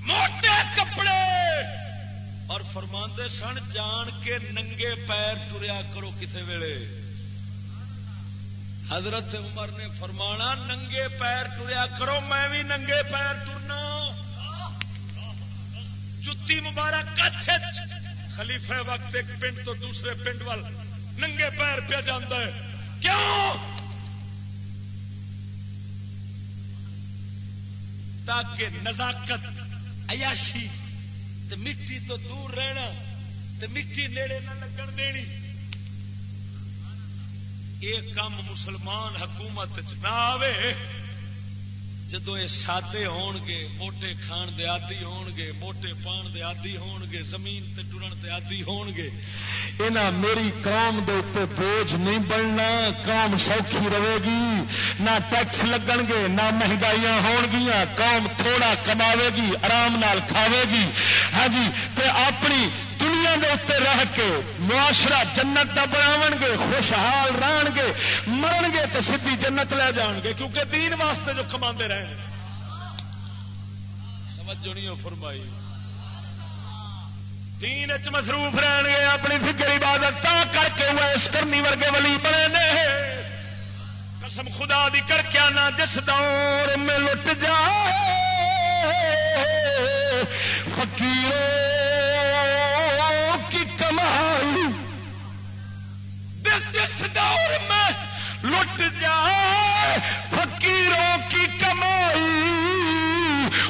موٹے کپڑے۔ اور فرماندے سن، جان کے ننگے پیر ٹریا کرو کسی ویلے۔ حضرت عمر نے فرمانا، ننگے پیر ٹریا کرو، میں بھی ننگے پیر ٹرنا جتی مبارک کچھ خلیفہ وقت ایک پنڈ تو دوسرے پنڈ وال ننگے پیر پہ جانا ہے۔ کیوں؟ تاکہ نزاکت عیاشی تے مٹی تو دور رہنا تے مٹی نیڑے نہ لگن دینی۔ یہ کام مسلمان حکومت نہ آوے۔ جدو یہ سادے ہون گے، موٹے کھان دے آدی ہون گے، موٹے پان دے آدی ہون گے، زمین تے ٹرن دے آدی ہون گے، اینا میری قوم دے اتنے بوجھ نہیں بننا، قوم سوکھی رہے گی، نہ ٹیکس لگن گے، نہ مہنگائیاں ہون گیا قوم تھوڑا کماوے گی، آرام نال کھاوے گی۔ ہاں جی تے اپنی دنیا دے اتنے رہ کے معاشرہ جنت کا بناو گے، خوشحال رہن گے، مرن گے تو سیدھی جنت لے جان گے، کیونکہ دین واسطے جو کما رہے توجہ نہیں فرمائی۔ دین چ مصروف رہن گے، اپنی فکر، عبادت تا کر کے وہ اس کرنی ورگے ولی بنے نے۔ قسم خدا دی کر کے آنا جس دور میں لٹ جائے۔ فقیر جس دور میں لٹ جائے۔ فقیروں کی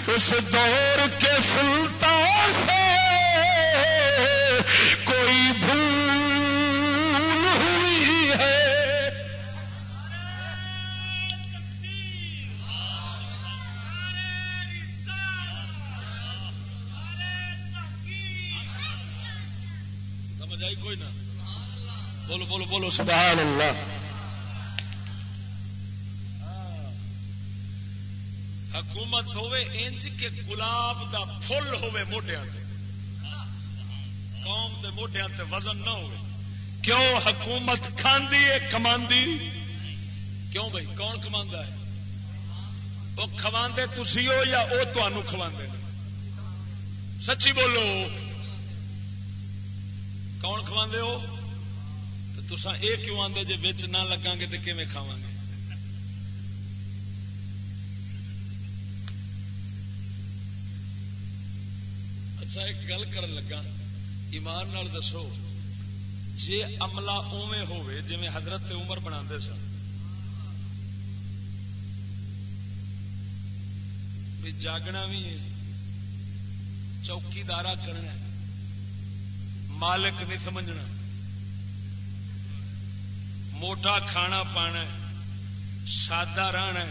اس دور کے سلطان سے کوئی بھول ہوئی ہے۔ سمجھ آئی کوئی نہ بولو بولو بولو سبحان اللہ۔ حکومت ہوے انج کے گلاب دا فل ہوے موڈیا قوم دے موڈیا تے وزن نہ ہوے کیوں حکومت کھاندی ہے، کماندی؟ کیوں بھائی کون کما ہے؟ وہ کھواندے تسی ہو یا وہ تمہوں کھواندے سچی بولو۔ کون کھواندے ہو؟ تو یہ کیوں آدھے جی بچ نہ لگا گے تو کھے کھا گے؟ اچھا ایک گل کر لگا، ایمان نال دسو جی عملہ اوے ہوے جی حضرت عمر بنا سن۔ بھی جاگنا بھی چوکیدارا کرنا مالک نہیں سمجھنا۔ موٹا کھانا پانا سادہ رہنا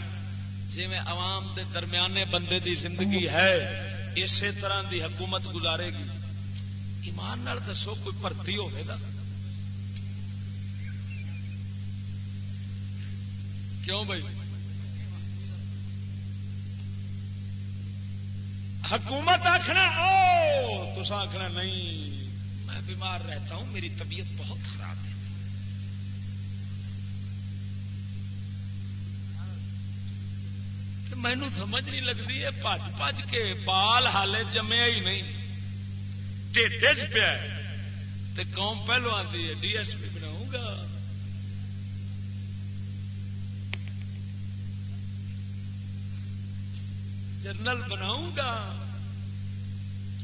جی عوام دے درمیانے بندے دی زندگی ہے۔ اسی طرح دی حکومت گزارے گی۔ ایمان نال دسو کوئی بھرتی ہوگا کیوں بھائی؟ حکومت آخنا او تو آخنا نہیں، میں بیمار رہتا ہوں، میری طبیعت بہت خراب ہے۔ مینو سمجھ نہیں لگتی ہے پج پج کے بال ہالے جمیا ہی نہیں۔ ٹھڈے چ پیا قوم پہلو آتی ہے، ڈی ایس پی بناؤں گا۔ جنرل بناؤں گا۔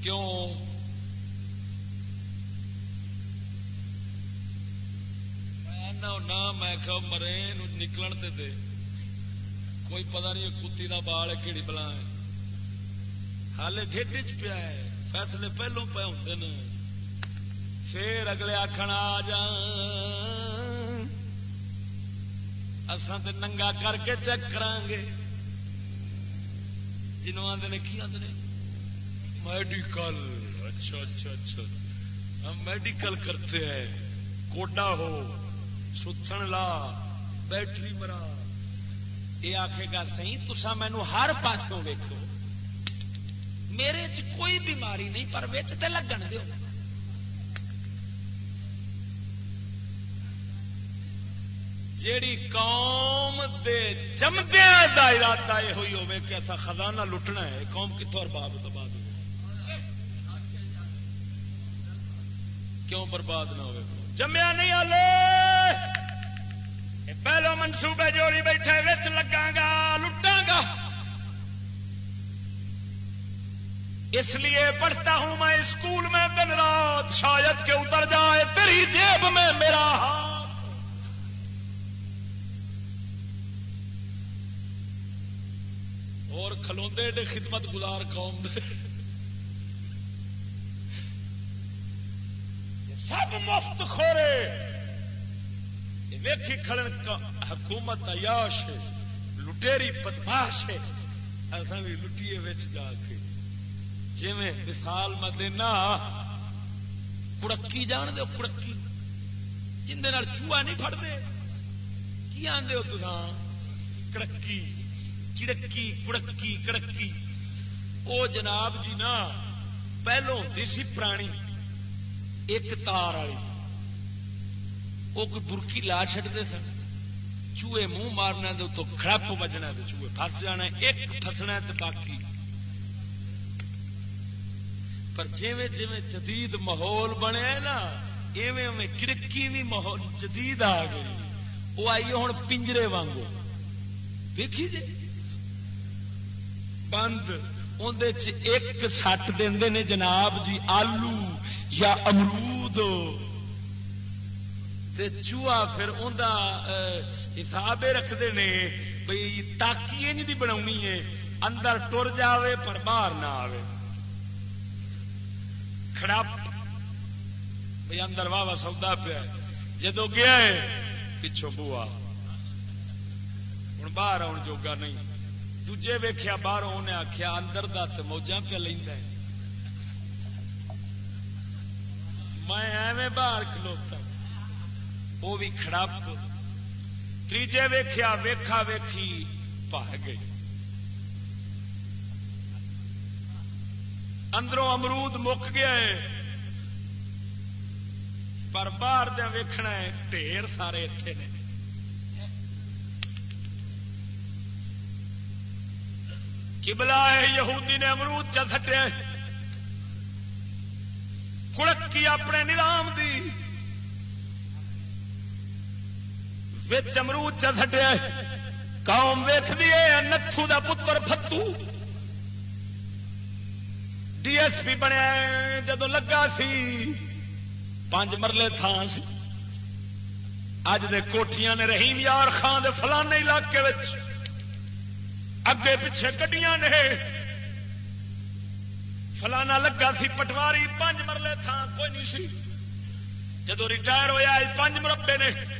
کیوں؟ نہ میں کہ مرے نکلن دے دے۔ کوئی پتہ نہیں کتی کا بال ہے کہڑی بلا ہے۔ ہال ڈیڈ چ پیا ہے، فیصلے پہلو پہ ہوتے ہیں پھر اگلے آخر آ جا اسان ننگا کر کے چیک کران گے جنوب آدھے کی آدھے میڈیکل۔ اچھا اچھا اچھا۔ ہم میڈیکل کرتے ہیں۔ کوڈا ہو ستن لا، بیٹری مرا۔ یہ آخے گا سی تسا مینو ہر پاسوں ویکو میرے چ کوئی بیماری نہیں، پر وچ تے لگن دو جیڑی قوم دے جمدیا دا ارادہ یہ ہوئی ہوئے کہ ایسا خزانہ لٹنا ہے قوم کتوں برباد برباد ہو کیوں برباد نہ ہوئے جمیا نہیں آلے پہلو منصوبے جوڑی بیٹھے وچ لگا گا لٹاں گا اس لیے پڑھتا ہوں میں اسکول میں دن رات شاید کے اتر جائے تیری جیب میں میرا ہاتھ اور کھلوندے دے خدمت گزار قوم دے سب مفت خورے ویکھی کھڑن کا حکومت عیاش ہے، لٹیری بدماش ہے۔ ایسا بھی لٹیے وچ جا کے۔ جی میں مثال میں دینا، کڑکی جان دو کڑکی۔ جن چوہا نہیں فٹتے کی آدھے ہو تو کڑکی چڑکی کڑکی کڑکی۔ وہ جناب جی نا پہلو ہوتی سی پرانی، ایک تار والی۔ وہ کوئی برکی لا چڑتے سن۔ چوہے منہ مارنا تو کڑپ بجنا چوہے فس جانا ایک فسنا تو باقی۔ پر جیویں جیویں جدید ماحول بنیا نا، ایویں کڑکی بھی ماحول جدید آ گئی۔ وہ آئی ہوں پنجرے وانگو۔ دیکھی جی؟ بند۔ اندر ایک سٹ دے جناب جی آلو یا امرود۔ چوہا پھر اندر حساب رکھتے ہیں بھائی تاکی نہیں بنا اندر ٹر جاوے پر باہر نہ آئے کھڑپ بھائی اندر واہ سودا پیا جدو گیا ہے پچھو بوا ہوں باہر آن جوگا نہیں۔ دجے ویخیا باہر انہیں آخیا اندر دت موجہ پہ لینا میں ایویں باہر کھلوتا وہ بھی کھڑپ تیجے ویخیا ویخا ویکھی پار گئی اندروں امرود مک گیا ہے پر باہر دیا ویکھنا ہے ڈیر سارے اتنے نے کبلا ہے یہودی نے امرود چ سٹیا کڑک کی اپنے نظام دی وچ امرود سٹیا قوم ویخ دیے نتھو دا پتر فتو ڈی ایس پی بنیا جدو لگا سی، پانچ مرلے تھان سی۔ اج دے کوٹیاں نے رحیم یار خان دے فلانے علاقے اگے پیچھے گڈیاں نے۔ فلانا لگا سی پٹواری، پانچ مرلے تھان کوئی نہیں سی۔ جدو ریٹائر ہوا پانچ مربے نے۔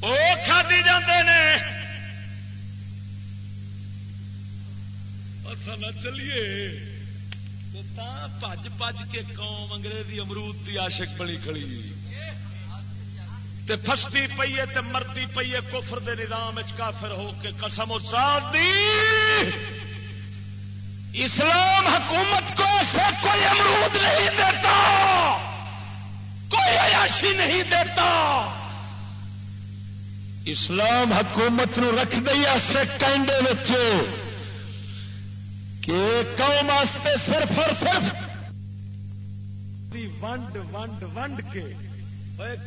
وہ کھادی جاندے نے۔ اچھا نہ چلیے۔ پج پج کے قوم انگریزی امرود کی عاشق بنی کھڑی۔ تے پھستی پیے تے مرتی پیے کفر دے نظام کافر ہو کے قسم دی۔ اسلام حکومت کو سے کوئی امرود نہیں دیتا، کوئی عیاشی نہیں دیتا۔ اسلام حکومت نو رکھ دئی ایسے کینڈے کہ قوم واسطے صرف اور صرف ونڈ ونڈ ونڈ کے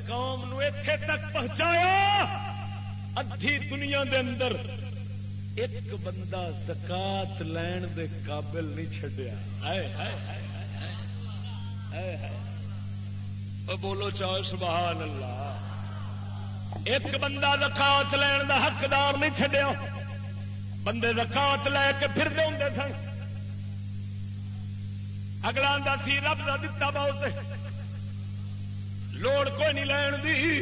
قوم نو اتے تک پہنچایا، ادھی دنیا دے اندر ایک بندہ زکات لین دے قابل نہیں چڈیا بولو چاہو سبحان اللہ۔ ایک بندہ زکات لین دا حقدار نہیں چڈیا بندے زکات لے کے پھر دے ہوں سن۔ اگلا آدھا سی، رب کا دتا بہت لوڑ کوئی نہیں لین دی۔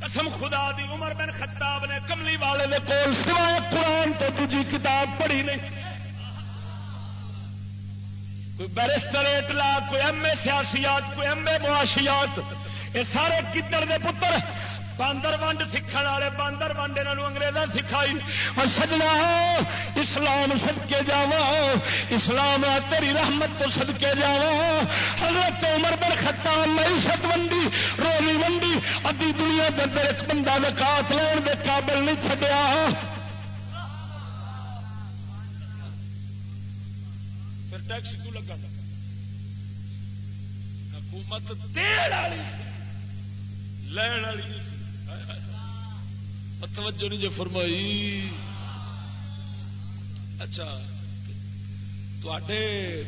قسم خدا دی، عمر بن خطاب نے کملی والے نے کول سوائے قرآن تو دوجی کتاب پڑھی نہیں۔ کوئی بیرسٹریٹ لا، کوئی ایم اے سیاسیات، کوئی ایم اے معاشیات۔ یہ سارے کدھر دے پتر باندر ونڈ سیکھ والے باندر ونڈ یہاں انگریزا سکھائی اور سجنا اسلام سدکے جا اسلام تیری رحمت تو سدکے جا حضرت عمر بن خطاب معیشت ونڈی رولی ونڈی ادی دنیا کے اندر ایک بندہ وکاس لین کے قابل نہیں چڈیا پھر ٹیکس کیوں لگا حکومت دین والی لین والی توجہ نہیں جو فرمائی۔ اچھا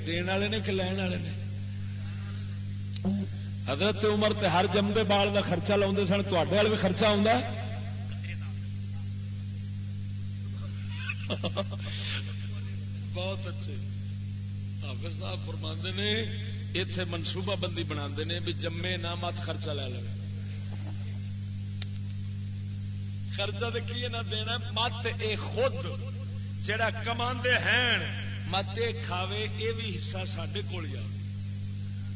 دین والے نے کہ لین والے نے؟ حضرت عمر تے ہر جمدے بال کا خرچہ لاؤ سن تے بھی خرچہ آ بہت اچھے۔ حافظ صاحب فرما نے اتے منصوبہ بندی بنا بھی جمے نہ مت خرچہ لے لے۔ قرضہ تو کی نہ دینا مت اے خود جڑا کما ہیں، مت اے کھاوے، اے بھی حصہ سڈے کول جا۔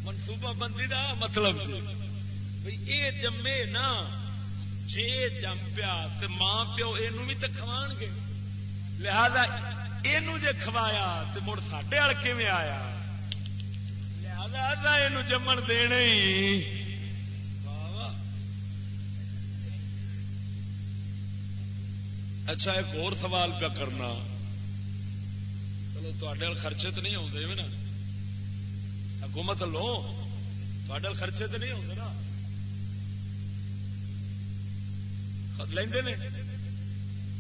منصوبہ بندی دا مطلب بھائی اے جمے نا، جے جم پیا تو ماں پیو یہ بھی تو کھوا گے۔ لہذا یہ جے کھوایا تو مڑ ساڈے وال کیون آیا؟ لہذا یہ جمن دینے ہی۔ اچھا ایک اور سوال پہ کرنا۔ چلو تے خرچے تو نہیں آتے نا۔ حکومت لو تے خرچے تو نہیں آتے نا۔ لیندے نے۔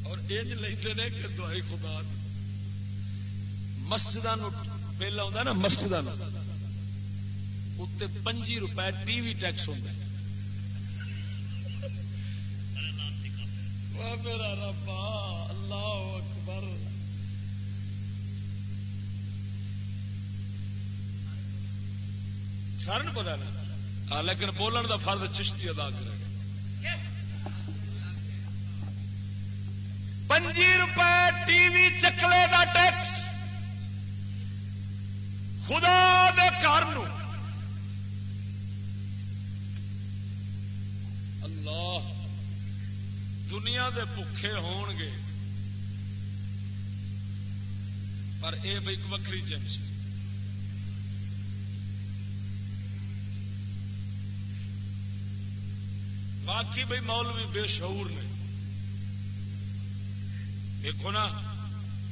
اور انج لیندے نے کہ دعائی خدا مسجد بل آ نا مسجد اتنے پنجی روپئے ٹی وی ٹیکس ہوتا ہے میرا ربا اللہ اکبر۔ سارے پتا نہیں۔ لیکن بولن کا فرد چشتی ادا کرے۔ گا پنجی روپے ٹی وی چکلے کا ٹیکس۔ خدا دے گھر اللہ دنیا دے بکھے ہون گے۔ پر اے بھائی وکری جنس باقی بھائی مولوی بے شعور نے۔ دیکھو نا،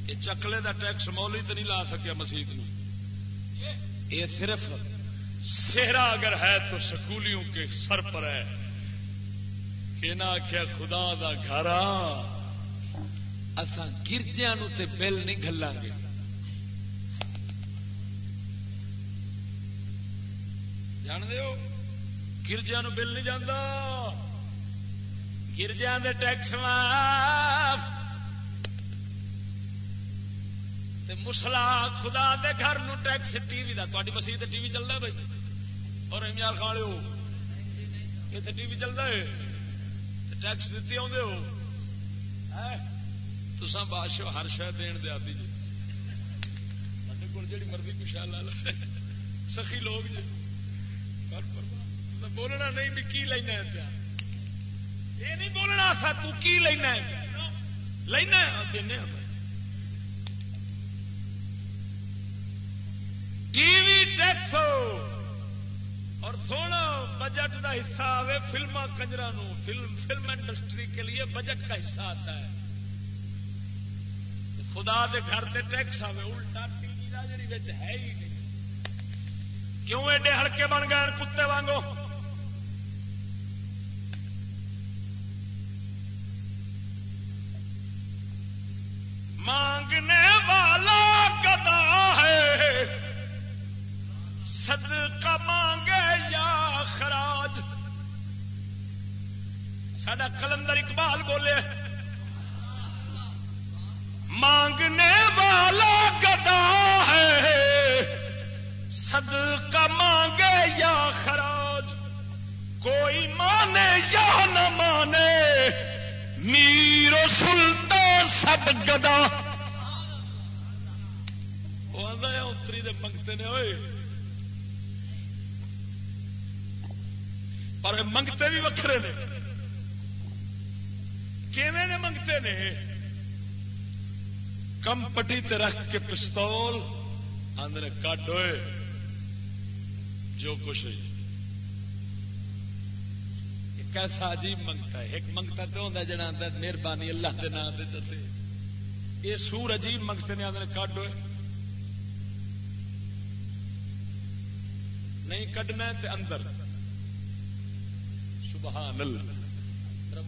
یہ چکلے دا ٹیکس مولوی تو نہیں لا سکیا مسیت یہ صرف سہرا اگر ہے تو سکولیوں کے سر پر ہے۔ انہیں آخیا خدا دا گھر اسان گرجیا نو تے بل نہیں گلا گے۔ جان دو گرجیا بل نہیں جانا گرجیا کے ٹیکس معاف۔ مسلا خدا دے گھر نو ٹیکس ٹی وی کا مسیح ٹی وی چلتا بھائی۔ اور امار کھا لو یہ ٹی وی چلتا ہے۔ ٹیکس دیتی آدھے ہو تو بادشاہ ہر شہ دین دیا جی کو جی مرضی کچھ لا سخی لوگ جی بولنا نہیں بھی کی لینا پیا یہ نہیں بولنا سا تو کی لینا لینا دینا ٹی وی ٹیکس اور سونا بجٹ کا حصہ آئے فلما کنجرا فلم فلم انڈسٹری کے لیے بجٹ کا حصہ آتا ہے. خدا دے گھر تے ٹیکس آئے الٹا ٹی وی کا جی ہے ہی نہیں. کیوں ایڈے ہلکے بن گئے کتے وانگو؟ مانگنے والا گدا ہے؟ صدقہ سڈا کلندر اقبال بولے، مانگنے والا گدا ہے، صدقہ مانگے یا خراج، کوئی مانے یا نہ مانے میرو سلطان سب گدا۔ اتری دے منگتے نے ہوئے پر منگتے بھی وکرے نے۔ کیویں نے منگتے نے؟ کم پٹی تے رکھ کے پستول آدھے کٹ ہوئے جو کچھ کیسا عجیب منگتا ہے، ایک منگتا تو ہوتا جنا مہربانی اللہ کے نام سے چلتے۔ یہ سور عجیب منگتے نے آدھے کٹ ہوئے نہیں کڈنا تے اندر۔ سبحان اللہ۔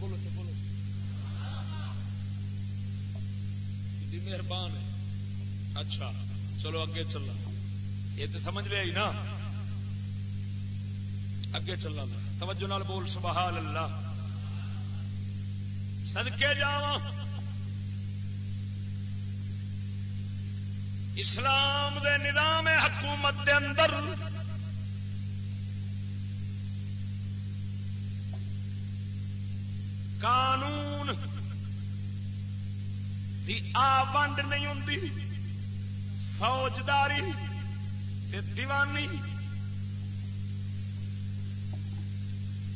بولو تو مہربان ہے۔ اچھا چلو اگے چلنا۔ یہ تو سمجھ لیا نا؟ اگے چلنا توجہ نال بول سبحان اللہ سدکے جا اسلام دے نظام حکومت دے اندر قانون دی آونڈ نہیں ہوں فوجداری دیوانی،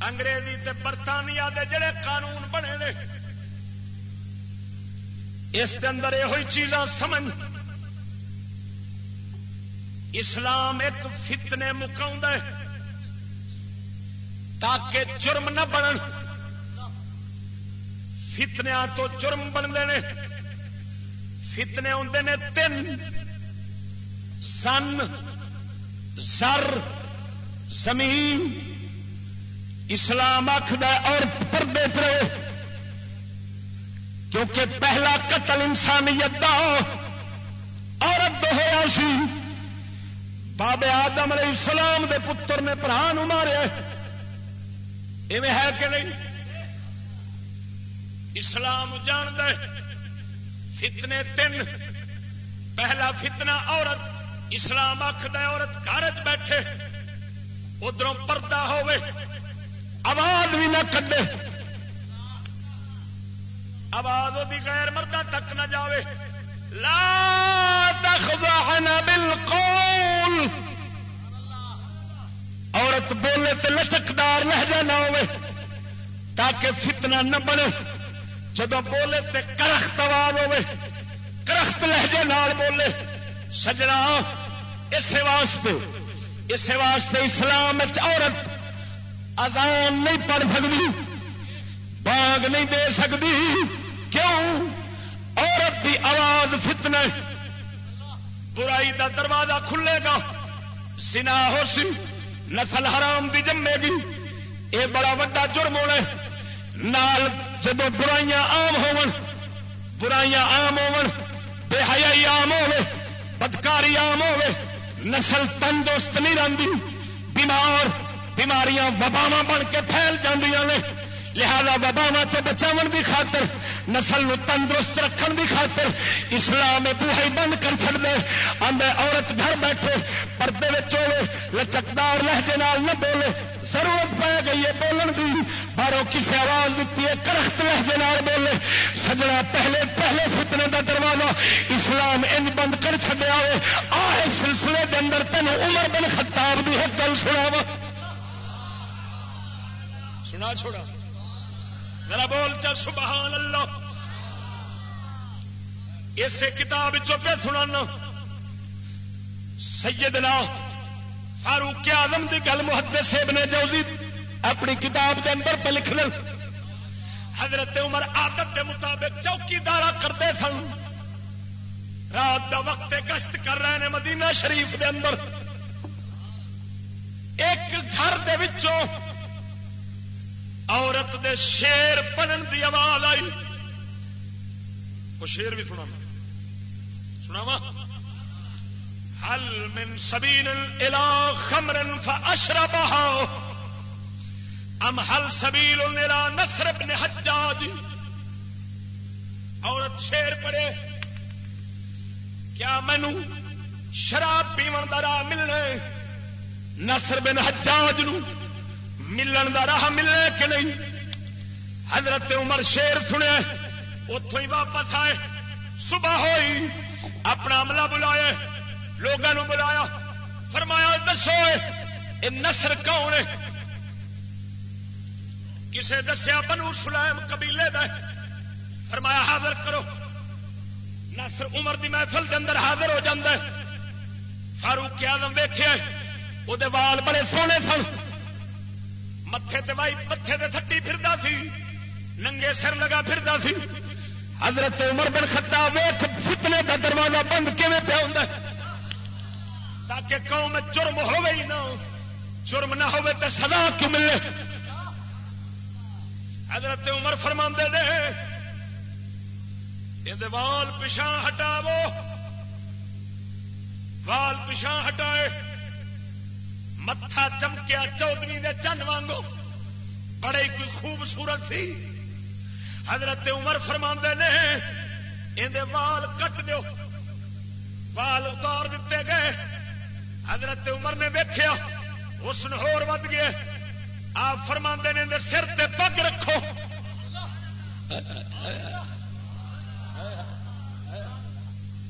انگریزی تے برطانیہ دے جڑے قانون بنے نے، اس کے اندر یہ چیزاں سمجھ، اسلام ایک فتنے مکاؤں تاکہ جرم نہ بن فتنیا تو جرم بنتے ہیں فتنے آتے نے، تین۔ سن زر، زمین۔ اسلام آخد اور پردے رہے کیونکہ پہلا قتل انسانیت کا عورت ہوا سی۔ بابے آدم علیہ السلام دے پتر نے برا مارے۔ ایویں ہے کہ نہیں؟ اسلام جان دے فتنے تین پہلا فتنہ عورت، اسلام آخد عورت گھر بیٹھے ادھر پردہ ہوئے آواز بھی نہ کڈے۔ آواز وہ غیر مردہ تک نہ جاوے۔ لا تخضعن بالقول۔ عورت بولے تو لچکدار لہجہ نہ ہوئے تاکہ فتنہ نہ بنے۔ جب بولے تو کرخت آواز ہوے کرخت لہجے نال بولے، سجنا، اسے واسطے اسے واسطے اسلام عورت اذان نہیں پڑھ سکتی، باغ نہیں دے سکتی، کیوں؟ عورت کی آواز فتنے برائی دا دروازہ کھلے گا سنا ہو سی نسل حرام دی جمے گی۔ یہ بڑا وا جرم ہونا نال جب برائیاں آم ہون برائیاں آم ہون بے حیائی آم ہو بدکاری آم ہو نسل تندرست نہیں رہتی بیمار، بیماریاں وباوا بن کے پھیل جاندیاں نے۔ لہذا وباوا تو بچاؤ کی خاطر، نسل نو تندرست رکھن کی خاطر اسلام بوہی بند کر چڑ دے آدھے عورت گھر بیٹھے، پردے ہوے لچکدار لہجے نہ بولے۔ ضرورت پی گئی ہے بولن کی باروں کسی آواز دیتی ہے، کرخت لہجے بولے۔ سجنا پہلے پہلے فتنے کا دروازہ۔ اسلام ان بند کر چڈیا ہو آئے سلسلے کے اندر تین عمر بن خطاب بھی ایک گل سنا وا سنا چھوڑا۔ ذرا بول چل، سبحان اللہ۔ اسے کتاب چوپے سنا سیدنا فاروق آزم کی گل محدے سیب نے جوزی اپنی کتاب کے اندر پہ لکھ لیں حضرت عمر عادت کے مطابق چوکی دارا کرتے سن۔ رات کا وقت گشت کر رہے ہیں مدینہ شریف کے اندر۔ ایک گھر دے وچوں عورت دے شیر پڑھن دی آواز آئی۔ وہ شیر بھی سنا سنا حل من سبین الى خمر فاشربها ام حل سبیل الى نصر ابن حجاج۔ عورت شیر پڑے کیا مینو شراب پیون کا راہ ملنے نصر بن حجاج نو۔ ملن دا راہ ملنے کہ نہیں؟ حضرت عمر شیر سنیا اتوں ہی واپس آئے، صبح ہوئی، اپنا عملہ بلایا لوگوں بلایا، فرمایا، دسو یہ نسر کون ہے؟ کسے دسیا، بنو سلیم قبیلے دا فرمایا، حاضر کرو۔ نسر عمر دی محفل کے اندر حاضر ہو جاندے فاروق آدم ویخیا وہ وال بڑے سونے سن۔ متے تائی پتے تے تھٹی پھردا سی، ننگے سر لگا پھردا سی۔ حضرت عمر بن خطاب ویخ فتنے کا دروازہ بند کیون پہ ہوں تاکہ قوم جرم ہوے ہی نہ جرم نہ ہوے تو سزا کیوں ملے؟ حضرت عمر فرما نے یہ وال پچھا ہٹاو وال پچھا ہٹائے۔ متھا چمکیا چودھری دے چند وانگو بڑے کوئی خوبصورت سی حضرت عمر فرما نے یہ وال کٹ دو وال اتار دیتے گئے حضرت عمر نے ویکیا اس نے ہور ود گئے آپ فرما نے سر تے پگ رکھو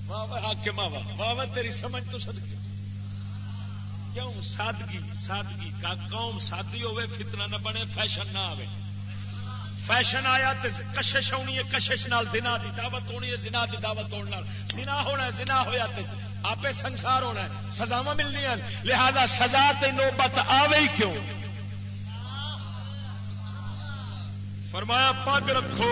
واہ تیری سمجھ تو سدکے کیوں سادگی سادگی؟ کا قوم سادی ہوے فتنہ نہ بنے، فیشن نہ آئے فیشن آیا تو کشش ہونی ہے، کشش نال زنا دی دعوت ہونی ہے، زنا دی دعوت ہونے زنا ہونا ہے، زنا ہویا تے آپ سنسار ہونا ہے۔ سزاوا ملنی ہیں۔ لہذا سزا تے نوبت آوے ہی کیوں؟ فرمایا، پگ رکھو۔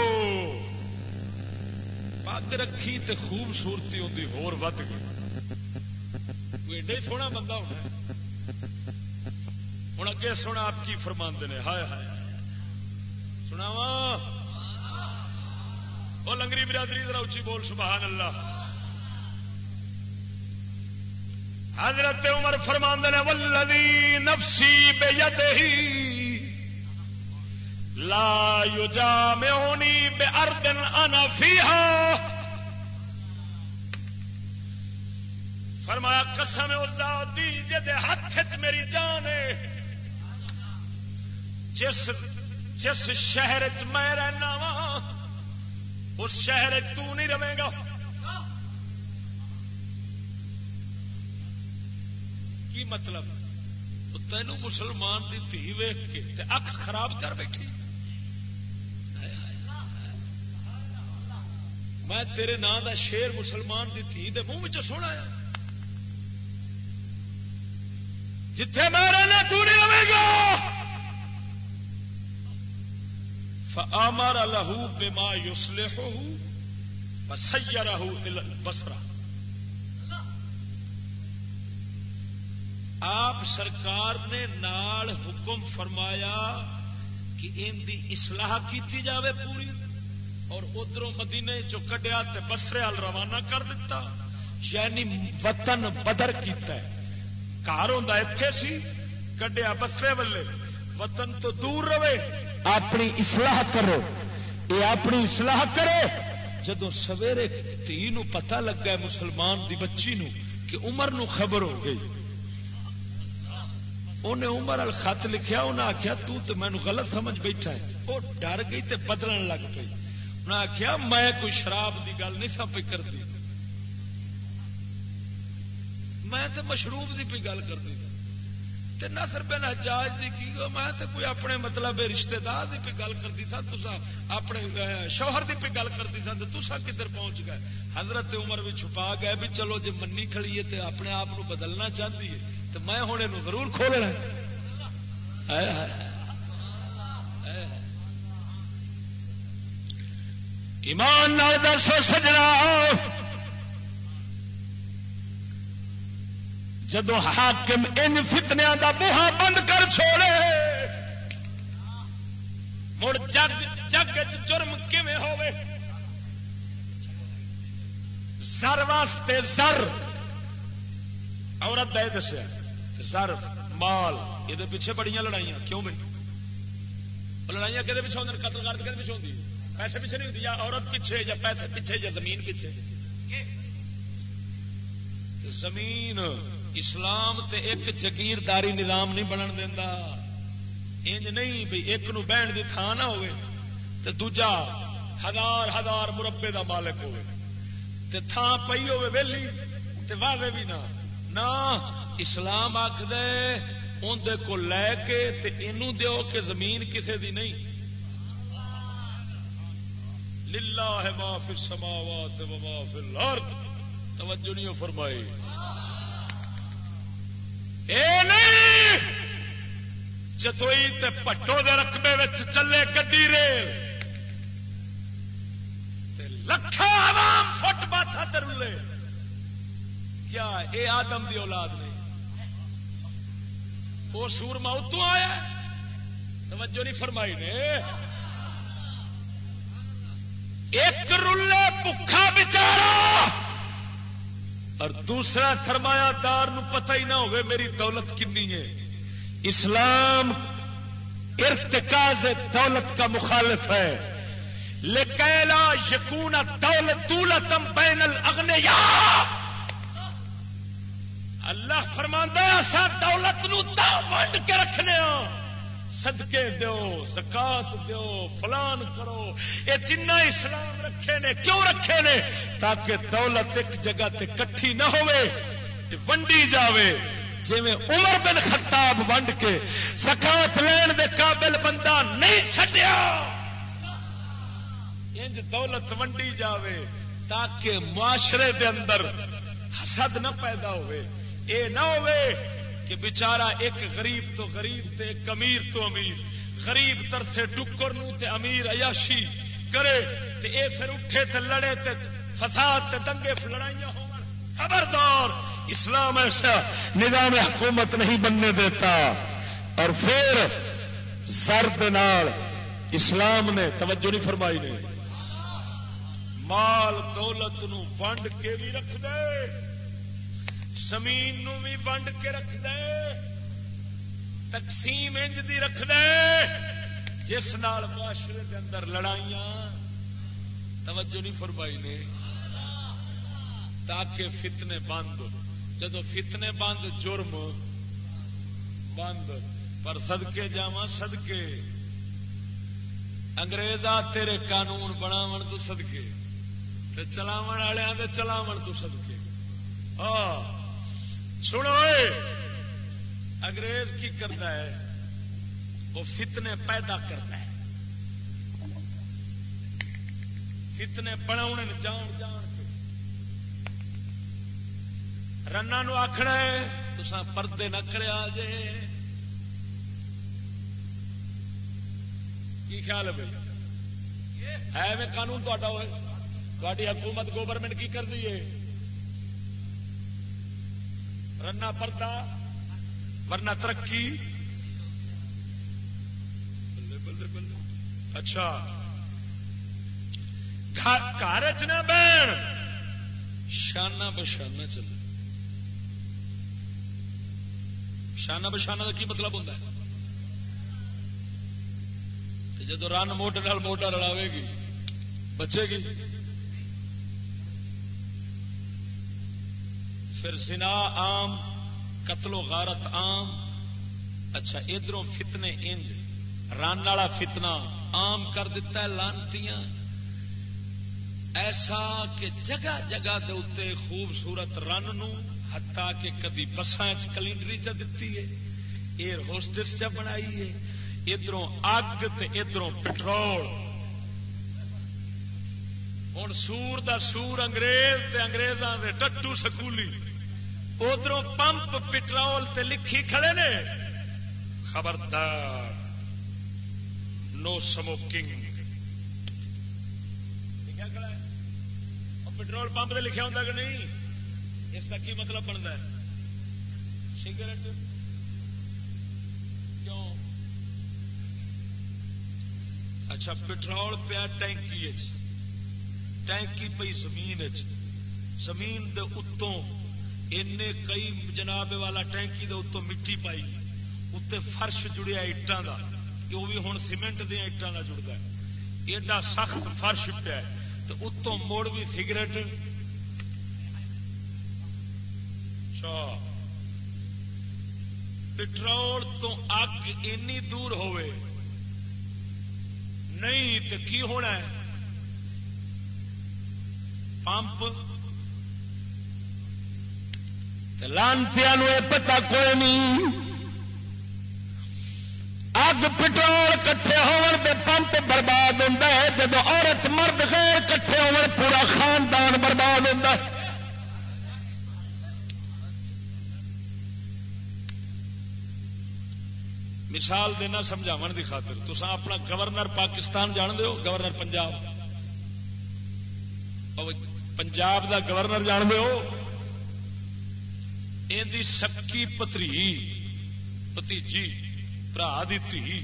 پگ رکھی تے خوبصورتی ہوتی ہور ود گئی۔ ایڈے سونا بندہ ہونا ہے۔ ہوں اگے سونا آپ کی فرماند نے، ہائے ہائے۔ سنا وہ لنگری برادری، ذرا اچھی بول، سبحان اللہ۔ حضرت عمر فرماند نے ولدی نفسی بے ہی لا یو جا میں بے اردن انا فیہا۔ فرمایا، قسم اس ذات دی جے ہاتھ میری جان ہے۔ جس جس شہر چ میں رہنا وا اس شہر تو نہیں رہے گا۔ کی مطلب؟ تینوں مسلمان دی تھی ویخ کے اکھ خراب کر بیٹھی۔ میں تیرے نام دا شیر مسلمان دی تھی دے منہ میں سونا جتھے میں رہنا تو نہیں رہے گا۔ فآمر له بما يصلحه وسيره الى آپ سرکار نے نال حکم فرمایا کہ ان دی اصلاح کیتی جاوے پوری اور ادھر مدینے چو کڈیا تے بسرے ال روانہ کر دیتا یعنی وطن بدر کیتا ہے۔ کار ہوں اتے سی، کڈیا بسرے والے۔ وطن تو دور رہے۔ اپنی اصلاح کرو۔ یہ اپنی اصلاح کرو جدو سویرے تھی پتا لگا مسلمان دی بچی نو کہ عمر نو خبر ہو گئی۔ انہیں عمر خط لکھیا انہیں آخیا تو مینو غلط سمجھ بیٹھا ہے۔ وہ ڈر گئی تے بدلن لگ پی انہیں آخیا میں کوئی شراب دی گل نہیں سا پی کرتی میں تے مشروب دی پی گل کرتی نصر بن حجاج دی کی گو؟ میں تے کوئی اپنے مطلب رشتہ دار دی پہ گل کرتی تھا تسا اپنے شوہر دی پہ گل کرتی تھا، تے تسا کدھر پہنچ گئے؟ حضرت عمر بھی چھپا گئے بھی چلو جی منی کھڑی ہے تے اپنے آپ کو بدلنا چاہتی ہے تو میں ہوں۔ یہ ضرور کھولنا ایمان نال دسو سجنا جدو حاکم ان فتنیا دا بوہا بند کر چھوڑے، مڑ جگ جگ جرم کیویں ہوے زر واسطے زر۔ عورت دے دسیا، زر، مال، یہ پیچھے بڑی لڑائیاں، کیوں بھائی لڑائیاں کہ پیچھے ہوتے قتل کر کے پیچھے ہوتی پیسے پیچھے نہیں ہوتی یا عورت پیچھے، یا پیسے پیچھے، یا زمین پیچھے؟ زمین اسلام تے ایک جگیرداری نظام نہیں بنن دینا انج نہیں بھئی ایک نو بہن دی تھان نہ ہوئے تے دوجا ہزار ہزار مربے دا مالک ہوئے۔ تے تھان پئی ہوئے ویلی تے واوے بھی نہ۔ نہ اسلام آخ دے اندر کو لے کے تے اینو دیو کہ زمین کسے دی نہیں۔ للہ ما فی السماوات و ما فی الارض۔ توجہ نہیں فرمائی۔ جتوئی تے پٹو دے رقبے چلے گڈی ریل۔ لکھا عوام فٹ باتھا ترلے کیا اے آدم دی اولاد نے؟ وہ سور اتو آیا توجہ نہیں فرمائی نے۔ ایک رلے بکھا بچارا۔ اور دوسرا فرمایا دار نو پتہ ہی نہ ہوئے میری دولت کنی ہے۔ اسلام ارتکاز دولت کا مخالف ہے۔ لکیلا یقون دولت دولتم بین الاغنیا اللہ فرماندہ ایسا دولت نو تا ونڈ کے رکھنے ہوں صدقے دیو، زکات دیو، فلان کرو۔ یہ جنہ اسلام رکھے نے، کیوں رکھے نے؟ تاکہ دولت ایک جگہ تے کٹھی نہ ہوئے ونڈی جاوے۔ جی عمر بن خطاب ونڈ کے زکات لین دے قابل بندہ نہیں چھڈیا۔ انج دولت ونڈی جاوے تاکہ معاشرے دے اندر حسد نہ پیدا ہوئے۔ اے نہ ہوئے کہ بچارا ایک غریب تو غریب تے ایک امیر تو امیر۔ غریب ترسے ڈکر نو تے امیر عیاشی کرے تے اے پھر اٹھے تے لڑے تے فساد تے دنگے لڑائیاں ہو خبردار! اسلام ایسا نظام حکومت نہیں بننے دیتا۔ اور پھر سرد نال اسلام نے توجہ نہیں فرمائی نے۔ مال دولت نو بنڈ کے بھی رکھ دے۔ زمین نو بھی ونڈ کے رکھ دے۔ تقسیم انج دی رکھ دے۔ جس نال معاشرے دے اندر لڑائیاں۔ توجہ نہیں فرمائی نے۔ تاکہ فتنے بند ہو۔ جدو فتنے بند، جرم بند، پر سدکے جا سدکے انگریزا تیرے قانون بناو تو سدکے چلاو والے چلاو تو سدکے سنو انگریز کی کرتا ہے؟ وہ فتنے پیدا کرتا ہے۔ فتنے بنا جان جان رنا نو آخنا ہے پردے نہ کریا جے۔ کی خیال ہے بھائی ہے میں قانون تا ہوئے۔ تاری حکومت گورنمنٹ کی کر دی ہے؟ رنا پردا ورنہ ترقی۔ اچھا۔ گھر چ بہن شانہ بشانہ چل شانہ بشانہ کا کی مطلب ہوتا ہے؟ جدو رن موٹے نال موٹا رلاوے گی، بچے گی؟ پھر سنا آم قتل و غارت آم اچھا ادھر فتنے انج، رن والا فتنا آم کر دیتا ہے، لانتیاں۔ ایسا کہ جگہ جگہ دے خوبصورت رن نو ہتا کہ کدی بسان کلینڈری چ دیتی ہے، ایئر ہوسٹس چ بنائی ہے ادھر اگ ادھر پٹرول۔ ہوں سور دا سور انگریز تے انگریزاں دے ٹٹو سکولی۔ ادھر پمپ پٹرول تے لکھی کھڑے نے۔ خبردار نو سموکنگ پٹرول پمپ سے لکھا ہوتا کہ نہیں؟ اس کا کی مطلب بنتا ہے؟ سگریٹ؟ کیوں؟ اچھا پٹرول پیا ٹینکی ٹینکی پی زمین زمین دے اتوں این کئی جناب والا ٹینکی دے اتوں مٹی پائی۔ اتنے فرش جڑیا اٹان کا وہ بھی ہوں سیمنٹ دیا اٹان کا جڑتا ہے۔ ایڈا سخت فرش پیا تو اتوں مڑ بھی سگریٹ۔ اچھا۔ پٹرول تو اگ اینی دور ہوئے۔ نہیں تو کی ہونا ہے؟ پمپ۔ لانسیا پتا کوئی نہیں۔ اگ پٹرول کٹھے ہون پمپ برباد ہوتا ہے جب عورت مرد غیر کٹھے ہو پورا خاندان برباد ہوتا ہے۔ مثال دینا سمجھاو کی خاطر۔ تو اپنا گورنر پاکستان جان دو گورنر پنجاب۔ پنجاب دا گورنر جان دو یہ سکی پتری، پتیجی، برا دی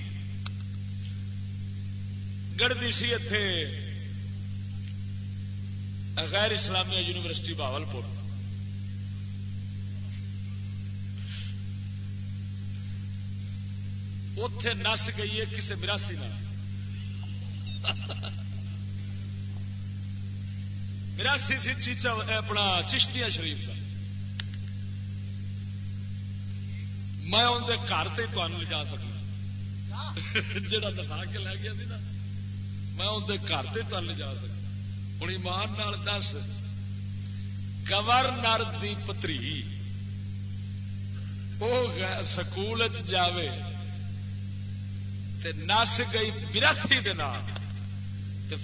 گڑتی سی اتے غیر اسلامیہ یونیورسٹی بہاول پور اتے نس گئی ہے کسی مراسی نہ مراسی سی چیچا اپنا چشتیاں شریف کا میں اندر گھر سے لے جا سکتا جا دکھا کے لے گیا نا، میں اندر گھر سے لے جا سکتا ہوں ایمان دس، گورنر دی پتری وہ سکول جاوے۔ تے نس گئی برسی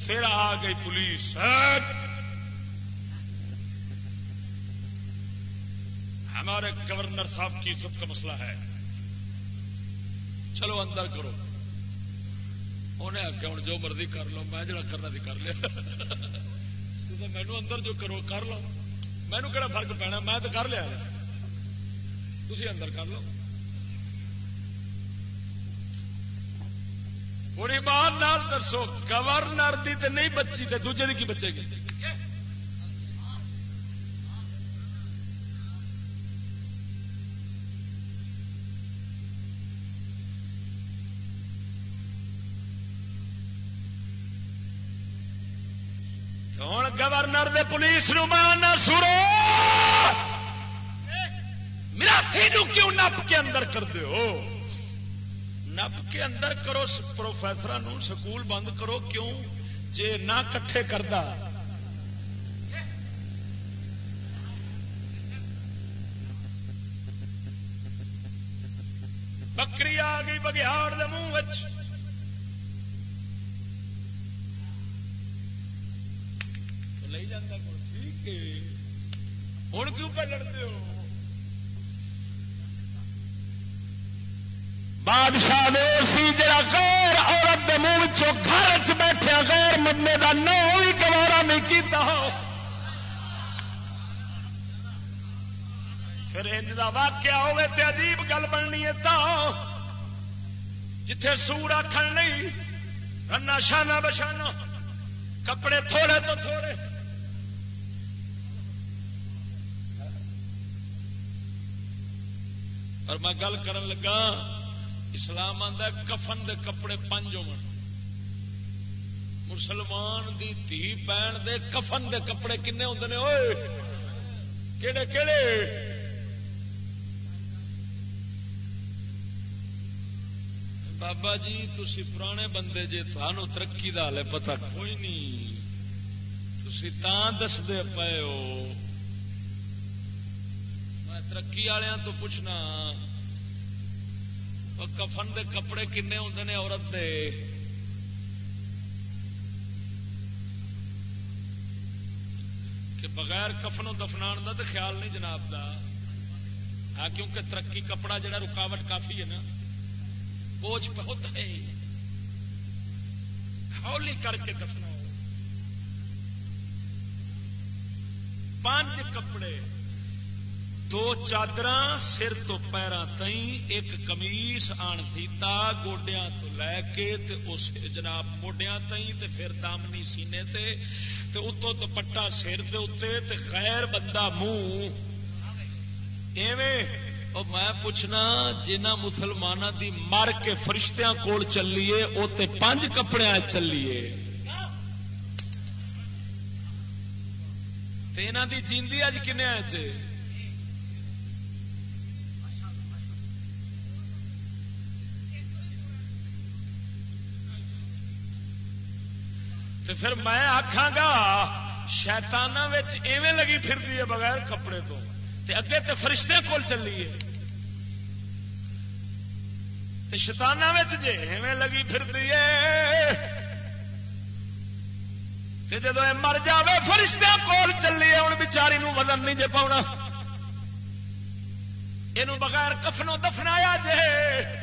پھر آ گئی پولیس۔ ہمارے گورنر صاحب کی عزت کا مسئلہ ہے۔ چلو اندر کرو۔ انہیں آخیا ہوں جو مرضی کر لو، میں جڑا کرنا بھی کر لیا۔ مینو اندر جو کرو، کر لو۔ مینو کہڑا فرق پینا؟ میں تو کر لیا۔ تھی اندر کر لو۔ بڑی مان دسو، گورنر دی تے نہیں بچی تے دوجے دی کی بچے گی؟ گورنر دے پولیس نو مانا سورو میرا نو کیوں نپ کے اندر کر ہو؟ نپ کے اندر کرو پروفیسر سکول بند کرو، کیوں؟ جے نہ کٹھے کردا۔ بکری آ گئی بگیاڑ منہ لے جانا ٹھیک ہے۔ ہوں کیوں پہ لڑتے ہو؟ بادشاہ سی جا غیر عورت کے منہ گھر چ بیٹھے غیر مدنے کا نو بھی گوارا نہیں کیتا پھر انج کا واقعہ ہوے تے عجیب گل بننی ہے تا۔ جتھے سور آخر نہیں، رنا شانہ بشانہ، کپڑے تھوڑے تو تھوڑے۔ اور میں گل کرن لگا اسلام آتا کفن دے کپڑے پنج ہو مسلمان دی تھی پین دے کفن دے کپڑے کنے ہوں نے؟ ہوئے کہڑے کہڑے بابا جی تھی پرانے بندے جی تھانوں ترقی دا لے پتہ کوئی نہیں۔ تھی دس دے پے ہو۔ میں ترقی والوں تو پوچھنا کفن دے کپڑے کنے ہوں نے عورت دے؟ کہ بغیر کفنوں دفنا دا تو خیال نہیں جناب دا؟ ہاں کیونکہ ترقی کپڑا جڑا رکاوٹ کافی ہے نا، بوجھ بہت ہے۔ ہولی کر کے دفنا پانچ کپڑے۔ دو چادر سر تو پیرا تئی ایک کمیس آن سیتا گوڈیا تو لے کے تے اس جناب موڈیا تئی تے پھر دامنی سینے تے تے اتو تو پٹا سر دے تے خیر بندہ منہ ایویں، او میں پوچھنا جنہ مسلمانوں دی مر کے فرشتیاں کول چلیے وہ تے پانچ کپڑے چلیے۔ تے انہاں دی جیندی اج کنے آئے تو پھر میں آخا گا شیتانہ ایویں لگی پھرتی ہے بغیر کپڑے تو، تے اگے تے فرشتے کول چلیے شتانہ جی ایویں لگی پھرتی ہے جب مر جائے فرشتے کول چلیے ہوں بچاری وزن نہیں جے پاؤنا یہ بغیر کفنوں دفنایا جے۔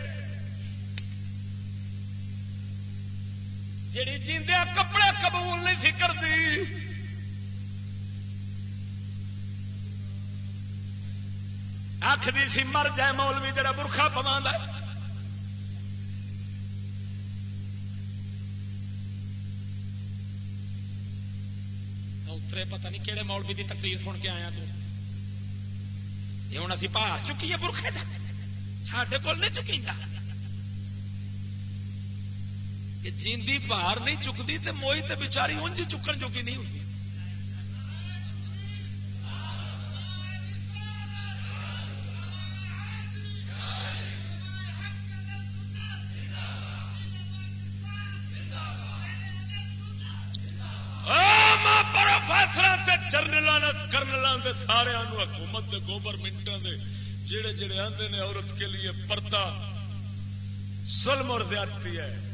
جیڑی جیندیا کپڑے قبول نہیں سی کرتی آخری سی، مر جائے مولوی جڑا برخا پوا اترے، پتہ نہیں کہڑے مولوی کی تقریر سن کے آیا تو۔ یہ ہوں ابھی پار چکی ہے برخے سڈے کول نہیں چکی کہ جیندی پار نہیں چکتی تو موئی تو بچاری انج چکن جوگی نہیں ہوتی جرنل کرنل سارے حکومت گورنمنٹوں کے جڑے جڑے آتے ہیں عورت کے لیے پردہ ظلم اور زیادتی ہے۔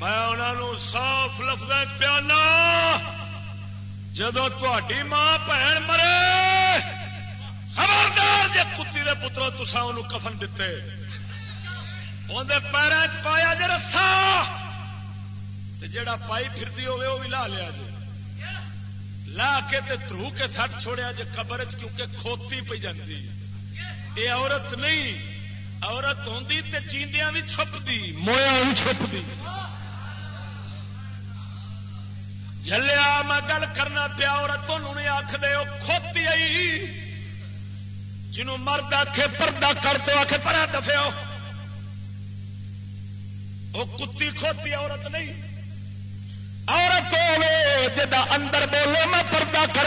میں انہوں صاف لفظ پیانا جدو تھی ماں بہن مرے، خبردار جی کتی دے پترو تسا ان کفن دیتے اندر پیروں پایا جی رسا جڑا پائی پھرتی ہوے وہ بھی لا لیا جی لا کے تے تھرو کے سٹ چھوڑیا جی قبر کیونکہ کھوتی پی جاتی یہ عورت نہیں، عورت ہوں تے چیندیاں بھی چھپتی مویا بھی چھپتی جلیا میں گل کرنا پیا اور تھی آخ دے کھوتی آئی۔ جنوں مرد آخے پردہ کر تو آخ پر دفیا وہ کتی کھوتی، عورت نہیں۔ عورت ہوے جا اندر بولو میں پردہ کر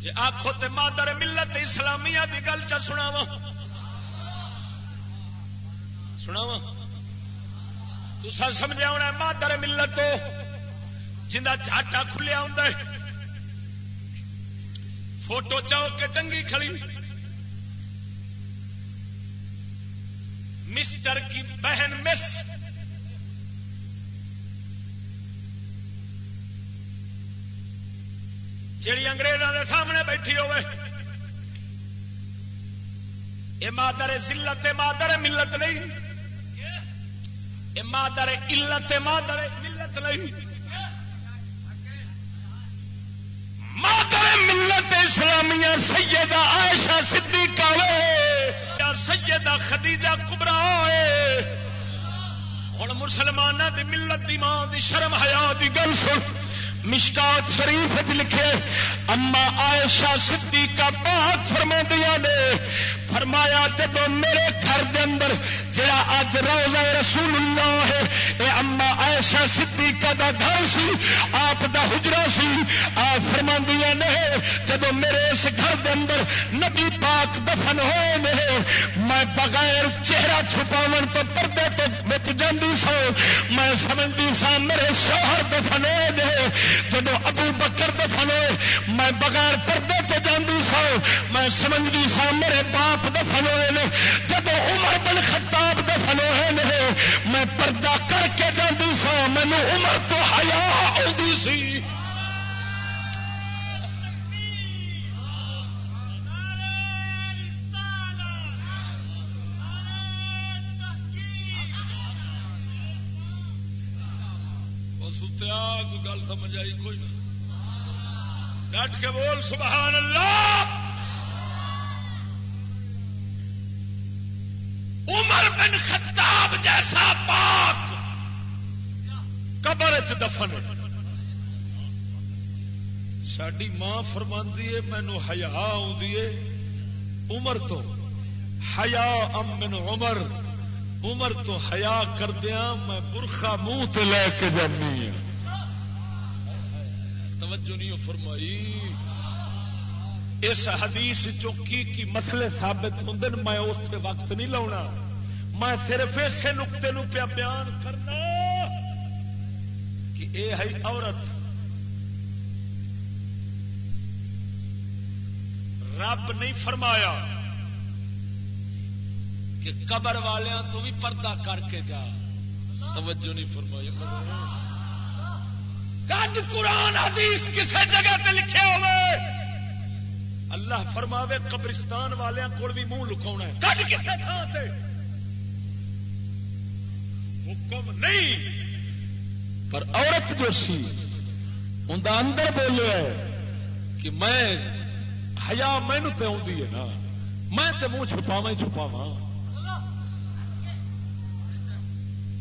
جی آخو تو مادر ملت اسلامیہ کی گل چ سناو سناو تو سمجھا ہونا مادر ملت جا چاٹا کھلیا ہوں فوٹو چاہو کے ٹنگی کھڑی۔ مسٹر کی بہن مس۔ جیڑی انگریزوں کے سامنے بیٹھی ہوئے یہ مادر ذلت مادر ملت نہیں۔ مادر علت مادر ملت نہیں۔ مادر ملت اسلامیہ سیدہ عائشہ صدیقہ ہوئے سیدہ خدیجہ کبرا ہوئے ہوں مسلمانوں کی ملت دی ماں دی شرم حیا دی گل سن۔ مشکات شریف لکھے، اما عائشہ صدیقہ بات فرما دیا نے فرمایا جب میرے گھر دے اندر جڑا اج روزہ رسول اللہ ہے، اے اما عائشہ صدیقہ دا گھر سی، آپ دا حجرا سی، آپ فرما دیا نے جب میرے اس گھر دے اندر نبی پاک دفن ہوئے نے، میں بغیر چہرہ چھپاون تو پردے تو بچ جاندی سو میں سمجھتی سا میرے شوہر دفن ہوئے نے جب ابو بکر دفن ہوئے، میں بغیر پردے تو جاندی سو میں سمجھتی سا میرے باپ دفن ہوئے نے۔ جب عمر بن خطاب دفن ہوئے نے، میں پردہ کر کے جاندی سا مینو عمر تو حیا آتی سی۔ کوئی گل سمجھ آئی، کوئی نہ ڈٹ کے بول، سبحان اللہ! عمر بن خطاب جیسا پاک قبر چ دفن ساری ماں فرماندی ہے مینو ہیا عمر تو ہیا امن عمر۔ عمر تو حیا کردیا میں برخا منہ تے لے کے جانی ہاں۔ توجہ نہیں فرمائی۔ اس حدیث چوکی کی مسئلے ثابت ہوں میں اس وقت نہیں لاؤنا۔ میں صرف اسے نقطے نو پیا بیان کرنا کہ اے ہے عورت۔ رب نہیں فرمایا کہ قبر والوں تو بھی پردہ کر کے جا۔ توجہ نہیں فرمایا قرآن حدیث کسی جگہ پہ لکھے ہوئے۔ اللہ فرماوے قبرستان والوں کو بھی منہ لکھا ہے۔ کٹ کسی تھان سے حکم نہیں۔ پر عورت جو سی، ان اندر بولے کہ میں ہیا مینو پہ آتی ہے نا۔ میں تو منہ چھپاوا ہی چھپاوا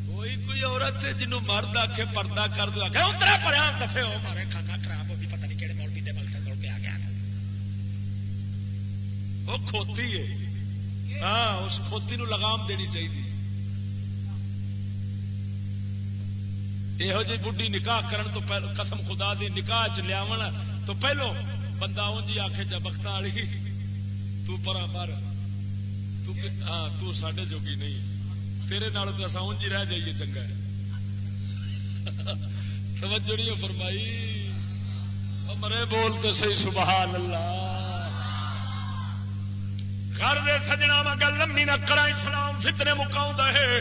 کوئی کوئی عورت جنوں مرد آ کے پردہ کر دو آ اترا پڑا دفے ہو مارے کھانا خراب ہو بھی پتہ نہیں کہڑے مولوی دے بل سے دوڑ کے آ گیا وہ کھوتی ہے۔ ہاں اس کھوتی نو لگام دینی چاہیے۔ یہو جی بڈی نکاح کرن تو پہلو قسم خدا دی نکاح چ لیا تو پہلو بندہ جی آخ چا بخت والی ترا مر۔ ہاں تڈے جوگی نہیں۔ تیرے نال تو اصا اونجی رہ جائیے، چنگا ہے۔ توجہ نہیں فرمائی۔ مرے بول تو سی سبحان اللہ۔ گھر دے سجنا میں گل لمبی نہ کرا اسلام فتنے مکاؤں ہے۔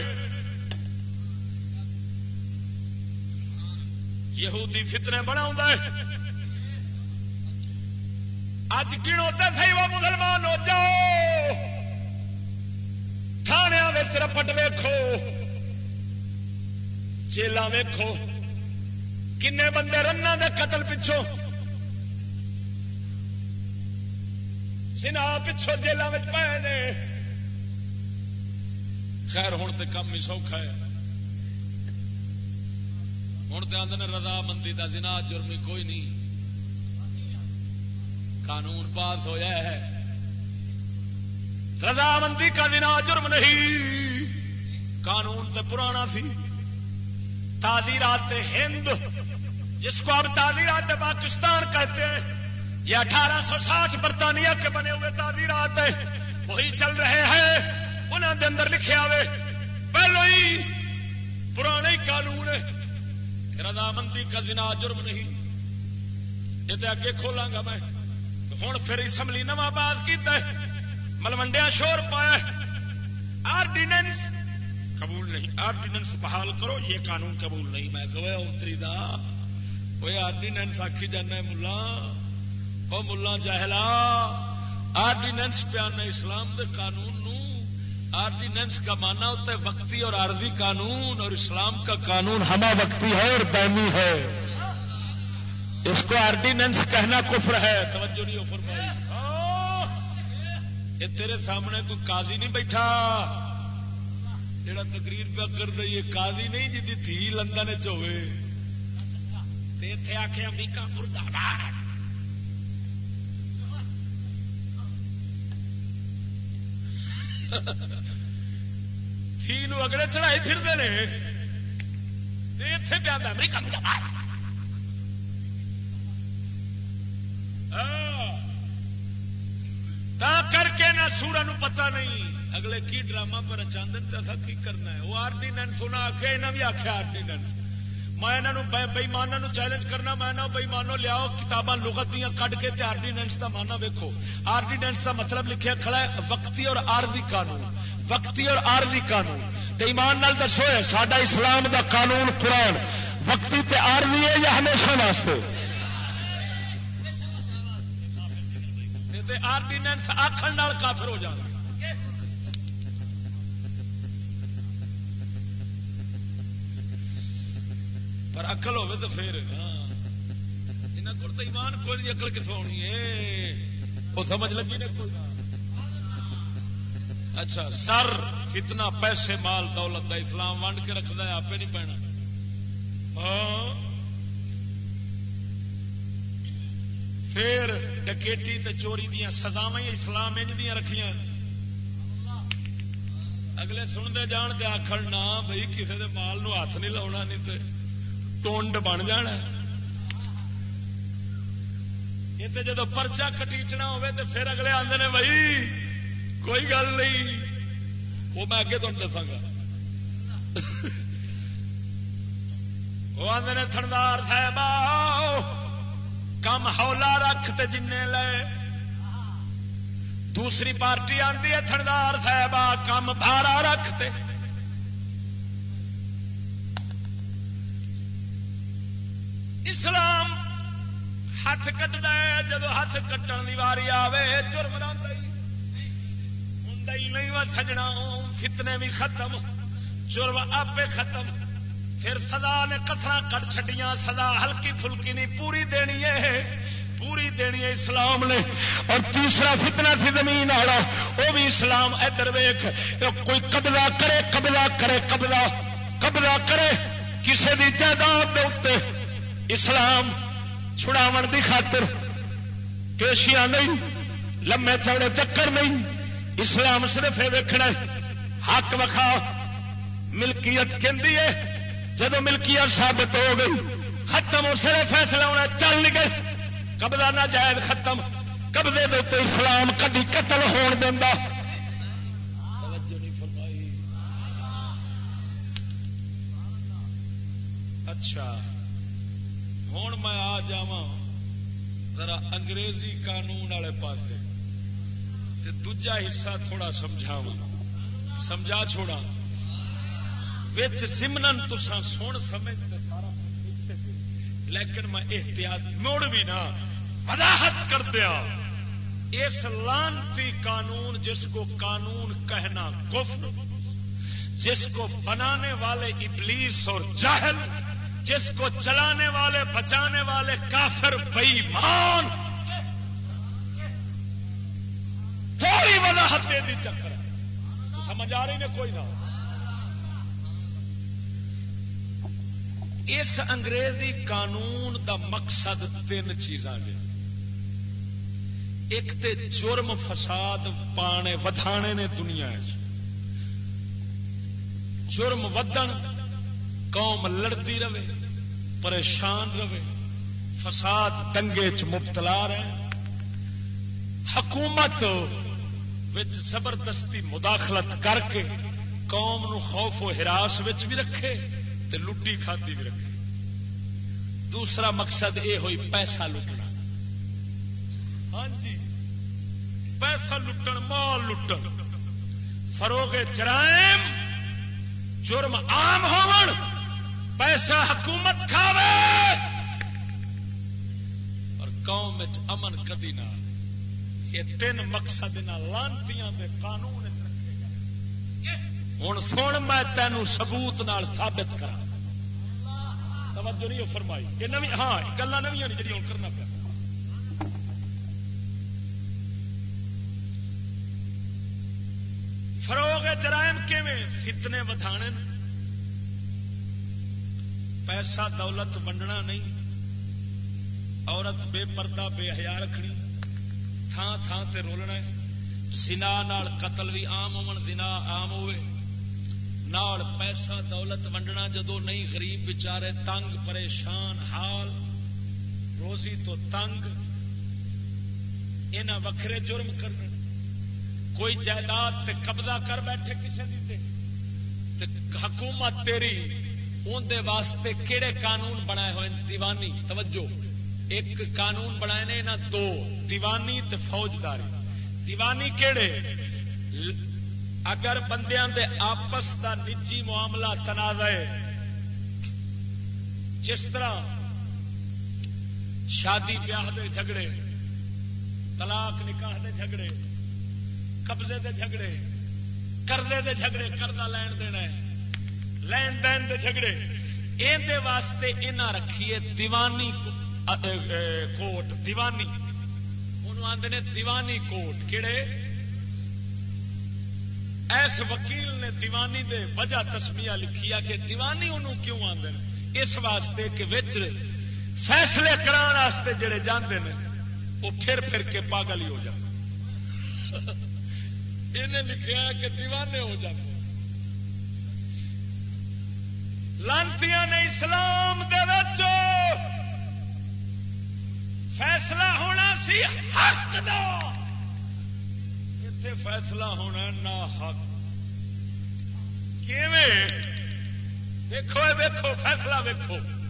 یہودی فتنے بنا اج گنو سی وہ مسلمان ہو جاؤ۔ تھانے رپٹ ویکو جیل ویکو کنے بندے رن دے قتل پچھو سنا پچھو جیلوں میں پے نے خیر ہوں تو کم ہی سوکھا ہے۔ ہوں تو آدھے رضا مندی کا جنا جرم کوئی نہیں۔ قانون پاس ہوا ہے۔ رضا مندی کا جنا جرم نہیں۔ قانون تو پرانا سی۔ تازیرات ہند، جس کو اب تازیرات پاکستان کہتے ہیں یہ اٹھارہ سو ساٹھ برطانیہ کے بنے ہوئے تازیرات وہی چل رہے ہیں۔ انہوں نے اندر لکھے ہوئے پہلو ہی پرانے قانون رضامندی کا زنا جرم نہیں۔ یہ تو اگے کھولا گا میں۔ ہوں پھر اسمبلی نو باز کیا ملوڈیا شور پایا آرڈیننس قبول نہیں۔ آرڈیننس بحال کرو، یہ قانون قبول نہیں۔ میں کہ اتری دا۔ وہ آرڈیننس آخی جانا ملا۔ وہ ملا جہلا آرڈیننس پیانا اسلام دے قانون نو۔ آرڈیننس کا مانا ہوتا ہے وقتی اور عارضی قانون، اور اسلام کا قانون ہما وقتی ہے اور دائمی ہے۔ اس کو آرڈیننس کہنا کفر ہے۔ توجہ نہیں ہو فرمائی۔ یہ تیرے سامنے کوئی قاضی نہیں بیٹھا۔ جڑا تقریر پہ کر دے، یہ قاضی نہیں جی تھی لندن چوے اتے آخے امریکہ مردہ باد تھی اگلے چڑھائی پھرتے ہیں اتے پیا امریکہ مردہ باد کر کے نہ سورا نو پتا نہیں۔ اگلے کی ڈرامہ پر چاہتے کی کرنا ہے؟ وہ آرڈیننس انہیں آخیا یہاں بھی آخیا آرڈیننس میں یہاں بئیمانا چیلنج کرنا، میں بئیمانو لیاؤ کتاباں لغت دیا کھ کے آرڈیننس کا مانا ویکو آرڈیننس کا مطلب لکھے کھڑا ہے وقتی اور آرزی قانون۔ وقتی اور آرزی قانون۔ ایمان نال دسو ہے سڈا اسلام دا قانون قرآن۔ وقتی تے آرزی ہے یا ہمیشہ واسطے؟ آرڈیننس آخر کافر ہو جانا۔ پر اقل ہوے تو پھر۔ ہاں۔ یہاں کو ایمان کوئی نہیں اقل کتوں ہونی ہے؟ وہ سمجھ لگی نے کوئی؟ اچھا سر کتنا پیسے مال دولت دا اسلام ونڈ کے رکھتا ہے آپ نہیں پینا۔ ہاں۔ پھر ڈکیٹی تے چوری دیا سزاوا اسلام انج دیا رکھیاں۔ اگلے سنتے جان دے آخر نہ بھائی کسی دے مال نو ہاتھ نہیں لاؤنا، نہیں تے ٹونڈ بن جانا یہ تو جدو پرچا کٹیچنا ہوے تو پھر اگلے آدھے نے بھائی، کوئی گل نہیں۔ وہ میں اگے تمہیں دساگا وہ آدھے نے تھندار صاحب کم ہولا رکھ تے جن لے۔ دوسری پارٹی آتی ہے تھندار صاحب کم بھارا رکھتے اسلام ہاتھ کٹنا ہے، جب ہاتھ کٹن کی واری آئے جرم ہوں نہیں۔ وہ سجنا فتنے بھی ختم، جرم آپ ختم۔ پھر سزا نے کترا کٹ چڈیاں سزا ہلکی فلکی نہیں، پوری دینی ہے۔ پوری دینی ہے اسلام نے۔ اور تیسرا فتنا سی زمین والا، وہ بھی اسلام۔ ادھر ویخ کوئی قبضہ کرے قبضہ کرے، قبضہ قبضہ کرے کسی بھی جائیداد اسلام چھڑاو دی خاطر پیشیاں نہیں، لمے چوڑے چکر نہیں۔ اسلام صرف یہ ویکنا حق وکھا ملکیت کہ جب ملکیت ثابت ہو گئی، ختم اس فیصلہ ہونا چل گئے۔ قبضہ نہ جائز ختم، قبضے دے اسلام کدی قتل ہون دینا اچھا۔ ہوں میں آ جا ذرا انگریزی قانون والے پاس دجا حصہ تھوڑا سمجھاوا سمجھا چھوڑا سمن تسا سن سمجھ لیکن میں احتیاط موڑ بھی نہ وضاحت کر دیا اس لانتی قانون جس کو قانون کہنا کفر، جس کو بنانے والے ابلیس اور جاہل جس کو چلانے والے، بچانے والے کافر بئی مان تھوڑی وضاحت دے دی چکر۔ سمجھ آ رہی نے کوئی نہ اس انگریزی قانون دا مقصد تین چیزاں گے ایک تے جرم فساد پانے ودھانے نے دنیا جرم ودن قوم لڑتی رہے، پریشان رہے، فساد دنگے چ مبتلا رہے۔ حکومت زبردستی مداخلت کر کے قوم نو خوف و ہراس بھی رکھے تے لٹی کھاتی بھی رکھے۔ دوسرا مقصد یہ ہوئی پیسہ لٹنا۔ ہاں جی پیسہ لٹن، مال لٹن۔ فروغ جرائم جرم عام ہون۔ پیسہ حکومت کھاوے اور قوم امن کدی نہ یہ تین مقصد لانتی قانون ہوں سن میں تینوں سبوت نال ثابت کرا توجہ نہیں فرمائی۔ یہ نو ہاں گلا نویاں جی ہوں کرنا پیا۔ فروغ جرائم کیویں؟ فتنے ودھانے پیسہ دولت ونڈنا نہیں، عورت بے پردہ، بے حیا رکھنی تھان تھان تے رولنا سنا نال قتل بھی آم دنا آم ہوئے۔ نال پیسہ دولت ونڈنا جدو نہیں، غریب بچارے تنگ، پریشان، حال، روزی تو تنگ۔ یہاں وکھرے جرم کرنے۔ کوئی جائیداد تے قبضہ کر بیٹھے کسی دی تے حکومت تیری اندر واسطے کہڑے قانون بنائے ہوئے دیوانی، توجہ۔ ایک قانون بنائے نے نہ دو۔ دیوانی تے فوجداری۔ دیوانی کہڑے اگر بندیاں دے آپس دا نجی معاملہ تنازع جس طرح شادی بیاہ دے جھگڑے، طلاق نکاح دے جھگڑے، قبضے دے جھگڑے کردے دے جھگڑے کردہ لین دینا ہے۔ لین دین دے جھگڑے ان دے واسطے انہاں رکھیے دیوانی کوٹ دیوانی انہوں آندے نے دیوانی کوٹ کہڑے ایس وکیل نے دیوانی دے وجہ تسمیہ لکھیا کہ دیوانی انہوں کیوں آندے اس واسطے کہ وچ فیصلے کران واسطے جڑے جاندے نے وہ پھر پھر کے پاگل ہی ہو جاتے انہیں لکھا کہ دیوانے ہو جاتے لانتی نے اسلام دے فیصلہ ہونا سی حق دا۔ اتنے فیصلہ ہونا نہ حق؟ دیکھو ویکو فیصلہ ویکو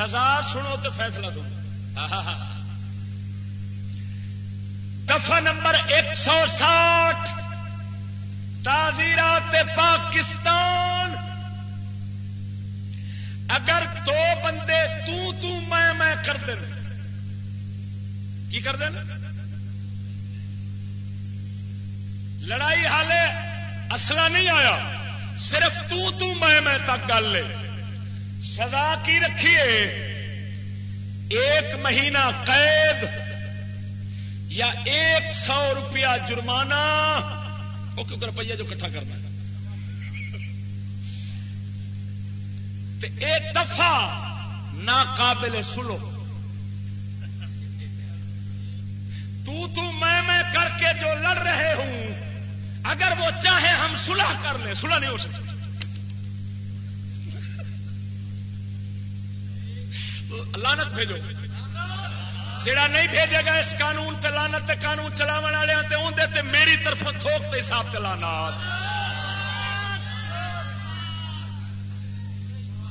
سزا سنو تو فیصلہ سنو۔ دفا نمبر ایک سو ساٹھ۔ تازیرات پاکستان۔ اگر دو بندے تو تو میں میں کر دیں کی کر دیں لڑائی حالے اصلا نہیں آیا۔ صرف تو تو میں میں تک گل لے سزا کی رکھیے؟ ایک مہینہ قید یا ایک سو روپیہ جرمانہ؟ وہ کیونکہ روپیہ جو کٹھا کرنا ہے۔ ایک دفعہ ناقابل سلو۔ تو تو میں میں کر کے جو لڑ رہے ہوں، اگر وہ چاہے ہم صلح کر لیں۔ صلح نہیں ہو سکتی۔ لانت بھیجو۔ جڑا نہیں بھیجے گا اس قانون تے لانت تے قانون چلاو والے تے اندر تے میری طرف تھوک تے حساب تے لانات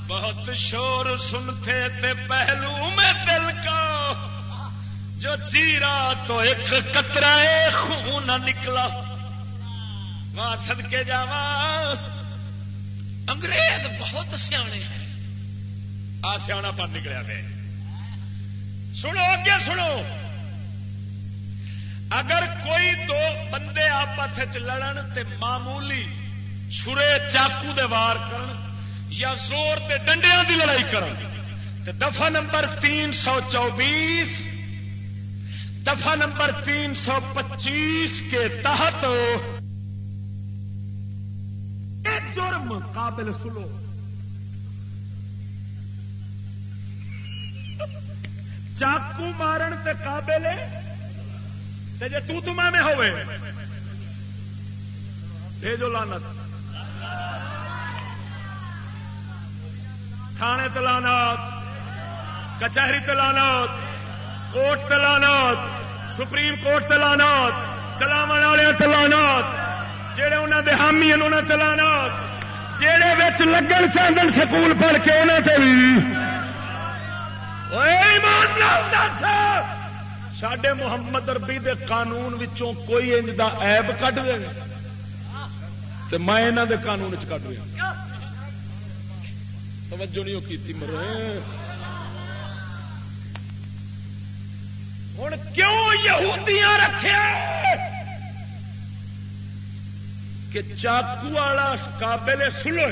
بہت شور سنتے تھے پہلو میں دل کا، جو چیرا تو ایک قطرہ خون نہ نکلا۔ سد کے جا انگریز بہت سیانے ہیں۔ آ سیا پن نکلیا گئے سنو، اگے سنو۔ اگر کوئی دو بندے آپس لڑن تے معمولی چھرے چاقو دے وار کرن یا زور تے ڈنڈیاں دی لڑائی کرن، تے دفعہ نمبر تین سو چوبیس، دفعہ نمبر تین سو پچیس کے تحت جرم قابل سلو چاقو مارن تے قابل جی تو تما میں ہوئے۔ بھیجو لانت تھانے تلانات کچہری تلانات کوٹ تلانات سپریم کورٹ تلانات چلاو والے تلانات جہے انہوں نے حامی انہوں چلانا جہے لگن چاندن سکول پڑھ کے انہوں سے بھی۔ سڈے محمد اربی دے قانون وچوں کوئی انج دا عیب کٹ دے تو میں انہوں دے قانون چ کٹ رہا توجہ نہیں کی مرے ہوں کیوں یہودیاں رکھے کہ چاقو والا قابل سلو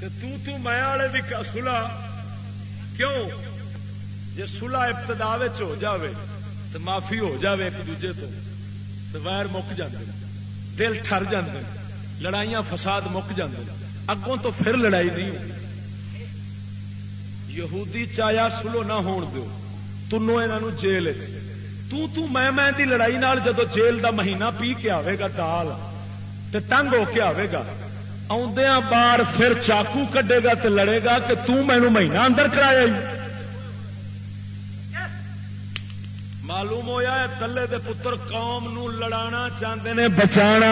تو میں والے بھی سلا کیوں؟ جی سلا ابتدا ہو جاوے تو معافی ہو جاوے ایک دوجے تو تو ویر مک جاتے دل ٹر جاتے لڑائیاں فساد مک جاتے اگوں تو پھر لڑائی نہیں یہودی چایا سلو نہ ہون دو تنو یہ جیل تو تو میں میں دی لڑائی نال جدو جیل دا مہینہ پی کے آئے گا دال، تے تنگ ہو کے آئے گا۔ آدیا بار پھر چاقو کڈے گا تے لڑے گا کہ تو مینو مہینہ اندر کرایا معلوم ہویا ہے تلے دے پتر قوم نو لڑانا چاہتے نے بچانا۔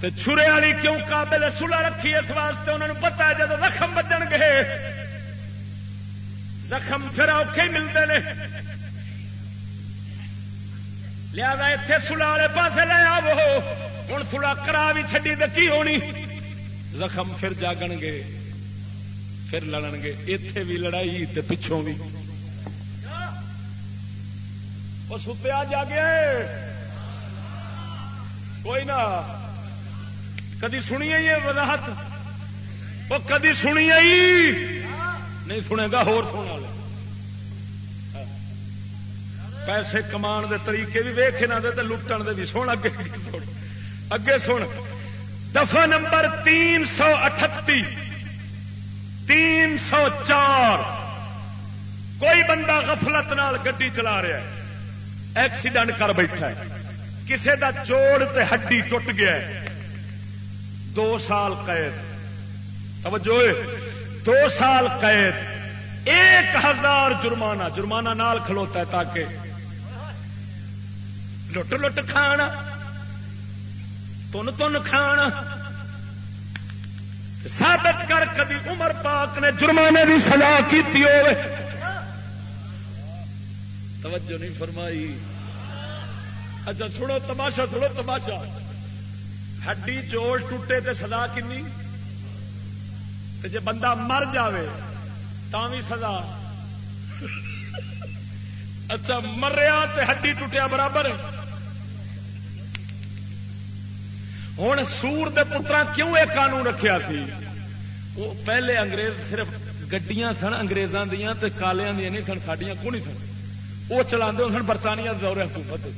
تے چھرے والی کیوں قابل سلا رکھی اس واسطے انہوں نے پتا ہے جب زخم بجن گے۔ زخم پھر اوکھے ملتے ہیں لیا اتنے سلا والے پاس لے آو ہوں سلا کرا بھی چڈی تو کی ہونی؟ زخم پھر جاگن گے، پھر لڑن گے اتے بھی لڑائی تے پچھوں بھی۔ وہ ستیا جاگے۔ کوئی نہ، کدی سنی یہ وضاحت؟ وہ کدی سنی نہیں سنے گا، ہور سونا پیسے کمان دے طریقے بھی ویخ نہ دے لٹن دے بھی سن اگے۔ اگے سن۔ دفعہ نمبر تین سو اٹھتی تین سو چار۔ کوئی بندہ غفلت نال گڈی چلا رہا ہے۔ ایکسیڈنٹ کر بیٹھا ہے۔ کسے دا چوڑ تے ہڈی ٹوٹ گیا ہے۔ دو سال قید۔ توجہ۔ دو سال قید۔ ایک ہزار جرمانہ۔ جرمانہ نال کھلوتا ہے تاکہ لٹ لٹ کھان تن تن کھان۔ ثابت کر کبھی عمر پاک نے جرمانے کی سزا کی توجہ نہیں فرمائی۔ اچھا سنو تماشا سنو تماشا۔ ہڈی جوڑ ٹوٹے تے سزا کنی جی بندہ مر جاوے تا بھی سزا۔ اچھا مریا تے ہڈی ٹوٹیا برابر ہوں سور دے پترا کیوں یہ قانون رکھیا سی؟ وہ پہلے انگریز صرف گڈیاں سن اگریزاں دیا کالیاں دیا نہیں سن سڈیا کو نہیں سن؟ وہ چلا سن برطانیہ دور حکومت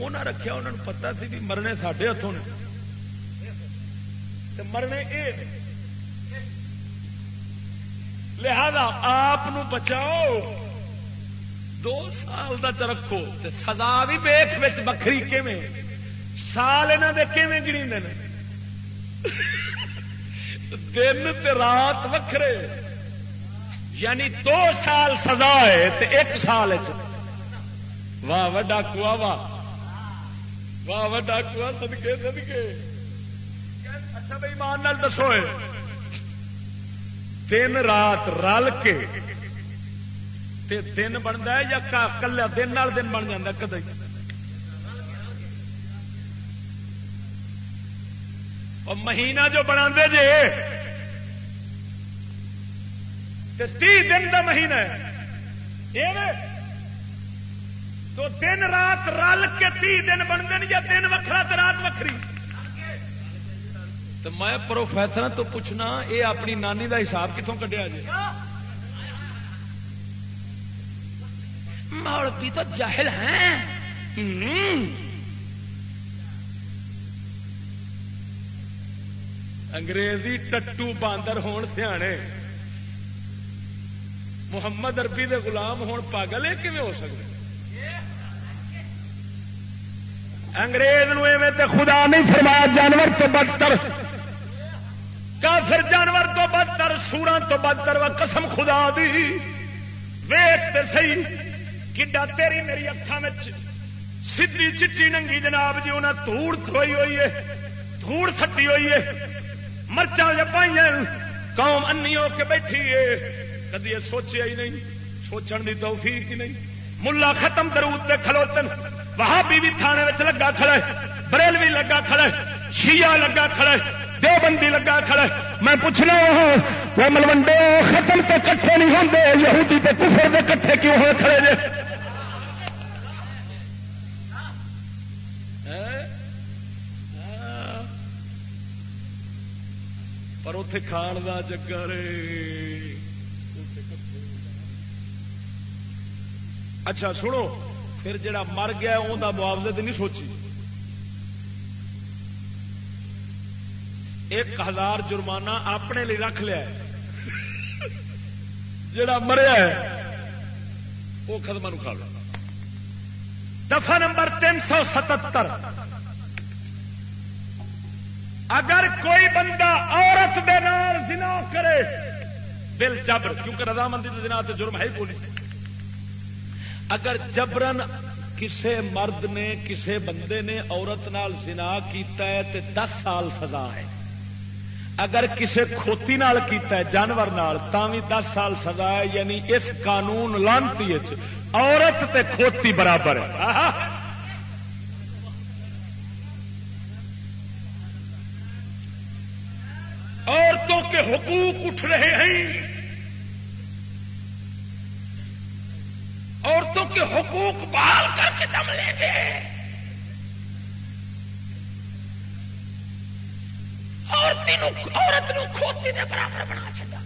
انہیں رکھیا انہوں نے پتا سی بھی مرنے سڈے ہاتھوں نے۔ مرنے اے لہذا آپ بچاؤ۔ دو سال کا رکھو سزا بھی ویخ بکری کیویں؟ سال یہاں کیون دن رات وکھرے یعنی دو سال سزا ہے تو ایک سال واہ واہ ڈاکوا واہ واہ واہ ڈاکوا سدکے سدکے اچھا بھائی مان دسو دن رات رل کے دن بنتا ہے یا کلا دن دن بن جا کدی اور مہینہ جو بنا جے تی دن کا مہینہ ہے۔ تو دن رات رل کے تی دن بنتے یا دن وکرا تو رات وکری تو میں پروفیسر تو پوچھنا یہ اپنی نانی دا حساب کتوں کٹیا جی مولوی تو جاہل ہیں۔ انگریزی ٹٹو باندر ہون سیانے۔ محمد اربی دے غلام ہون پاگل ہے کیون ہو سکتے انگریز تے خدا نہیں فرمایا، جانور تو بدتر۔ کافر جانور تو بدتر سورا تو بدتر و قسم خدا دی۔ ویٹ سی کڈا تیری میری اکھان سی چٹی ننگی جناب جی انہیں دھوڑ تھوئی ہوئی ہے، دھوڑ سٹی ہوئی ہے۔ مرچا پائی قوم انی ہو کے بیٹھی ہے۔ کدی یہ سوچیا ہی نہیں، سوچن کی توفیق ہی نہیں۔ ملا ختم درود تے کھلوتن وہاں بھی تھانے وچ لگا کھڑے بریلوی لگا کھڑے شیعہ لگا کھڑے دیوبندی لگا کھڑے میں پوچھنا ہوں، وہ ملوڈے ختم کے کٹھے نہیں ہوتے یہودی تے کفر دے کٹھے کیوں ہوئے کھڑے جے پر اتے کھان کا چکر اچھا سنو پھر جڑا مر گیا ان کا معاوضے تو نہیں سوچی ایک ہزار جرمانہ اپنے لیے رکھ لیا جڑا مریا ہے وہ خدمہ کھا لیا دفعہ نمبر تین سو ستر اگر کوئی بندہ عورت دے نال زنا کرے بل جبر، کیونکہ رضامندی کے دن تو جرم ہے ہی بولی۔ اگر جبرن کسے مرد نے، کسے بندے نے عورت نال زنا کیتا ہے تے دس سال سزا ہے۔ اگر کسے کھوتی نال کیتا ہے، جانور نال بھی دس سال سزا ہے۔ یعنی اس قانون لانتی عورت تے کھوتی برابر ہے عورتوں کے حقوق اٹھ رہے ہیں۔ عورتوں کے حقوق بحال کر کے دم لیں گے عورت نو کھوتی دے برابر بنا چکا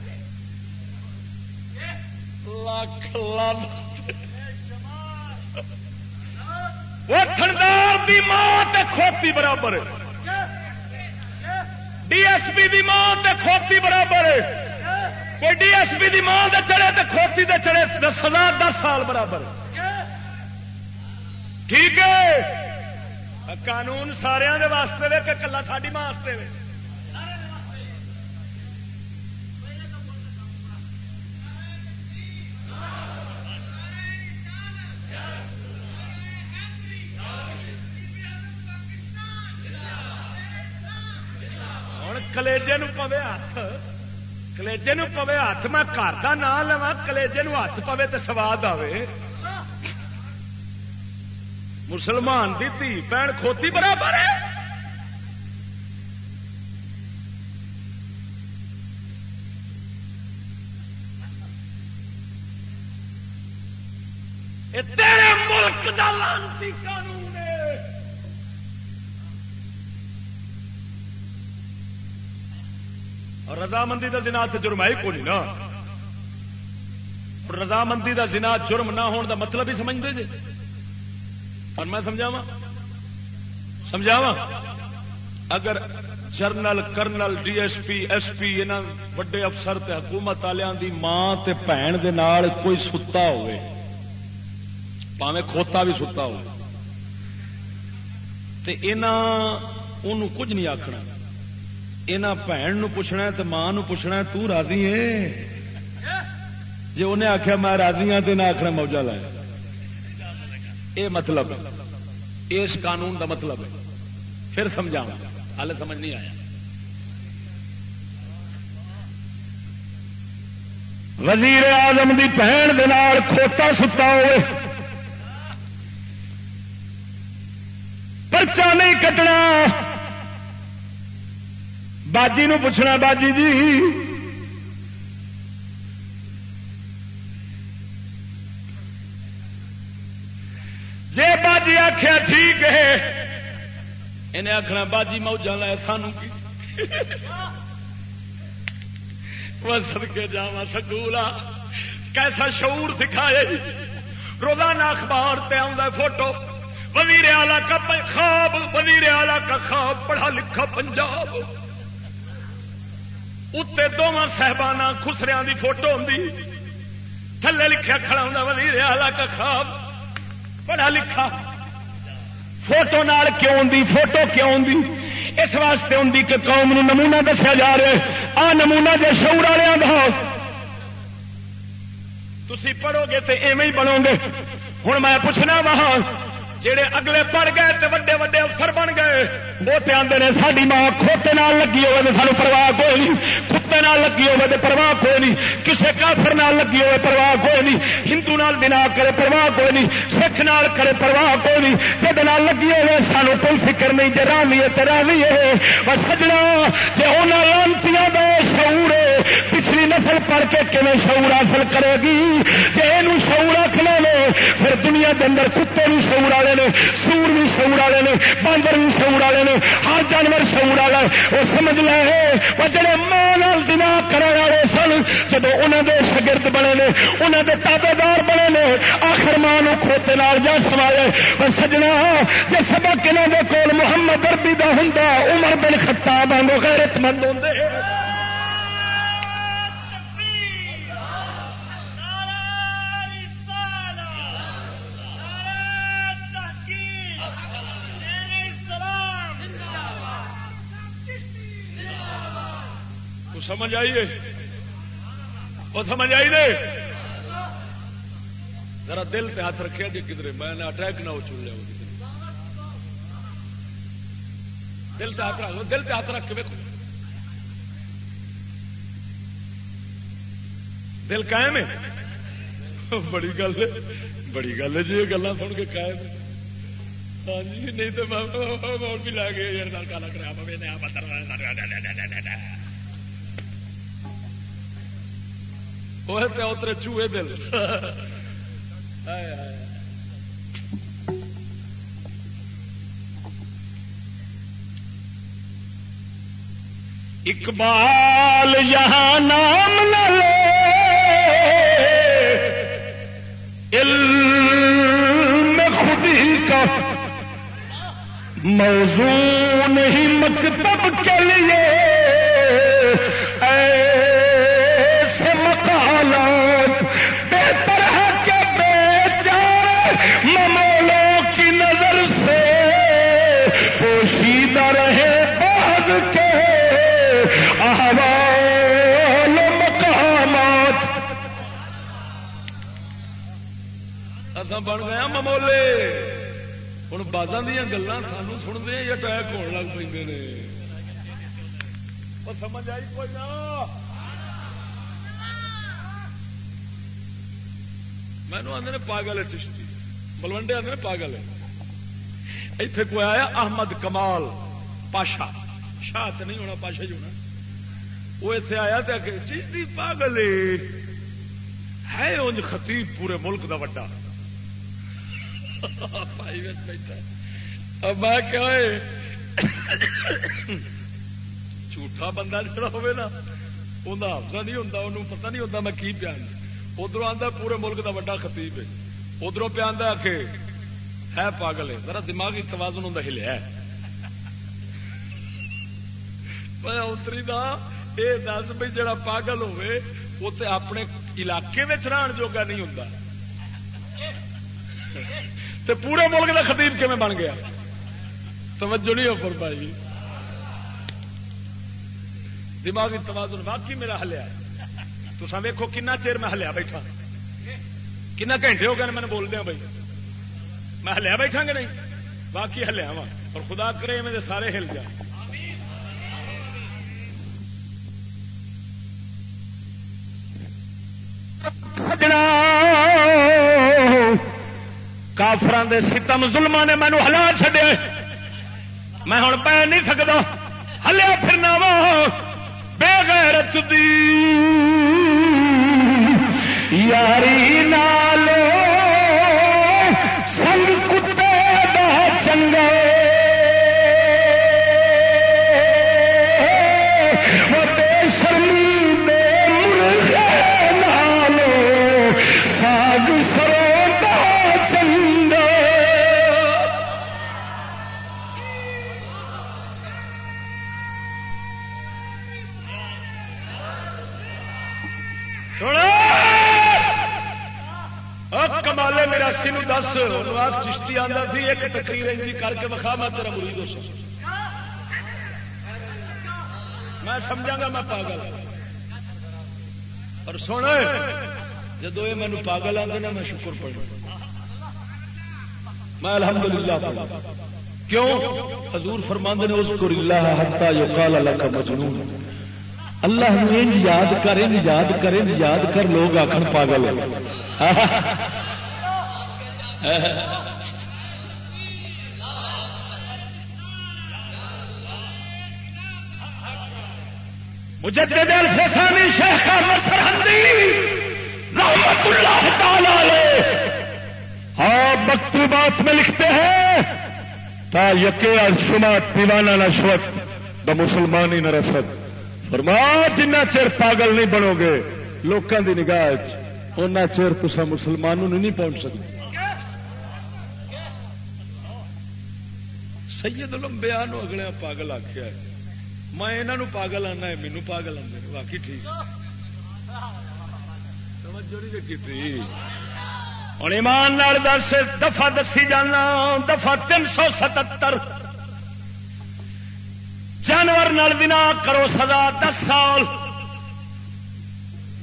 لاکھ وہ تھندار دی ماں تے کھوتی برابر ڈی ایس پی دی ماں تے کھوتی برابر کوئی ڈی ایس پی دی ماں دے چڑے تے کھوتی دے چڑے سزا دس سال برابر ٹھیک ہے؟ قانون سارے واسطے وے کہ کلا ساری ماں واسطے وے کلیجے پوے ہاتھ کلیجے پوے ہاتھ میں گھر کا نام لوا کلیجے ہاتھ پوے تو سواد آئے مسلمان کی تھی بہن کھوتی برابر ہے تیرے ملک کا لانتی قانون اور رضامندی کا دن جرم ہے کوئی نا رضامندی کا زنا جرم نہ ہونے کا مطلب ہی سمجھتے جی اور میں سمجھاوا سمجھاوا اگر general, colonel, D S P S P وڈے افسر تے حکومت والوں دی ماں تے بھن دے نال کوئی ستا ہوئے پاوے کھوتا بھی ستا ہو تے انہوں کچھ نہیں آخنا یہاں بھن پوچھنا تو ماں نو پوچھنا تو راضی ہے؟ جی انہیں آخیا میں راضی ہاں تو نہ آخنا موجہ لایا یہ مطلب اس قانون دا مطلب ہے۔ پھر سمجھا ہال سمجھ نہیں آیا۔ وزیر آزم کی بہن کھوتا ستا ہوئے۔ پرچا نہیں کٹنا۔ باجی نو پوچھنا باجی جی جی باجی آخیا ٹھیک ہے انہیں آخنا باجی موجہ لائے سانو کی سڑکے جا سکول کیسا شعور دکھائے روزانہ اخبار تے آ فوٹو وزیر آلہ کا خواب وزیر آلہ کا خواب پڑھا لکھا پنجاب اتنے دونوں صاحبانہ خسریا دی فوٹو ہوں تھلے لکھا کھڑا ہوں وزیر آلہ کا خواب پڑھا لکھا فوٹو نال کیوں دی فوٹو کیوں دی اس واسطے ہوں کہ قوم نو نمونہ دسیا جا رہا آ نمونہ جی شعور والوں تھی پڑھو گے تو ایویں ہی بنو گے ہوں میں پوچھنا وہاں جہے اگلے پڑ گئے تے وڈے وڈے افسر بن گئے وہ تے آدھے نے ساری ماں کھوتے نال لگی ہوئے تو سانو پرواہ کوئی نہیں، کتے نال لگی ہوئے تو پرواہ کوئی نہیں، کسے کافر نال لگی ہوئے پرواہ کوئی نہیں، ہندو نال بنا کرے پرواہ کوئی نہیں، سکھ نال کرے پرواہ کوئی نہیں جب نال لگی ہوئے سانو کوئی فکر نہیں جی رامی ہے تو رامی ہے، بس سجنا جی انہوں لانتی دے شعور پچھلی نسل پڑھ کے کھے شعور حاصل کرے گی؟ جی یہ شعور رکھ لے پھر دنیا کے اندر کتے بھی شعور والے نے، سور بھی شعور والے نے، باندر بھی شعور والے نے، ہر جانور شعور والا ہے، وہ سمجھ لے، وہ جڑے ماں سنا کرنے والے سن جب انہوں دے شگرد بنے نے انہوں دے تابے دار بنے نے، آخر ماں کھوتے نال جا سوائے پر سجنا جی سبق انہوں دے کول محمد اربی کا ہوں عمر بن خطاب غیرت مند ہوں سمجھ آئیے وہ سمجھ آئی دے ذرا دل پہ ہاتھ رکھے جی کدھر میں نے اٹیک نہ ہو چل لیا دل پہ ہاتھ رکھ دل پہ ہاتھ رکھ کے دیکھو دل قائم ہے بڑی گل بڑی گل ہے جی یہ گلا سن کے قائم ہاں جی نہیں تو بھی لا گیا یار کالا کرا وہ اترے چوہے دل اقبال یہاں نام نہ لے علم خودی کا موضوع نہیں مکتب کے لیے اصا بن گیا ممولے ہوں بازا دیا گلان سانو سنتے یا اٹیک ہونے لگ پہ سمجھ آئی کوئی نہ مینو آدھے پاگل ہے چشتی ملوڈے آدھے پاگل ہے اتے کوئی آیا احمد کمال پاشا شاہ تو نہیں ہونا پاشا ہی ہونا وہ اتنے آیا تو چشتی پاگل ہے انج خطیب پورے ملک دا وڈا میں کیا جھوٹا بندہ جڑا ہوئے نا انہیں حافظہ نہیں ہوتا انہوں پتہ نہیں ہوتا میں کی پیا ادھر آتا پورے ملک دا وڈا خطیب ہے۔ ادھر پہ آتا کہ ہے پاگل ہے۔ ذرا دماغی توازن ہوں ہلیا میں اتری دا یہ دس بھائی جڑا پاگل ہوئے، وہ تے اپنے علاقے میں رہن جوگا نہیں ہوں تے پورے ملک دا خطیب کیون بن گیا؟ توجہ نہیں ہو فرمائی جی۔ دماغی توازن واقعی میرا ہلیا تو سا ویکو کنا چیر میں ہلیا بیٹھا۔ کنا گھنٹے ہو گئے میں نے بول دیا بھائی۔ میں ہلیا بیٹھا گے نہیں؟ باقی ہلیا وا اور خدا کرے میرے سارے ہل جائے سجنا کافران دے ستم ظلم نے مینو ہلا چڈیا میں ہوں پہ نہیں سکتا ہلیا پھرنا وا۔ بے غیرت دی۔ یاری نال کمالے میرا سن دس چشتی آتا سی، ایک تقریر جی کر کے وکھا، میں تیرا مرید ہو سکتا میں سمجھا گا میں پاگل اور سن جدو یہ مینو پاگل آتے نا، میں شکر پڑھوں میں الحمدللہ کیوں؟ حضور فرماند نے اس کو اللہ حتا یقال لك مجنون. اللہ نے یاد کر یاد کر یاد کر، لوگ آخر پاگل ہے مجدد الفسانی شیخ احمد سرحدی رحمت اللہ تعالی علیہ۔ آپ مکتوبات میں لکھتے ہیں، تا یقے سنا دیوانہ نشوت، دا مسلمانی نہ رسد فرما، جنہ چر پاگل نہیں بنو گے لوگوں کی نگاہ ان چر تسا مسلمانوں نہیں پہنچ سکتے۔ سید لمبیا اگلے پاگل آخیا میں یہاں پاگل آنا مینو پاگل آدھے باقی ٹھیک۔ ہوں ایمان دس، دفعہ دسی جانا، دفعہ تین سو ستر جانور نال بنا کرو سدا دس سال۔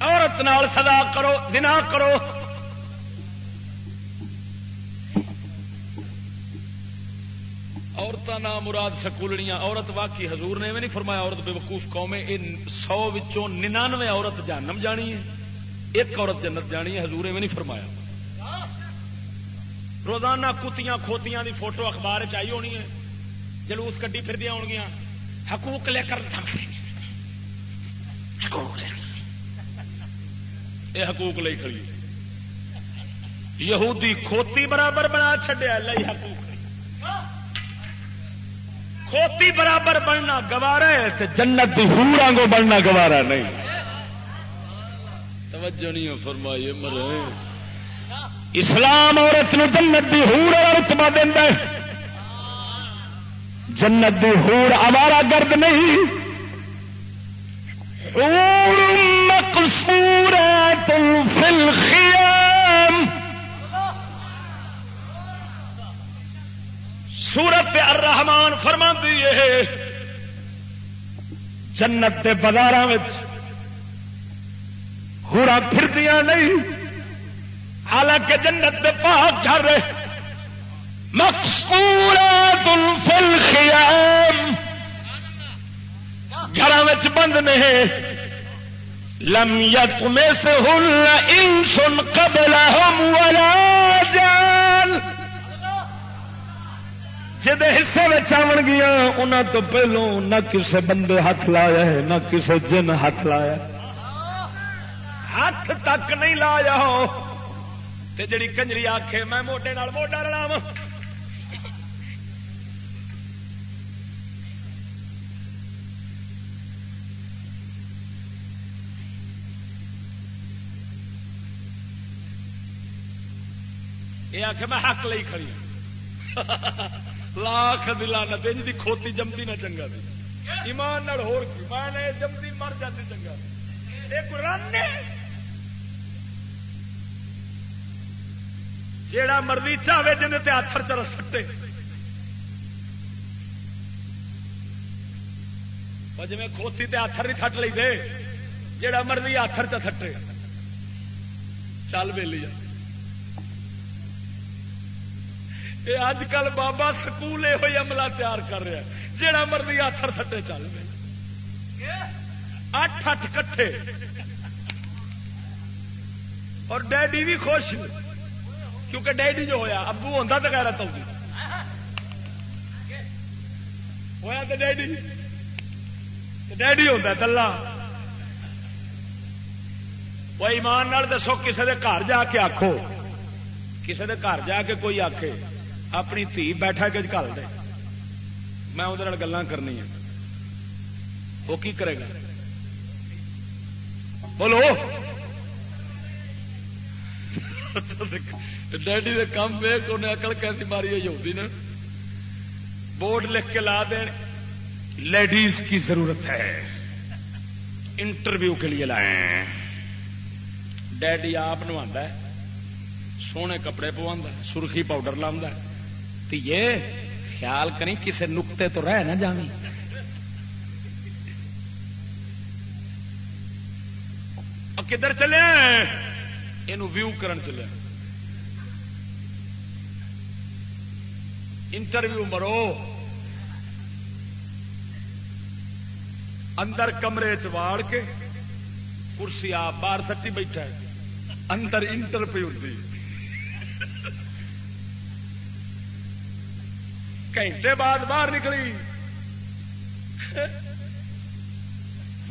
عورت نال سدا کرو بنا کرو۔ عورتوں نام مراد سکولڑیاں عورت واقعی حضور نے نہیں فرمایا عورت بے وقوف قوم ہے سو وچوں ننانوے عورت جانم جانی ہے، ایک عورت جنت جانی ہے، حضور میں نہیں فرمایا۔ روزانہ کتیاں کھوتیاں دی فوٹو اخبار چاہیے ہونی ہے، جلوس کٹی پھر دیا ہو گیا حقوق لے کر حقوق لے یہ حقوق لے کھڑی۔ یہودی کھوتی برابر بنا چڈیا لئی حقوق کھوتی برابر بننا گوارا ہے جنت ہور آگوں بننا گوارا نہیں۔ توجہ نہیں فرمائیے مرے۔ اسلام عورت نو جنت دی ہور اور رتبہ دینا جنت دی ہور آوارا گرد نہیں۔ مقصور تم فل خیام سورت الرحمان فرما ہے، جنت کے بازار ہورا پھر نہیں، حالانکہ جنت دے پاک گھر مقصورات فی الخیام گھر بند نہیں لم یت میں سے ہل انسن قبل ہم ولا جان۔ جہے حصے میں آن گیا انہوں تو پہلو نہ کسے بندے ہاتھ لایا ہے، نہ کسے جن ہاتھ لایا ہاتھ تک نہیں لایا ہو۔ تے جڑی کنجری آخے میں موڈے موڈا رلاو یہ آخ میں حق لئی کھڑی لاکھ دلانا تین دی کھوتی جمتی نہ چنگا دی۔ ایمان ہو میں جمتی مر جاتی چنگا دی۔ جیڑا مرضی چاہے جن تے ہاتھ چل سٹے۔ جی کھوتی تے ہاتھ نہیں تھٹ لی دے، جیڑا مرضی ہاتھ چ تھٹے چل ویلی جا۔ یہ اج کل بابا سکول یہ عملہ تیار کر رہا ہے جہاں مرضی آتر سٹے چل پہ اٹھ اٹھ کٹھے۔ اور ڈیڈی بھی خوش۔ کیونکہ ڈیڈی جو ہویا، ابو ہوتا تو گیرت ہوتی ہوا تو ڈیڈی۔ ڈیڈی ہوتا تلا۔ وہ ایمان دسو کسی کے گھر جا کے آخو کسی کے گھر جا کے کوئی آخے اپنی تھی بیٹھا کے گل دے۔ میں وہ گلا کرنی ہے وہ کی کرے گا؟ بولو۔ ڈیڈی کے کام ویک انہیں اکل کیسی ماری ہوتی نا۔ بورڈ لکھ کے لا دین۔ لیڈیز کی ضرورت ہے۔ انٹرویو کے لیے لائے۔ ڈیڈی آپ نو سونے کپڑے پوا سرخی پاؤڈر لا یہ خیال کریں کسی نقطے تو رہ نہ جانی کدھر چلے یہ ویو کرن چلے انٹرویو مرو اندر کمرے چاڑ کے کرسی آپ باہر تھٹی بیٹھا ہے اندر انٹر پہ ہوتی گھنٹے بعد باہر نکلی۔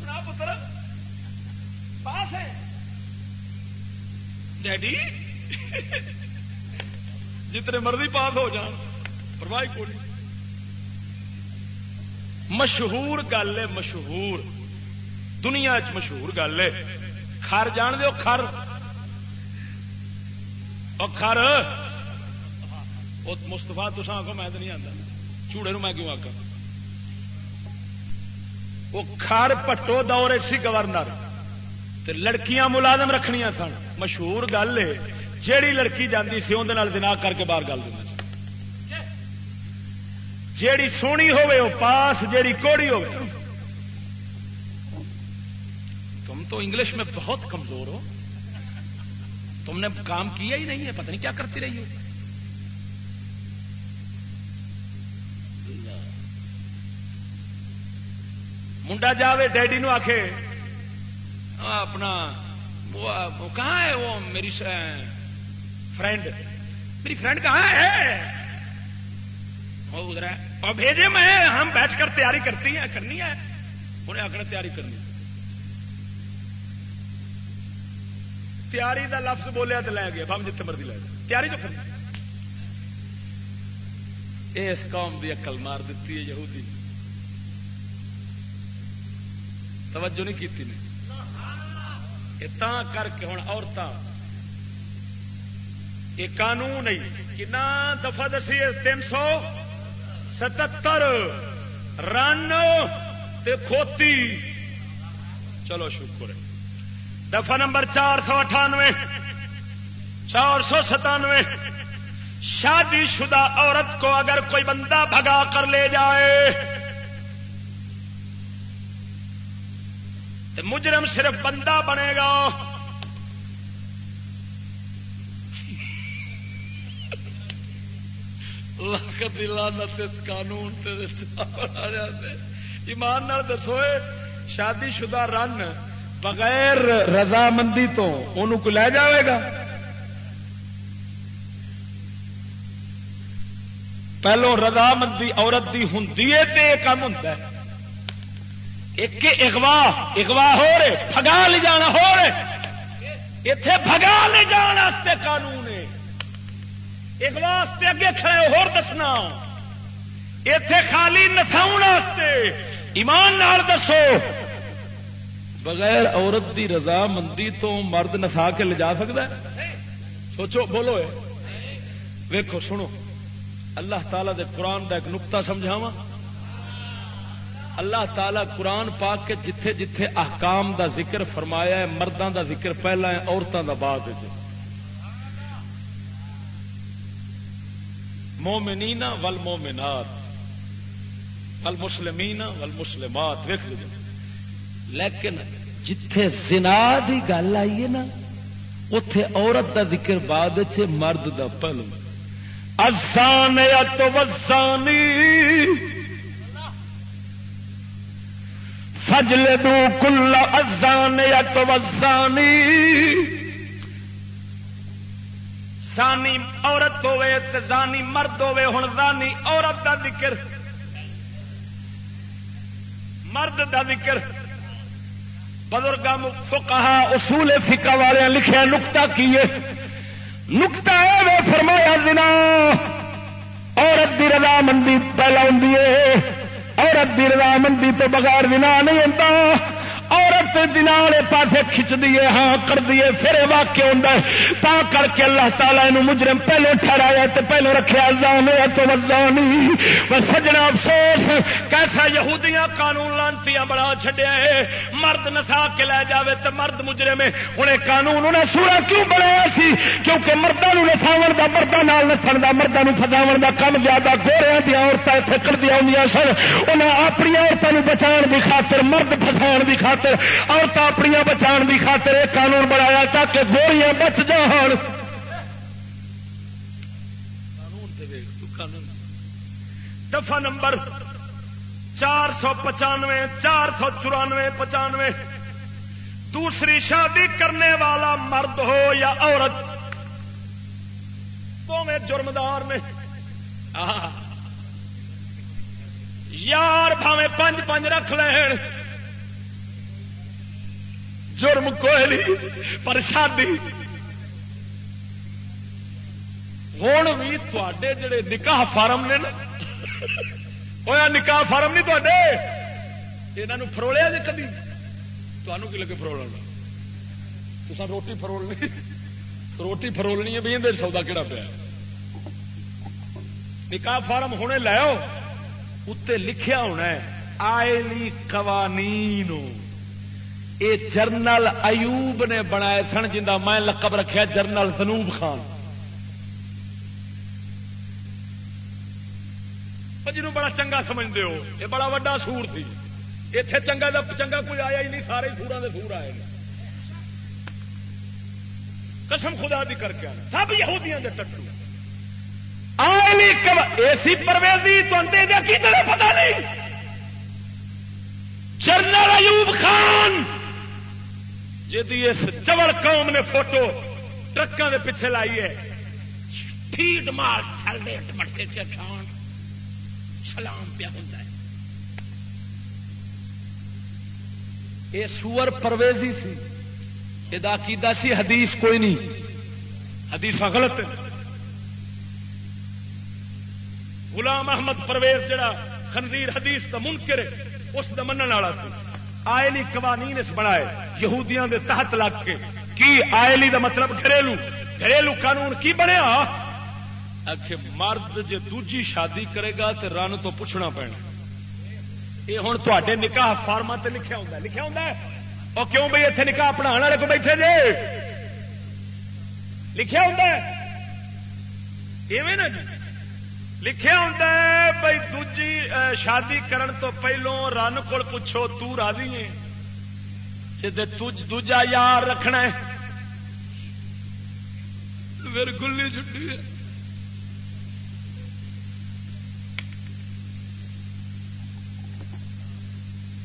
پتر پاس ہے۔ ڈیڈی جتنے مرضی پاس ہو جان پرواہ کو نہیں۔ مشہور گل ہے مشہور۔ دنیا چ مشہور گل ہے۔ خر جان دو خر خر مستفا تو آخو میں تو نہیں آتا چوڑے نو میں کیوں آ وہ خر پٹو دور سی گورنر لڑکیاں ملازم رکھنیا سن مشہور گل ہے جیڑی لڑکی جاتی سی اندر دنا کر کے باہر گل دینا جیڑی سونی ہوے وہ پاس جیڑی کوڑی ہو تم تو انگلش میں بہت کمزور ہو تم نے کام کیا ہی نہیں ہے پتہ نہیں کیا کرتی رہی ہو منڈا جاوے ڈیڈی نو آخ اپنا وہ کہاں ہے وہ میری فرینڈ میری فرینڈ کہاں ہے وہ ادھر ہے اور بھیجے میں ہم بیٹھ کر تیاری کرتی ہیں کرنی ہے انہیں آخر تیاری کرنی تیاری دا لفظ بولیا تو لے گیا بم جتنے مرضی لے گیا تیاری تو کرنی اس قوم کی اکل مار دیتی ہے یہودی توجہ نہیں کی کر کے ہوں عورتیں یہ قانون کنا دفعہ دسی تین سو ستر رن کھوتی۔ چلو شکر ہے۔ دفعہ نمبر چار سو اٹھانوے، چار سو ستانوے۔ شادی شدہ عورت کو اگر کوئی بندہ بھگا کر لے جائے تو مجرم صرف بندہ بنے گا۔ لانت اس قانون ایمان دسو شادی شدہ رن بغیر رضامندی تو انہوں کو لے جائے گا۔ پہلو رضامندی عورت کی ہوں کام ہوتا ہے۔ ایک اغوا اغوا ہو رہے پگا لے جانا ہو رہے۔ اتے پگا لے جان قانون ہے۔ اغوا اگے کھڑے ہو دسنا۔ اتے خالی نساؤ ایمان نال دسو۔ بغیر عورت دی رضا مندی تو مرد نسا کے لے جا سکتا ہے۔ سوچو، بولو ویکو سنو۔ اللہ تعالی دے قرآن دا ایک نقطہ سمجھاوا اللہ تعالی قرآن پاک کے جتھے جتھے احکام دا ذکر فرمایا ہے مردوں دا ذکر پہلا ہے عورتوں دا بعد جی۔ مومنینا ول مومنات ول مسلمین ویک لیکن جتھے زنا دی گل آئی ہے نا اتے عورت دا ذکر بعد چ جی، مرد دا پہلو۔ ازان یا تو فجل دو کل ازان یا تو سانی عورت ہوے زانی مرد ہوے ہوں زانی عورت دا ذکر. مرد دا ذکر. بزرگ فقہا اصول فقہ والے لکھے نکتا کیے. نکتا ہے فرمایا، زنا، عورت دی رضا مندی پہلا ہوں عورت دی رضامندی تو بغیر بنا نہیں ہوتا۔ عورت دن پاسے کھچ دیے ہاں کر دیے پھر واقع ہوں تا کر کے اللہ تعالیٰ مجرم پہلے ٹھہرایا تو پہلے رکھا زام تو وزانی سجنا افسوس، کیسا یہودیاں قانون لانتی بڑا چڈیا ہے مرد نسا کے لے جاوے تو مرد مجرم انہیں قانون انہیں سورا کیوں بنایا سی؟ کیونکہ مردوں نساو کا مردوں نسن کا مردوں فساو کا کم زیادہ گوریا دیا عورتیں اتنے کردیا ہوں سن۔ انہیں اپنی عورتوں بچاؤ کی خاطر، مرد فساؤ کی خاطر خاطر عورت اپنی بچان کی خاطر ایک قانون بنایا تاکہ گولیاں بچ جان دفعہ نمبر چار سو پچانوے، چار سو چورانوے، پچانوے۔ دوسری شادی کرنے والا مرد ہو یا عورت؟ تو میں جرمدار نے۔ یار بھاوے پنج پنج رکھ لین۔ جرم کوئی پر شادی ہوں بھی تے جڑے نکاح فارم نے نا ہوا نکاح فارم نہیں تے یہاں فرولیا جی کبھی تمہوں کی لگے فرول تو روٹی فرولنی روٹی فرولنی ہے بھی اندر سودا کہڑا پیا؟ نکاح فارم ہونے لاؤ اتنے لکھیا ہونا ہے، آئلی قوانین یہ جرنل ایوب نے بنائے سن جا میں لقب رکھیا جرنل سنوب خان۔ جنوب بڑا چنگا سمجھتے ہو، یہ بڑا وا سور سی اتے چنگا دا چنگا کوئی آیا ہی نہیں، سارے سورا دے سور آئے قسم خدا بھی کر کے سب یہودیاں دے ٹٹو۔ ایسی پرویزی تو کی طرح پتا نہیں۔ جنرل ایوب خان! جی اس چوڑ قوم نے فوٹو ٹرکوں کے پیچھے لائی ہے فیڈ مار چل دے مٹکے کھان سلام پیا ہوں یہ سور پرویزی سی یہ عقیدہ سی، حدیث کوئی نہیں۔ حدیث غلط غلام احمد پرویز جڑا خنزیر حدیث کا منکر اس کا من والا سی۔ آئلی قوانین اس بنائے یہودیاں دے تحت لگ کے۔ کی آئلی دا مطلب گھریلو؟ گھریلو قانون کی بنیا؟ آخ مرد جے دوجی شادی کرے گا تو رن تو پوچھنا پینا۔ یہ ہوں تے نکاح فارما تے لکھا ہوں لکھا ہوں اور کیوں بھائی اتنے نکاح پڑھا والے کو بیٹھے جے؟ لکھا ہوں نا جی۔ لکھا ہوں بھائی دوجی شادی کرن تو پہلو رن کو پوچھو تو راضی ہے دوجا یار رکھنا ہے پھر گلی چھٹی ہے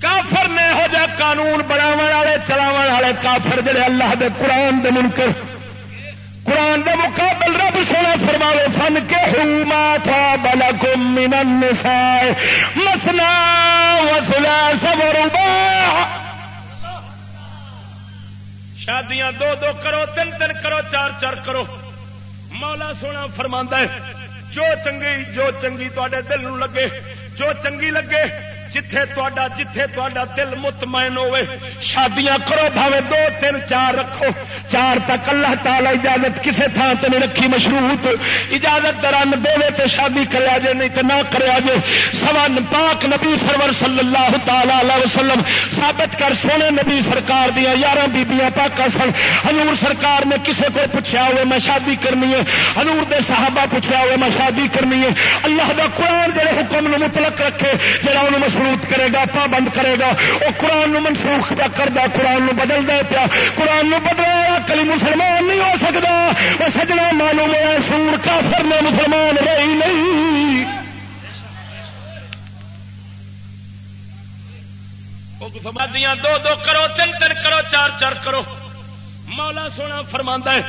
کافر نے یہو جہ قانون بناو والے چلاو والے کافر جڑے اللہ دے قرآن دے منکر قرآن دے مقابل رب سونا فرماوے، فن کے ہوما تھا بلا کم من مسنا وسلا سب شادیاں دو دو کرو، تین تین کرو، چار چار کرو۔ مولا سونا فرما ہے، جو چنگی جو چنگی تے دل لگے، جو چنگی لگے جتھے تا جتھے تا دل مطمئن ہوئے شادیاں کرو بھاوے، دو، تین، چار رکھو۔ چار تک اللہ تعالی اجازت کسے تھان تے نہیں رکھی مشروط۔ اجازت دران دے تو شادی کریا جے، نہیں تو نہ کریا جے۔ سوان پاک نبی سرور صلی اللہ تعالی علیہ وسلم ثابت کر سونے نبی سرکار دیا یارہ بیبیاں پاک سن۔ حضور سرکار نے کسے کو پوچھا ہوئے میں شادی کرنی ہے۔ حضور دے صحابہ پوچھا ہوئے میں شادی کرنی ہے۔ اللہ دا قرآن جڑے حکم نو مطلق رکھے، جڑا انہوں مشروط کرے گا پابند کرے گا۔ وہ قرآن نو منسوخ پیا کرتا قرآن نو بدل دے پیا۔ قرآن نو بدلا کلی مسلمان نہیں ہو سکتا وہ سجنا معلوم ہے سور، کافر نے مسلمان رہی نہیں۔ سمادیاں دو دو کرو، تین تین کرو، چار چار کرو۔ مولا سونا فرما ہے،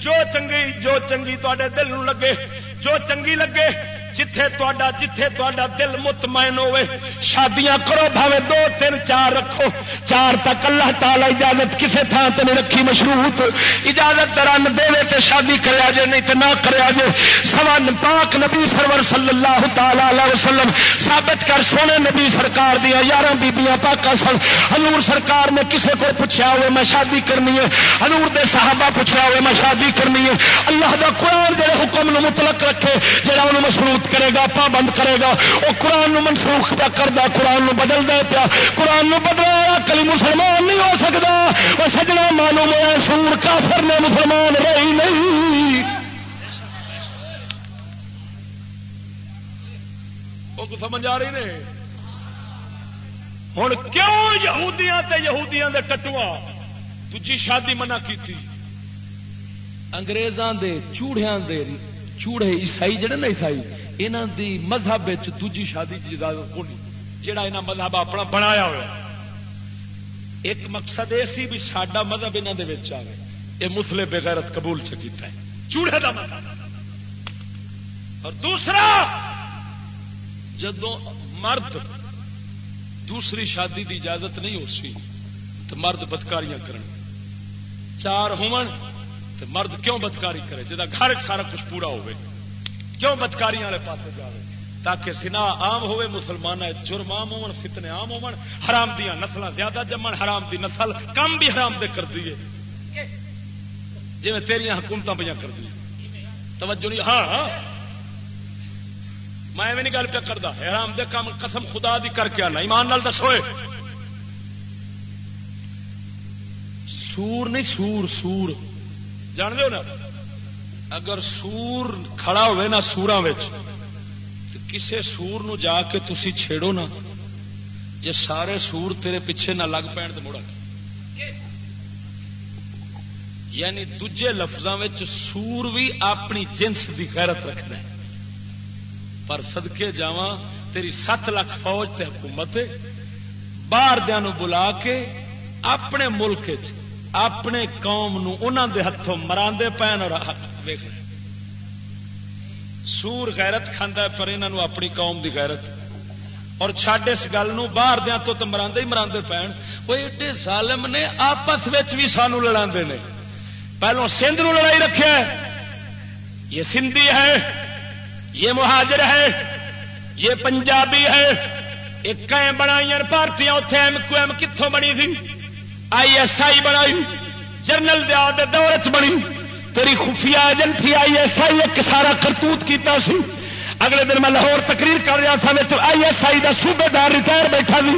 جو چنگی جو چنگی تے دل لگے، جو چنگی لگے جتھے تا جتھے تا دل مطمئن ہوے شادیاں کرو بھاوے، دو تین چار رکھو۔ چار تک اللہ تعالی اجازت کسے تھان تے نہیں رکھی مشروط۔ اجازت دران دے تے شادی کریا جے، نہیں تے نہ کریا جے۔ سوان پاک نبی سرور صلی اللہ تعالی علیہ وسلم ثابت کر سونے نبی سرکار دیا یارہ بیبیاں پاکا سن۔ حضور سرکار نے کسے کو پوچھا ہوئے میں شادی کرنی ہے۔ حضور دے صحابہ پوچھا ہوئے میں شادی کرنی ہے۔ اللہ دا قرآن جڑے حکم نو مطلق رکھے، جڑا انہوں مشروط کرے گا، پابند کرے گا۔ وہ قرآن منسوخ پیا کرتا قرآن بدل دے پیا۔ قرآن نو بدلا کلی مسلمان نہیں ہو سکتا وہ سجنا معلوم ہے سور کافر نے مسلمان رہی نہیں۔ سمجھ آ رہی نے؟ ہوں کیوں یہودیاں تے یہودیاں دے ٹٹوا تجی شادی منع کی تھی انگریزاں دے، چوڑیاں دے، چوڑے عیسائی جڑے نا عیسائی؟ یہاں دی مذہب دوجی شادی کی اجازت کونی؟ جہاں یہاں مذہب اپنا بنایا ہوا ایک مقصد یہ سی بھی سڈا مذہب یہاں دے آئے یہ مسلے بغیرت قبول چکیتا ہے۔ چوڑے کا مذہب۔ اور دوسرا جدو مرد دوسری شادی دی اجازت نہیں ہو سی، تو مرد بدکاریاں کرن۔ چار ہون، تو مرد کیوں بدکاری کرے؟ جا گھر سارا کچھ پورا ہوئے کیوں بدکاری والے پاس جائے تاکہ سنا آم ہوئے مسلمان جرم آم ہو فتنے آم ہو حرام دیا نسل زیادہ جمن، حرام دی نسل، کم بھی حرام دے کر دیے جی میں تیریا حکومت پہ کر دی توجہ نہیں ہاں ہاں۔ میں نہیں گل پہ کرتا حرام دے کام قسم خدا دی کر کے آنا، ایمان نال دسوئے سور نہیں، سور سور۔ جان دو نا؟ اگر سور کھڑا ہوئے نا سورا کسے سور نو جا کے تسی چھیڑو نا۔ جے سارے سور تیرے پیچھے نہ لگ پین تو مڑا یعنی دجے لفظوں سور بھی اپنی جنس کی خیرت رکھنا ہے۔ پر سدکے جا تیری سات لاکھ فوج تے حکومت باہر دیا بلا کے اپنے ملک اپنے قوم نو دے ہاتھوں مرا پین اور سور غیرت کھانا پر انہوں اپنی قوم دی غیرت اور چڈ اس گل باہر دیا تو مرا ہی مرا پین وہ ایڈے ظالم نے آپس بھی سانو لڑا نے پہلو سندھ نو لڑائی رکھے یہ سندھی ہے یہ مہاجر ہے یہ پنجابی ہے ایک بنائی پارٹیاں اتنے ایم کو ایم کتوں بنی تھی آئی ایس آئی بنائی جنرل دور چ بنی تیری خفیہ ایجنسی آئی ایس آئی ایک سارا کرتوت کیتا سی۔ اگلے دن میں لاہور تقریر کر رہا تھا آئی ایس آئی کا صوبے دار ریٹائر بیٹھا سی۔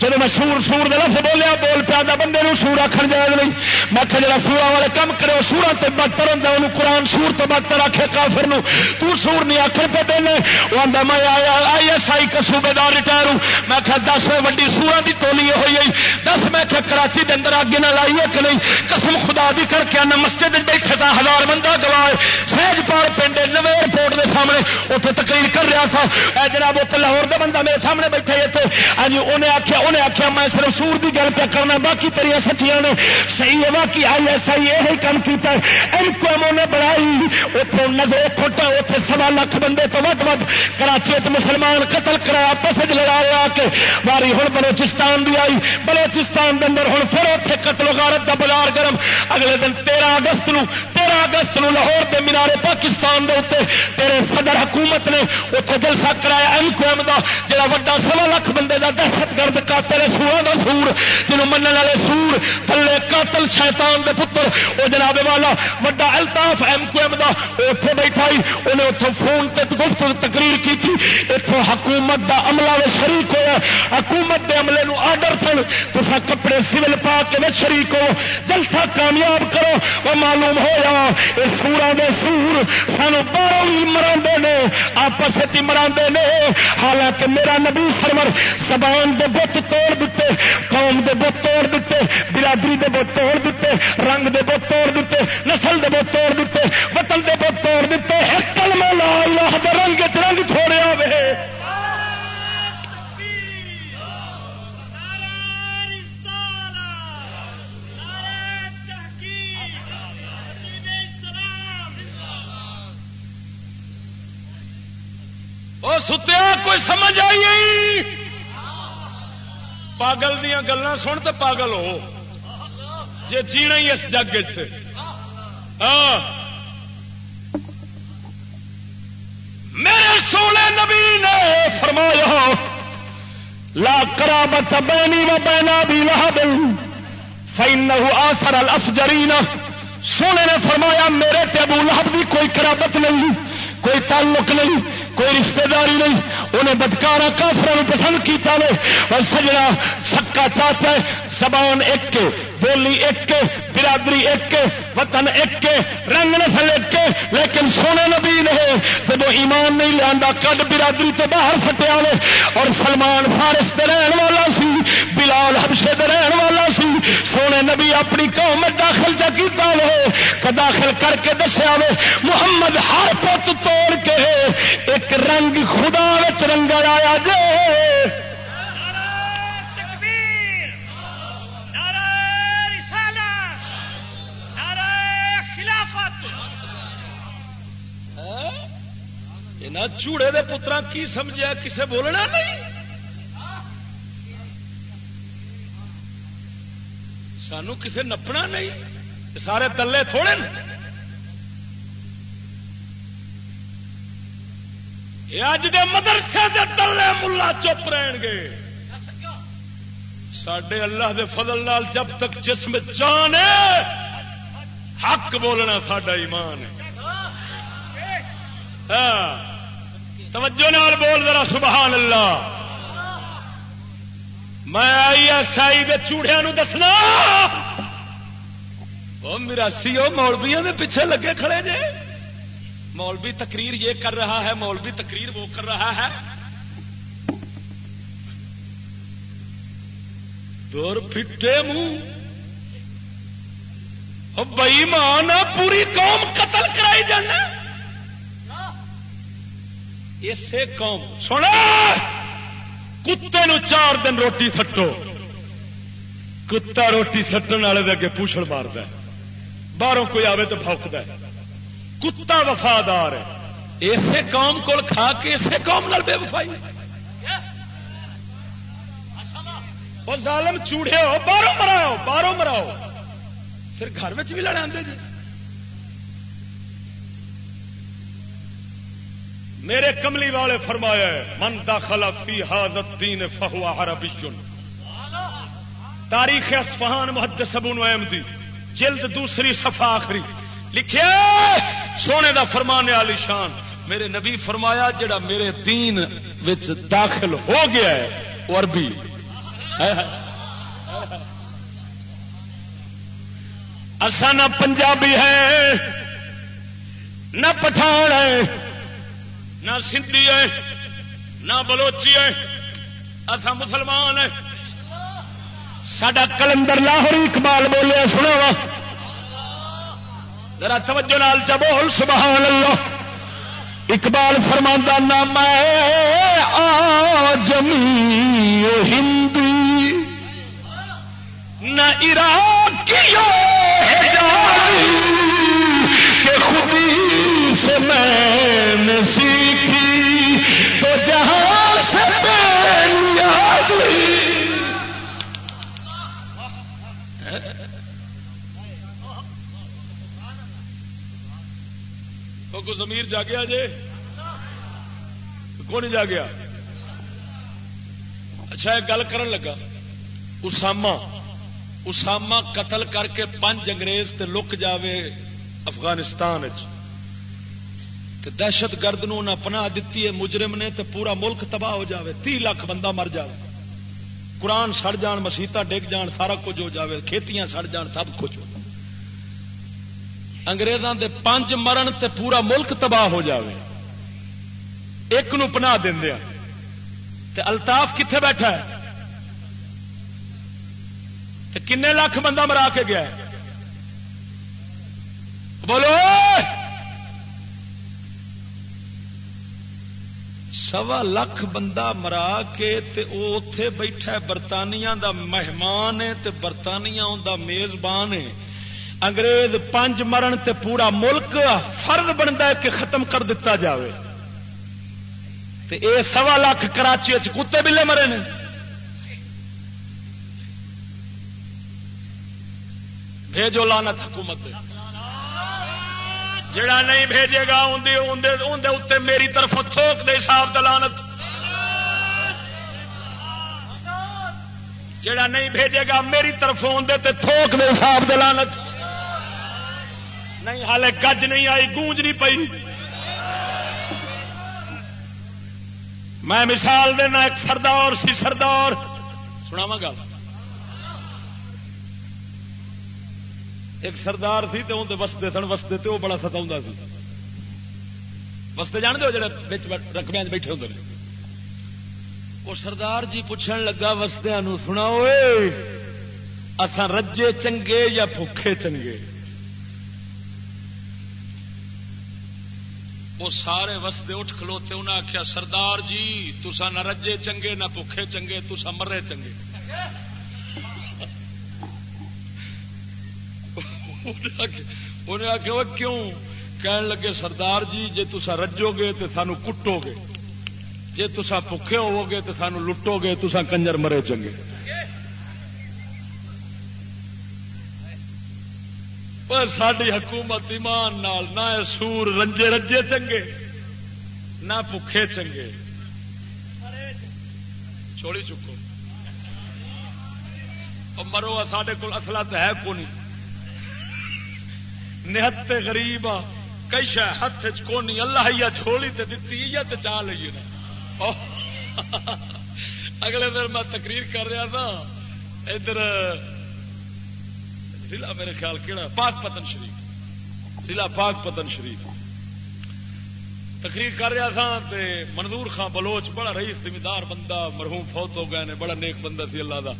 جب میں سور سور لفظ بولیا، بول پیا بندے نو سور آخر جائے نہیں۔ میں آخر جا سورا والے کام کرے سورا تو بدتر ہوں انہوں قرآن سور تو بدتر آخے کافر نو تو سور نہیں آخر پہ دینے۔ وہ آتا میں آیا آئی ایس آئی کا صوبے دار ریٹائر ہوں۔ میں آخر دس وڈی سورا کی ٹولی ہوئی گئی دس میں آخر کراچی کے اندر آگے نہ لائی ہے کہ نہیں۔ قسم خدا بھی کر کے آنا، مسجد بیٹھے تھا ہزار بندہ گواہ سہج پال پنڈ نویں ایئرپورٹ کے سامنے اتنے تقریر کر رہا تھا۔ اے جناب، اتنے لاہور کا بندہ میرے سامنے بیٹھا اتنے ہاں جی انہیں آخیا انہیں آخیا میں صرف سور کی گل پہ کرنا، باقی تیریا سچیاں نے۔ صحیح ہے، باقی آئی ایس آئی یہ کام کیا ایم کو نے بنائی اتوں نظر اتوں اتنے سوا لاکھ بندے تو ود ود کراچی مسلمان قتل کرایا پسج لڑا لیا کے۔ باری ہوں بلوچستان بھی آئی۔ بلوچستان کے اندر ہوں پھر اتنے قتل غارت کا بازار گرم۔ اگلے دن تیرہ اگست نو، تیرہ اگست نو لاہور کے مینارے پاکستان دے اتنے تیرے صدر حکومت حکومت نے اتنے جلسہ کرایا ایم کو ایم کا جڑا وا سوا لاکھ بندے کا دہشت گرد قاتل سورا کا سور جنوب من والے سور تھلے قاتل شیطان دے پتر۔ وہ جناب والا وا الطاف ایم کو ایم کا اتنے بیٹھا ہی انہیں اتوں فون تے گفت تقریر کی اتوں حکومت دا عملہ میں شریک ہوا حکومت دے عملے نو آڈر سن تو کپڑے سول پا کے شریک ہو۔ جلسہ کامیاب کرو۔ وہ معلوم ہوا یہ سورا دے سور سانو باہر بھی مرا نے۔ آپس مرا نے۔ حالانکہ میرا نبی سرور زبان دے بت توڑ دیتے، قوم دے بت توڑ دیتے، برادری دے بت توڑ دیتے، رنگ دے بت توڑ دیتے، نسل دے بت توڑ دیتے، وطن دے بت توڑ دیتے، ایک کلمہ لا اللہ دے رنگ رنگ چھوڑیا وے۔ وہ ستیا کوئی سمجھ آئی پاگل دیا گلان سن تو پاگل ہو۔ جی جینا ہی اس جگ ہاں۔ میرے سونے نبی نے فرمایا، لا کرا بت بینی و بینا بھی لا دوں فین آسر الفجرین سونے نے فرمایا، میرے تے ابو لہب بھی کوئی کرابت نہیں، کوئی تعلق نہیں۔ کوئی رشتہ داری نہیں، انہیں بدکارا کافر پسند کیا اور سجنا سکا چاچا زبان ایک بولی ایک، برادری ایک، وطن ایک، رنگ نسل ایک، لیکن سونے نبی نے جب ایمان نہیں لیا کد برادری تو باہر فٹیا اور سلمان فارس کے رہن والا سی، بلال ہبشے کے رہن والا سی، سونے نبی اپنی قوم میں داخل چکیتا لے داخل کر کے دسیا وے محمد ہر پت توڑ کے ایک ایک رنگ خدا رنگ آیا جے۔ چوڑے دے پترا کی سمجھا کسے بولنا نہیں؟ سانو کسے نپنا نہیں؟ سارے تلے تھوڑے اج دے مدرسے دے تلے ملا چپ رہن گے۔ سڈے اللہ دے فضل نال جب تک جسم جان ہے، حق بولنا ساڈا ایمان ہے۔ ہاں۔ توجہ نال بول ذرا، سبحان اللہ۔ میں آئی ایس آئی کے چوڑیا دسنا۔ وہ میراسی وہ مولویا کے پیچھے لگے کھڑے جے۔ مولوی تقریر یہ کر رہا ہے، مولوی تقریر وہ کر رہا ہے۔ دور پھٹے منہ بئی مان پوری قوم قتل کرائی جانا۔ اسے قوم سونا کتے نو چار دن روٹی سٹو۔ کتا روٹی سٹن والے اگے پوچھڑ مارد باہروں کوئی آئے تو فوکد کتا وفادار ہے۔ اسے قوم کو کھا کے اسے قوم نال بے وفائی۔ وہ ظالم چوڑے ہو، باہروں مراؤ باہروں مراؤ پھر گھر میں بھی لڑے آتے جی۔ میرے کملی والے فرمایا من داخلہ فی حاضت دین فہوا عربی. تاریخ اسفہان محدث ابو احمدی جلد دوسری صفحہ آخری. لکھے سونے دا فرمانے والی شان. میرے نبی فرمایا، جڑا میرے دین وچ داخل ہو گیا ہے، وہ عربی. اصا نہ پنجابی ہے نہ پٹھان ہے نہ سندھی ہے، نہ بلوچی ہے۔ اصا مسلمان ہے سڈا کلندر لاہور اقبال بولے سنو وا ذرا توجہ نال چبول، سبحان اللہ۔ اقبال فرما نہ میں آ جمی ہندی، نہ عراقی زمیر جا گیا جے کون جا اچھا ایک گل کرن لگا۔ اسامہ اسامہ قتل کر کے پانچ انگریز تے لک جاوے افغانستان دہشت گرد نو پناہ دیتی ہے، مجرم نے تے پورا ملک تباہ ہو جاوے، تی لاکھ بندہ مر جائے قرآن سڑ جان مسیطا ڈگ جان، سارا کچھ ہو جاوے، کھیتیاں سڑ جان، سب کچھ ہو انگریزاں دے پانچ مرن تے پورا ملک تباہ ہو جاوے۔ ایک نو پناہ دیا۔ تے الطاف کتنے بیٹھا ہے؟ تے کنے لاکھ بندہ مرا کے گیا ہے؟ بولو! سوا لاکھ بندہ مرا کے تے او اتے بیٹھا ہے برطانیہ دا مہمان ہے تے برطانیہ دا میزبان ہے۔ انگریز پانچ مرن تے پورا ملک فرد بنتا ہے کہ ختم کر دیتا جاوے۔ تے اے سوا لاکھ کراچی کتے بلے مرے نے۔ بھیجو لانت حکومت جڑا نہیں بھیجے گا اندر میری طرف تھوک دے حساب دلانت جڑا نہیں بھیجے گا، میری طرف اندر تھوک دے حساب دلانت نہیں ہالے گج نہیں آئی، گونج نہیں پئی۔ میں مثال دینا، ایک سردار سی سردار۔ سنا گا ایک سردار سی تو اندر وستے سن وستے تو وہ بڑا ستا سی۔ وستے جان دو جڑے رقبے بیٹھے ہوں وہ سردار جی پوچھن لگا وسدیا سنا اسان رجے چنگے یا بھوکھے چنگے؟ وہ سارے وسدے اٹھ کھلوتے انہیں آخیا سردار جی تسا نہ رجے چنگے، نہ بکھے چنگے تسا مرے چنگے۔ انہیں آخیا وہ کیوں؟ کہن لگے، سردار جی جی تسا رجو گے تو سانو کٹو گے جی تسا بکھے ہوو گے تو سانو لٹو گے تسا کنجر مرے چنگے۔ پر ساری حکومت ایمان نال نہ سور رنجے رجے چنگے، نہ بکھے چنگے۔ چھوڑی چکو۔ مرو سڈے کول اصلا تو ہے کونی نہتے غریب آ کئی شہ ہاتھ چونی اللہ یا چھوڑی تے دتی یا تے چاہ لیے نا۔ اگلے دن میں تقریر کر رہا تھا۔ ادھر ضلع میرے خیال کہڑا پاک پتن شریف۔ ضلع پاک پتن شریف۔ تقریر کر رہا تھا تے منظور خان بلوچ بڑا رئیس زمیندار بندہ، مرحوم فوت ہو گئے نے، بڑا نیک بندہ سی اللہ دا۔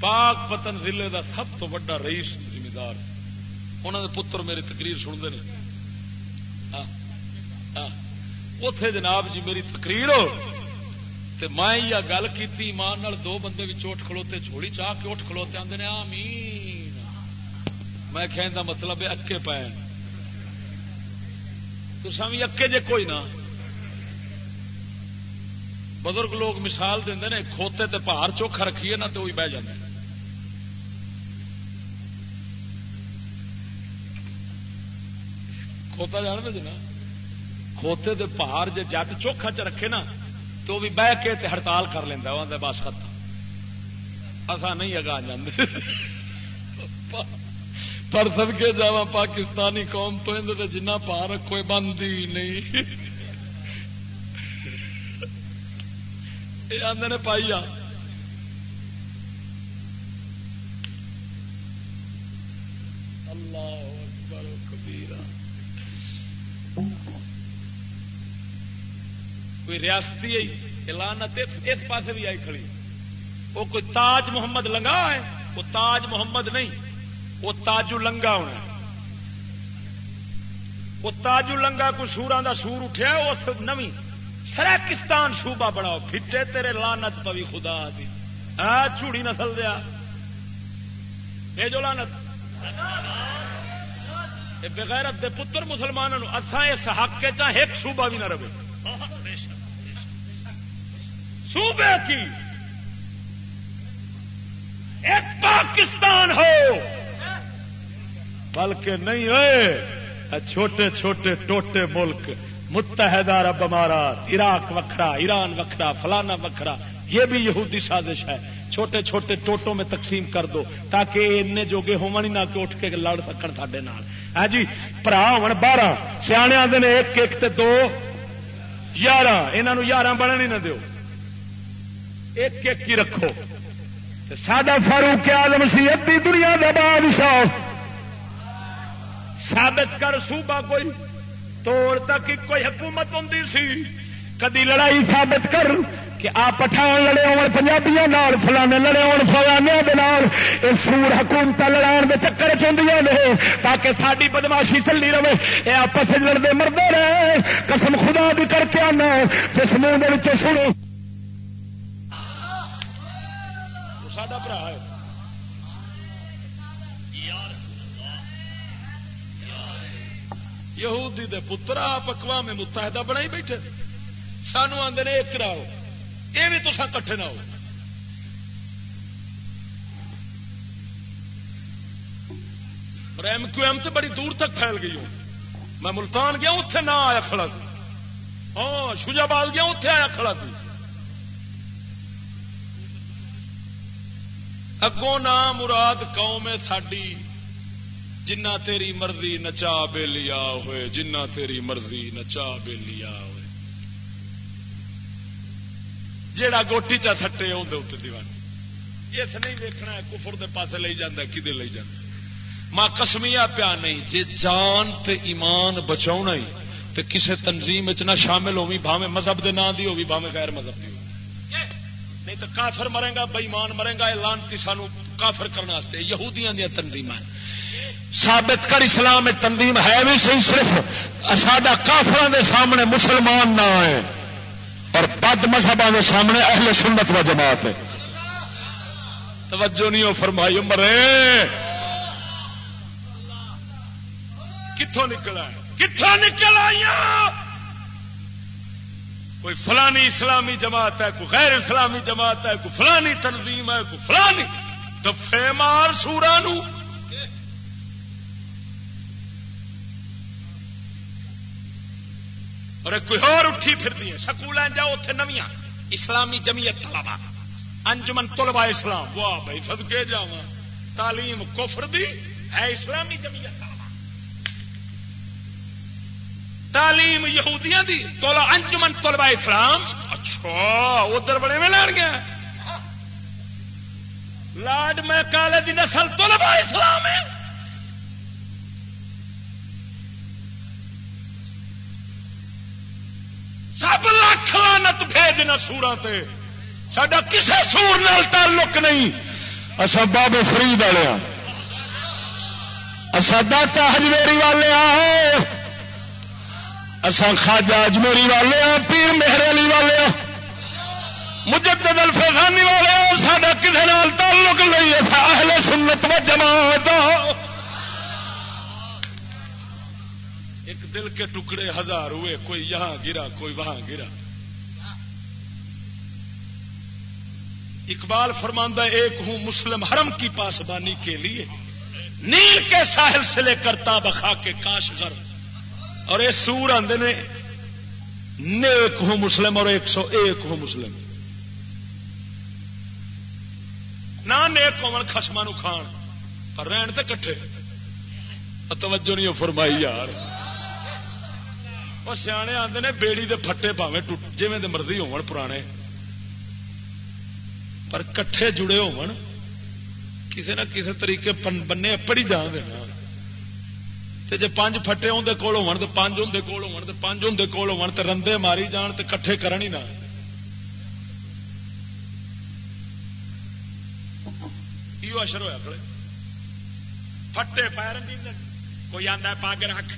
پاک پتن ضلع دا سب تو بڑا رئیس زمیندار۔ انہوں نے پتر میری تقریر سنتے ہیں ہاں، ہاں۔ اتے جناب جی میری تقریر ہو۔ تے میں یہ گل کی ایمان نال دو بندے بھی اٹھ کھلوتے چھوڑی، چاہ کے اٹھ کھلوتے آدھے نے، آمین۔ میں کہنے دا مطلب ہے اکے پے تو بھی اکے جے کوئی نہ۔ بزرگ لوگ مثال دیں نے، کھوتے تے پہاڑ چوکھا رکھیے نا تو وہی بہ جاتے کھوتا جان دے جی نا؟ کھوتے دے پہاڑ جے جٹ چوکھا چ رکھے نا تو بھی بہ کے تے ہڑتال کر لینا وہ بس خط اصا نہیں اگا جانے پر سب کے جا پاکستانی قوم تو اندر جنا پا رکھو بندی نہیں۔ یہ آدھے نے پائی آ۔ اللہ۔ کوئی ریاستی لانت اس پاس بھی آئی کھڑی۔ وہ کوئی تاج محمد لنگا ہے؟ وہ تاج محمد نہیں۔ وہ تاجو لنگا ہونا وہ تاجو لنگا کوئی سورا کا سور اٹھیا اس نوی سرکستان صوبہ بناؤ۔ پھٹے تیرے لانت پوی خدا دی۔ چوڑی نسل دیا۔ جو لانت بغیر دے پتر مسلمانوں اصا اس حق کے ایک صوبہ بھی نہ رہے۔ صوبے کی۔ ایک پاکستان ہو۔ بلکہ نہیں ہوئے۔ چھوٹے چھوٹے ٹوٹے ملک، متحدہ عرب امارات، عراق وکھرا، ایران وکھرا، فلانا وکھرا، یہ بھی یہودی سازش ہے۔ چھوٹے چھوٹے ٹوٹوں میں تقسیم کر دو تاکہ ان جوگے ہومن ہی نہ کہ اٹھ کے لڑ سکن سڈے نال۔ ہے جی برا ہو بارہ، سیانے آتے ہیں ایک ایک تے دو یارہ انہوں یارہ بڑھنے نہیں نہ دیو۔ ایک ایک کی رکھو۔ سڈا فاروق آدم سی ادی دنیا کا بادشاہ۔ ثابت کر صوبہ کوئی توڑ تک کوئی حکومت ہوں سی۔ کدی لڑائی ثابت کر کہ آ پٹھان لڑے ہو پنجابیاں فلانے لڑے ہو فلانے سور حکومت لڑان کے چکر چاہیے نے، تاکہ ساری بدماشی چلی رہے۔ یہ آپس لڑتے مردے رہے۔ قسم خدا بھی کر کے آنا۔ جس منہ سنو۔ یہودی دے پتر آپ اقوام متحدہ بنا ہی بیٹھے سانو آدھے نے ایک کراؤ۔ یہ بھی تو کٹھے نہ ہو۔ ایم کیو ایم تو بڑی دور تک پھیل گئی ہوں۔ میں ملتان گیا اتے نہ آیا کھڑا سی۔ ہاں شوجاباد گیا اتے آیا کھڑا سی۔ اگوں نہ مراد قوم ہے ساڈی، جنہ تیری مرضی نچا بے لیا ہوئے، جنہ تیری مرضی نچا بے لیا ہوئے۔ جیڑا گوٹی چا تھٹے اندر اتنے دیوانی اس نہیں دیکھنا کفر دے پاسے لے جانا کدے لے جانا ماں کسمیا پیا نہیں جی جان تے ایمان بچا ہی، تے کسے تنظیم نہ شامل ہوئی بھاوے مذہب دے نام دی ہوگی بھاوے غیر مذہب دی نہیں تو کافر مرے گا بےمان مرے گا لانتی سانو کافر کرنے یہودیاں دیا تنظیم ثابت کر اسلام تنظیم ہے بھی صحیح صرف ساڈا کافر دے سامنے مسلمان نہ ہے اور بد مذہبوں کے سامنے اہل سنت و جماعت ہے توجہ نہیں ہو فرمائی، مرے۔ کتوں نکل آئے؟ کتوں نکل آئی کوئی فلانی اسلامی جماعت ہے، کوئی غیر اسلامی جماعت ہے، کوئی فلانی تنظیم ہے، کوئی فلانی دفے مار سورا اور کوئی اور اٹھی پھر دی سکول جاؤ اتنے نویاں۔ اسلامی جمیت طلبا انجمن طلبا اسلام۔ واہ بھائی سدکے جا تعلیم کفر دی، ہے اسلامی جمیت تعلیم یہودیاں دی، تولا انجمن طلبا اسلام۔ اچھا ادھر بڑے میں لڑ گیا۔ لاڈ میں کالے دی نسل طلبا اسلام ہے۔ سب لاکھ لانت بھیجنا سورا سڈا کسی سور نال تعلق نہیں۔ اصا بابے فرید والے ہاں۔ اصا داتا ہجمیری والے ہاں۔ اصا خاجا اجمیری والے ہاں پیر مہر علی والے ہاں، مجدد الفیضانی والے ہاں، سڈا کسی نال تعلق نہیں اصا اہل سنت و جماعت ہاں۔ دل کے ٹکڑے ہزار ہوئے، کوئی یہاں گرا، کوئی وہاں گرا۔ اقبال فرماندہ ایک ہوں مسلم حرم کی پاسبانی کے لیے، نیل کے ساحل سے لے کر تابخا کے کاش گر اور یہ سور آدھے نے، نیک ہوں مسلم اور ایک سو ایک ہوں مسلم۔ نہ نیک ہو خسما نو کھان، پر رہن تے کٹھے۔ توجہ نہیں فرمائی یار۔ وہ سیانے آتے نے بیڑی دے پھٹے پاوے جی مرضی ہو پرانے۔ پر کٹھے جڑے ہو کسی نہ کسی طریقے بننے پڑی جان دینا۔ جی پانچ فٹے اندر کول ہو پانچ اندر کول ہو پانچ اندر کول ہو رندے ماری جان تو کٹھے کرن ہی نہ یہ اشر ہوا کھڑے فٹے پیر کوئی آدھا پاگ رکھ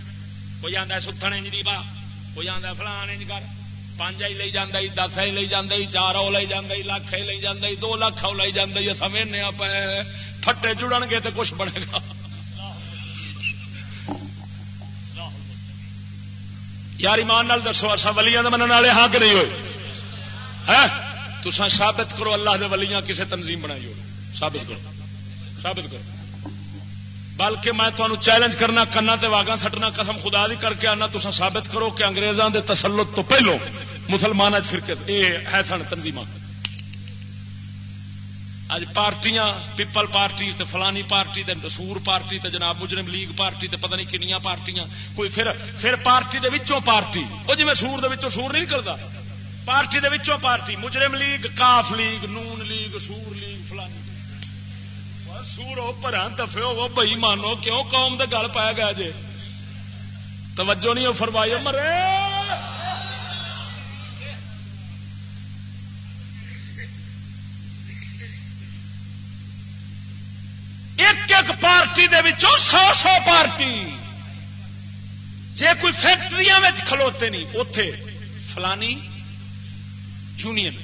کوئی آدھا ستھن انج دی با کوئی آدھا فلان انج کر پانچ ہی لئی لے جانا دس ہی لے جانا چار وہ لے جانا لکھ ہی لئی لے جانا دو لاکھ لکھ وہ لے جانا سمجھنے پہ پٹے جڑن گے تو کچھ بنے گا یار ایمان نال دسو اصا ولیاں منع والے ہاں کہ نہیں ہوئے؟ تسا ثابت کرو اللہ دے ولیاں کسے تنظیم بنائی ہو ثابت کرو۔ ثابت کرو۔ بلکہ میں تمہیں چیلنج کرنا، کنا تے واگا سٹنا، قسم خدا دی کر کے آنا تسا ثابت کرو کہ انگریزاں دے تسلط تو پہلو مسلمان فرقے، اے ہے سن تنظیم اج پارٹیاں پیپل پارٹی تے فلانی پارٹی تے سور پارٹی تے جناب مجرم لیگ پارٹی تے پتہ نہیں کنیاں پارٹیاں کوئی پھر پھر پارٹی دے وچوں پارٹی وہ جی سور دے وچوں سور نہیں نکلتا پارٹی دے وچوں پارٹی مجرم لیگ، کاف لیگ، نون لیگ، سور لیگ، فلانی سور ہو پر دفے ہو بئی مانو کیوں قوم دے گل پایا گیا جی توجہ نہیں فرمائی مرے! ایک پارٹی دے وچوں سو سو پارٹی۔ جے کوئی فیکٹری کھلوتے نہیں اتے فلانی یونین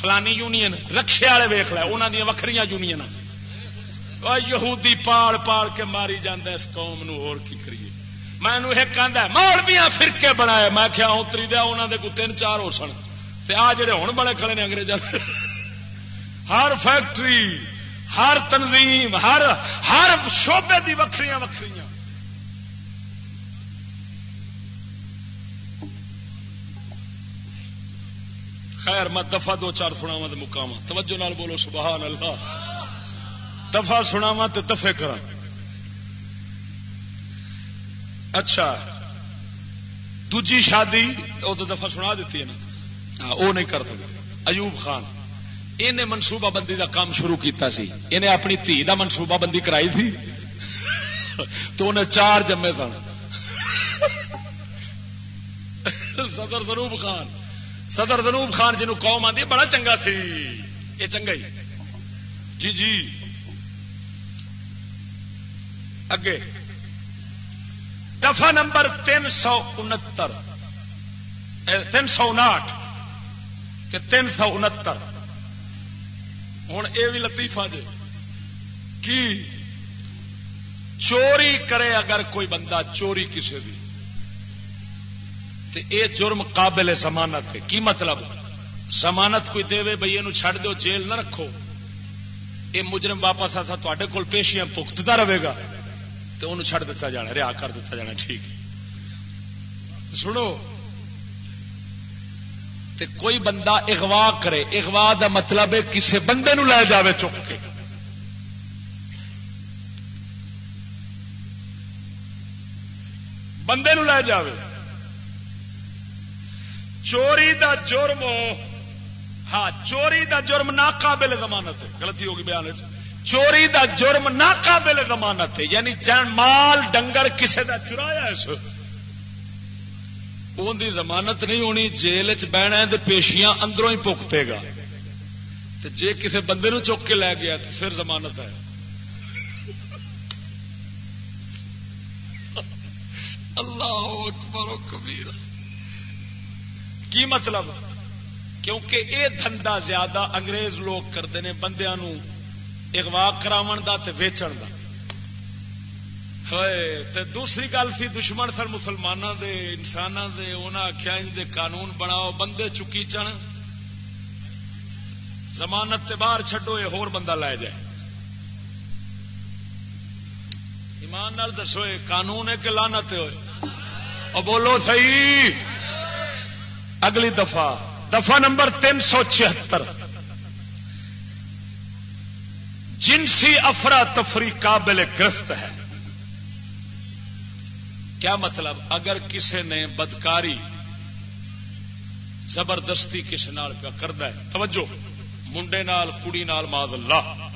فلانی یونین، رکشے والے ویخ لے انہوں دیا وکری یونین یہودی پال پال کے ماری جانا اس قوم نو اور کی کریے؟ میں ایک آدھا مولویا فرقے بنایا میں کیا اتری دیا انہوں دے کو تین چار ہو سن۔ آ جڑے ہوں بڑے کھڑے نے انگریزوں ہر فیکٹری ہر تنظیم، ہر ہر شعبے دی وکری وکری خیر، میں دفعہ دو چار سناوا مقام توجہ نال بولو، سبحان اللہ۔ دفا سناوا تو تفے کرا اچھا۔ دجی شادی وہ تو دفعہ سنا دیتی ہے نا۔ ہاں، وہ نہیں کر سکتے ایوب خان۔ یہ منصوبہ بندی کا کام شروع کیتا سی۔ یہ اپنی دھی کا منصوبہ بندی کرائی تھی۔ تو انہیں چار جمے سن۔ صدر دنوب خان۔ صدر دنوب خان جنوب قوم آتی بڑا چنگا سی۔ یہ چنگا ہی۔ جی جی۔ اگے۔ دفعہ نمبر تین سو انہتر۔ تین سو انٹھ تین سو انہتر۔ ہوں یہ بھی لطیفہ جی کی چوری کرے اگر کوئی بندہ چوری کسی بھی تو یہ جرم قابل ضمانت ہے۔ کی مطلب؟ ضمانت کوئی دے بھائی یہ چڈ دو جیل نہ رکھو۔ یہ مجرم واپس آتا تے کول پیشیاں پختتا رہے گا۔ تو انہوں چھڑ دیتا جانا، رہا کر دیتا جانا، ٹھیک۔ سنو تے کوئی بندہ اغوا کرے، اغوا دا مطلب ہے کسے بندے نو لے جاوے چک کے۔ بندے نو لے جاوے۔ چوری دا جرم ہاں چوری دا جرم ناقابل ضمانت ہے۔ غلطی ہوگی بیان چوری دا جرم ناقابل ضمانت ہے یعنی جن مال، ڈنگر کسے دا چرایا اس ان دی ضمانت نہیں ہونی، جیل چ بہنا پیشیاں اندروں ہی پکتے گا۔ جے کسے بندے نو چک کے لے گیا تو پھر ضمانت ہے۔ اللہ اکبر و کبیر۔ کی مطلب؟ کیونکہ اے دھندا زیادہ انگریز لوگ کرتے ہیں بندیا اغوا کراو دا تے ویچن دا۔ تے دوسری گل سی دشمن سر مسلمانوں دے انسان دے، انہاں آخیا دے قانون بناؤ، بندے چکی چن زمانت تے باہر چھڈو، یہ ہور بندہ لے جائے۔ ایمان نال دسو قانون ہے کہ لانت ہوئے اور بولو صحیح۔ اگلی دفعہ دفعہ نمبر تین سو چھہتر۔ جنسی افرا تفری قابل گرفت ہے۔ کیا مطلب؟ اگر کسی نے بدکاری، زبردستی کسی نال پیا کرد توجہ، منڈے نال، کڑی نال ماد اللہ،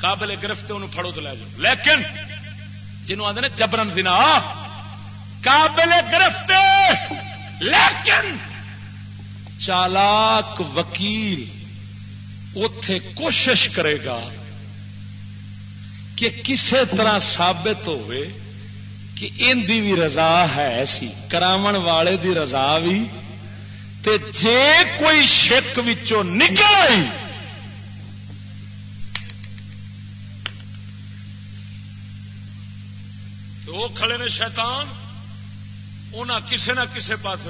قابل گرفت انہوں پھڑو تو لے جاؤ۔ لیکن، جنہوں آدھے جبرن دن قابل گرفت، لیکن چالاک وکیل اتے کوشش کرے گا کہ کسی طرح ثابت ہوئے کہ ان دی بھی رضا ہے ایسی، کراون والے دی رضا بھی تے جے کوئی شک وچوں نکل آئی تو وہ کھڑے نے شیطان انہاں کسے نہ کسے پاس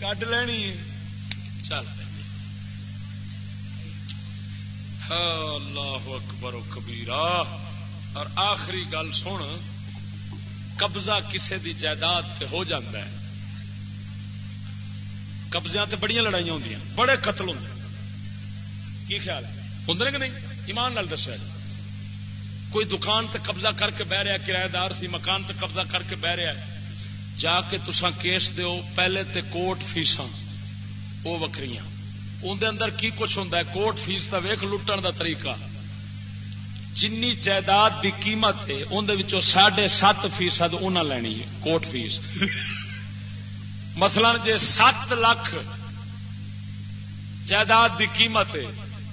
کڈ لینی چل۔ ہاں، اللہ اکبر و کبیرا اور آخری گل سن، قبضہ کسے دی جائیداد تے ہو جاتا ہے۔ قبضے تے بڑی لڑائی ہوں بڑے قتل ہوں کی خیال ہے؟ ہوں کہ نہیں؟ ایمان نال دسیا جی کوئی دکان تے قبضہ کر کے بہ رہا کرایہ دار سی، مکان تے قبضہ کر کے بہ رہا ہے، جا کے تسا کیس دیو، پہلے تے کوٹ فیساں۔ وہ وکری اندر اندر کی کچھ ہوں کوٹ فیس کا ویخ لٹن دا طریقہ۔ جنی جائیداد دی قیمت ہے اندر ساڑھے سات فیصد انہیں لینی ہے کوٹ فیس۔ مثلا جی سات لاکھ جائیداد دی قیمت ہے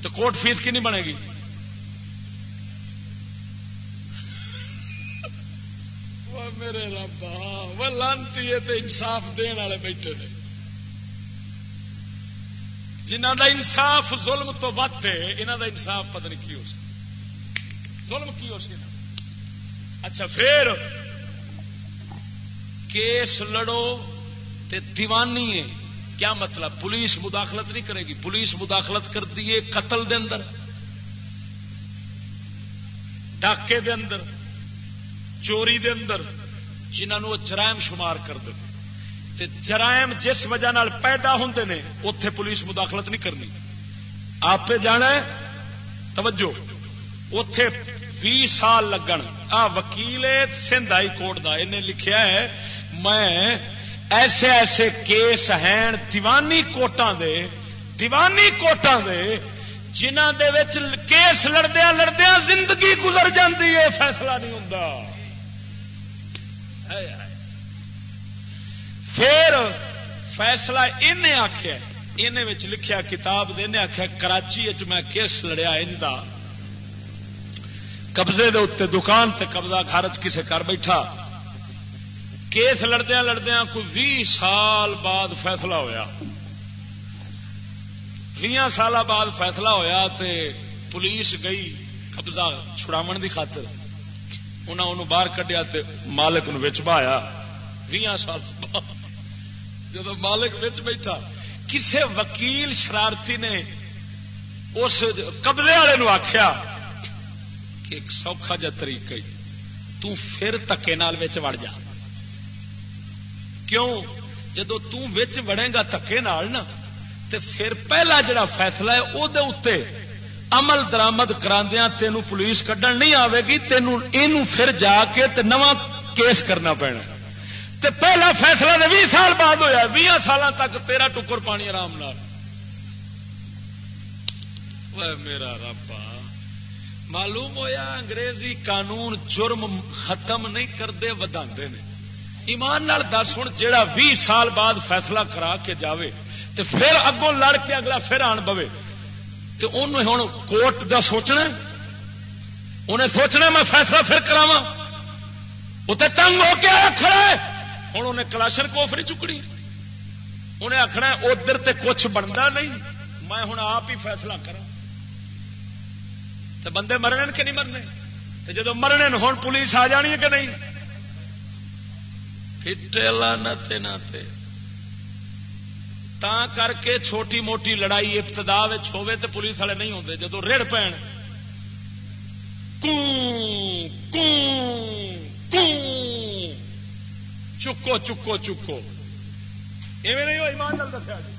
تو کوٹ فیس کی نہیں بنے گی؟ میرے ربا وہ لانتی ہے تو انصاف دن والے بیٹھے نے۔ جنہ دا انصاف ظلم تو وت ہے انہوں دا انصاف پتہ نہیں کی ہو سی ظلم کی ہو سی نا اچھا پھر کیس لڑو تے دیوانی ہے۔ کیا مطلب؟ پولیس مداخلت نہیں کرے گی۔ پولیس مداخلت کر دیے قتل دے اندر۔ ڈاکے دے اندر۔ چوری دے اندر۔ جنہوں جرائم شمار کر دے۔ تے جرائم جس وجہ نال پیدا ہوندے نے اتے پولیس مداخلت نہیں کرنی۔ آپ پہ جانا ہے؟ توجہ۔ اتے بھی سال لگن۔ آ وکیل سندھ ہائی کورٹ کا انہیں لکھیا ہے، میں ایسے ایسے کیس ہیں، دیوانی کوٹاں دے، دیوانی کوٹاں دے جنہ دے وچ کیس لڑدیا لڑدیا زندگی گزر جاتی ہے، فیصلہ نہیں ہوں پھر فیصلہ انہیں آخیا ان لکھیا کتاب دے آخیا کراچی میں کیس لڑیا ان قبضے دے اتنے دکان تے قبضہ خارج کسے کر بیٹھا۔ کیس لڑدیا لڑدیا کوئی بھی سال بعد فیصلہ ہویا۔ بھی سال بعد فیصلہ ہویا تے پولیس گئی قبضہ چھڑاو دی خاطر۔ انہوں انہوں باہر کڈیا تے مالک نو بہایا۔ بھی سال جب مالک بچ بیٹھا، کسے وکیل شرارتی نے اس قبضے والے نو آخیا کہ ایک سوکھا جا طریقہ تو پھر تکے نال وڑ جا۔ کیوں؟ جدو تڑے گا تکے نال نا، تے پھر پہلا جڑا فیصلہ ہے وہ اتنے عمل درامد کراندیا تینوں پولیس کڈن نہیں آئے گی، تینوں یہ پھر جا کے تے نواں کیس کرنا پینا۔ تے پہلا فیصلہ نے بھی سال بعد ہوا بھی سال تک تیرا ٹکر پانی آرام نال۔ میرا ربا معلوم ہویا انگریزی قانون جرم ختم نہیں کرتے ودا ایمان نال دس ہوں جہا بھی سال بعد فیصلہ کرا کے جاوے تو پھر اگوں لڑ کے اگلا پھر آن پوے تو انہوں ہوں کوٹ دا سوچنا انہیں سوچنا میں فیصلہ پھر کراوا اتنے تنگ ہو کے کھڑا ہوں انہیں کلاشر کوفری چکڑی۔ انہیں آخنا ادھر تے کچھ بنتا نہیں، میں ہوں آپ ہی فیصلہ کرا تو بندے مرنے کہ نہیں مرنے؟ جدو مرنے ہوں پولیس آ جانی ہے کہ نہیں؟ نہ تا کر کے چھوٹی موٹی لڑائی ابتدا ہوے تو پولیس والے نہیں ہوتے جدو رڑ پین۔ چکو چکو چکو۔ ایویں نہیں ایمان دسیا جی۔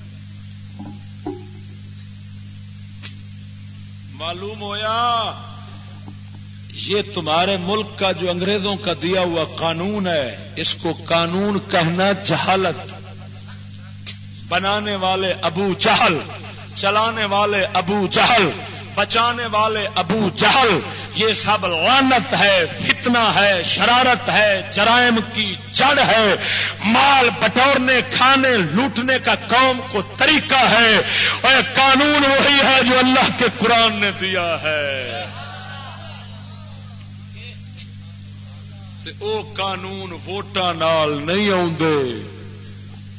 معلوم ہویا یہ تمہارے ملک کا جو انگریزوں کا دیا ہوا قانون ہے، اس کو قانون کہنا جہالت۔ بنانے والے ابو جہل، چلانے والے ابو جہل۔ بچانے والے ابو جہل، یہ سب لانت ہے، فتنہ ہے، شرارت ہے، جرائم کی جڑ ہے۔ مال بٹورنے، کھانے، لوٹنے کا قوم کو طریقہ ہے۔ اور قانون وہی ہے جو اللہ کے قرآن نے دیا ہے۔ او قانون ووٹاں نال نہیں آدھے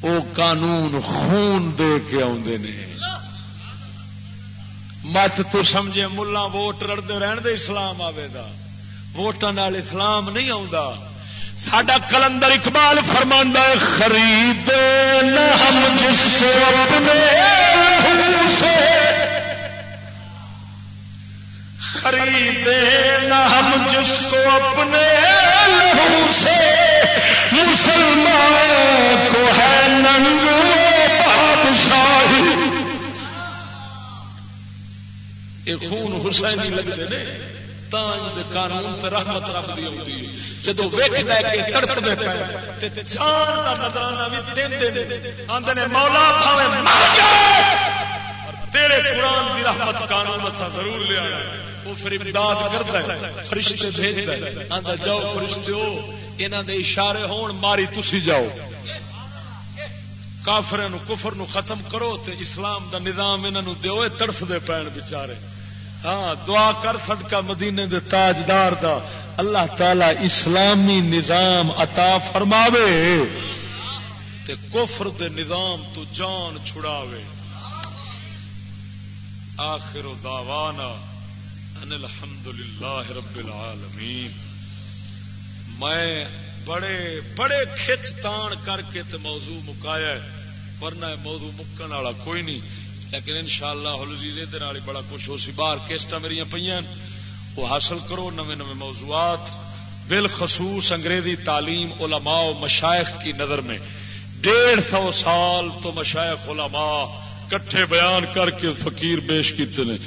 او قانون خون دے کے آدھے نے۔ مت تو سمجھے ملا ووٹ رڑتے رہن دے اسلام آئے گا ووٹان اسلام نہیں آ سڈا کلندر اقبال فرماندہ خرید ہم جس سے اپنے خریدے نہ ہم جس کو اپنے لہو سے۔ مسلمان کو ہے ننگ خون حسینی لگتے ہیں قانون تے رحمت رب دی ہوتی ہے۔ جدو ویکھدا ہے کہ تڑپدے پے، تے جان دا نظرانہ بھی دیندے نے۔ آندے نے، مولا بھاوے مر جائے تیرے قرآن دی رحمت قانون اسا ضرور لے آیا وہ پھر امداد کردا ہے، فرشتے بھیجدا ہے۔ آندا، جاؤ انہاں دے اشارے ہون، ماری تسی جاؤ۔ کافروں کفر نو ختم کرو تے اسلام دا نظام انہاں نو دیو تڑف دے پین بیچارے۔ ہاں دعا کر صدقہ مدینے دے تاجدار دا۔ اللہ تعالی اسلامی نظام عطا فرماوے تے کفر دے نظام تو جان چھڑاوے۔ آخر دعوانا ان الحمد للہ رب العالمین۔ میں بڑے بڑے کھچ تان کر کے تے موضوع مکایا ہے، ورنہ موضوع مکن والا کوئی نہیں۔ لیکن ان شاء اللہ بڑا کچھ ہو سی، باہر کیسٹ میری پہ وہ حاصل کرو نوے نوے موضوعات۔ بالخصوص انگریزی تعلیم علماء و مشائق کی نظر میں ڈیڑھ سو سال تو مشائق علماء کٹھے بیان کر کے فقیر پیش کیتے ہیں۔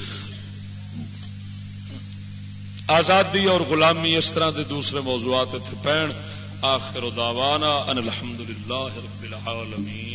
آزادی اور غلامی اس طرح کے دوسرے موضوعات اتنے پہن۔ آخر دعوانا ان الحمد للہ رب العالمین۔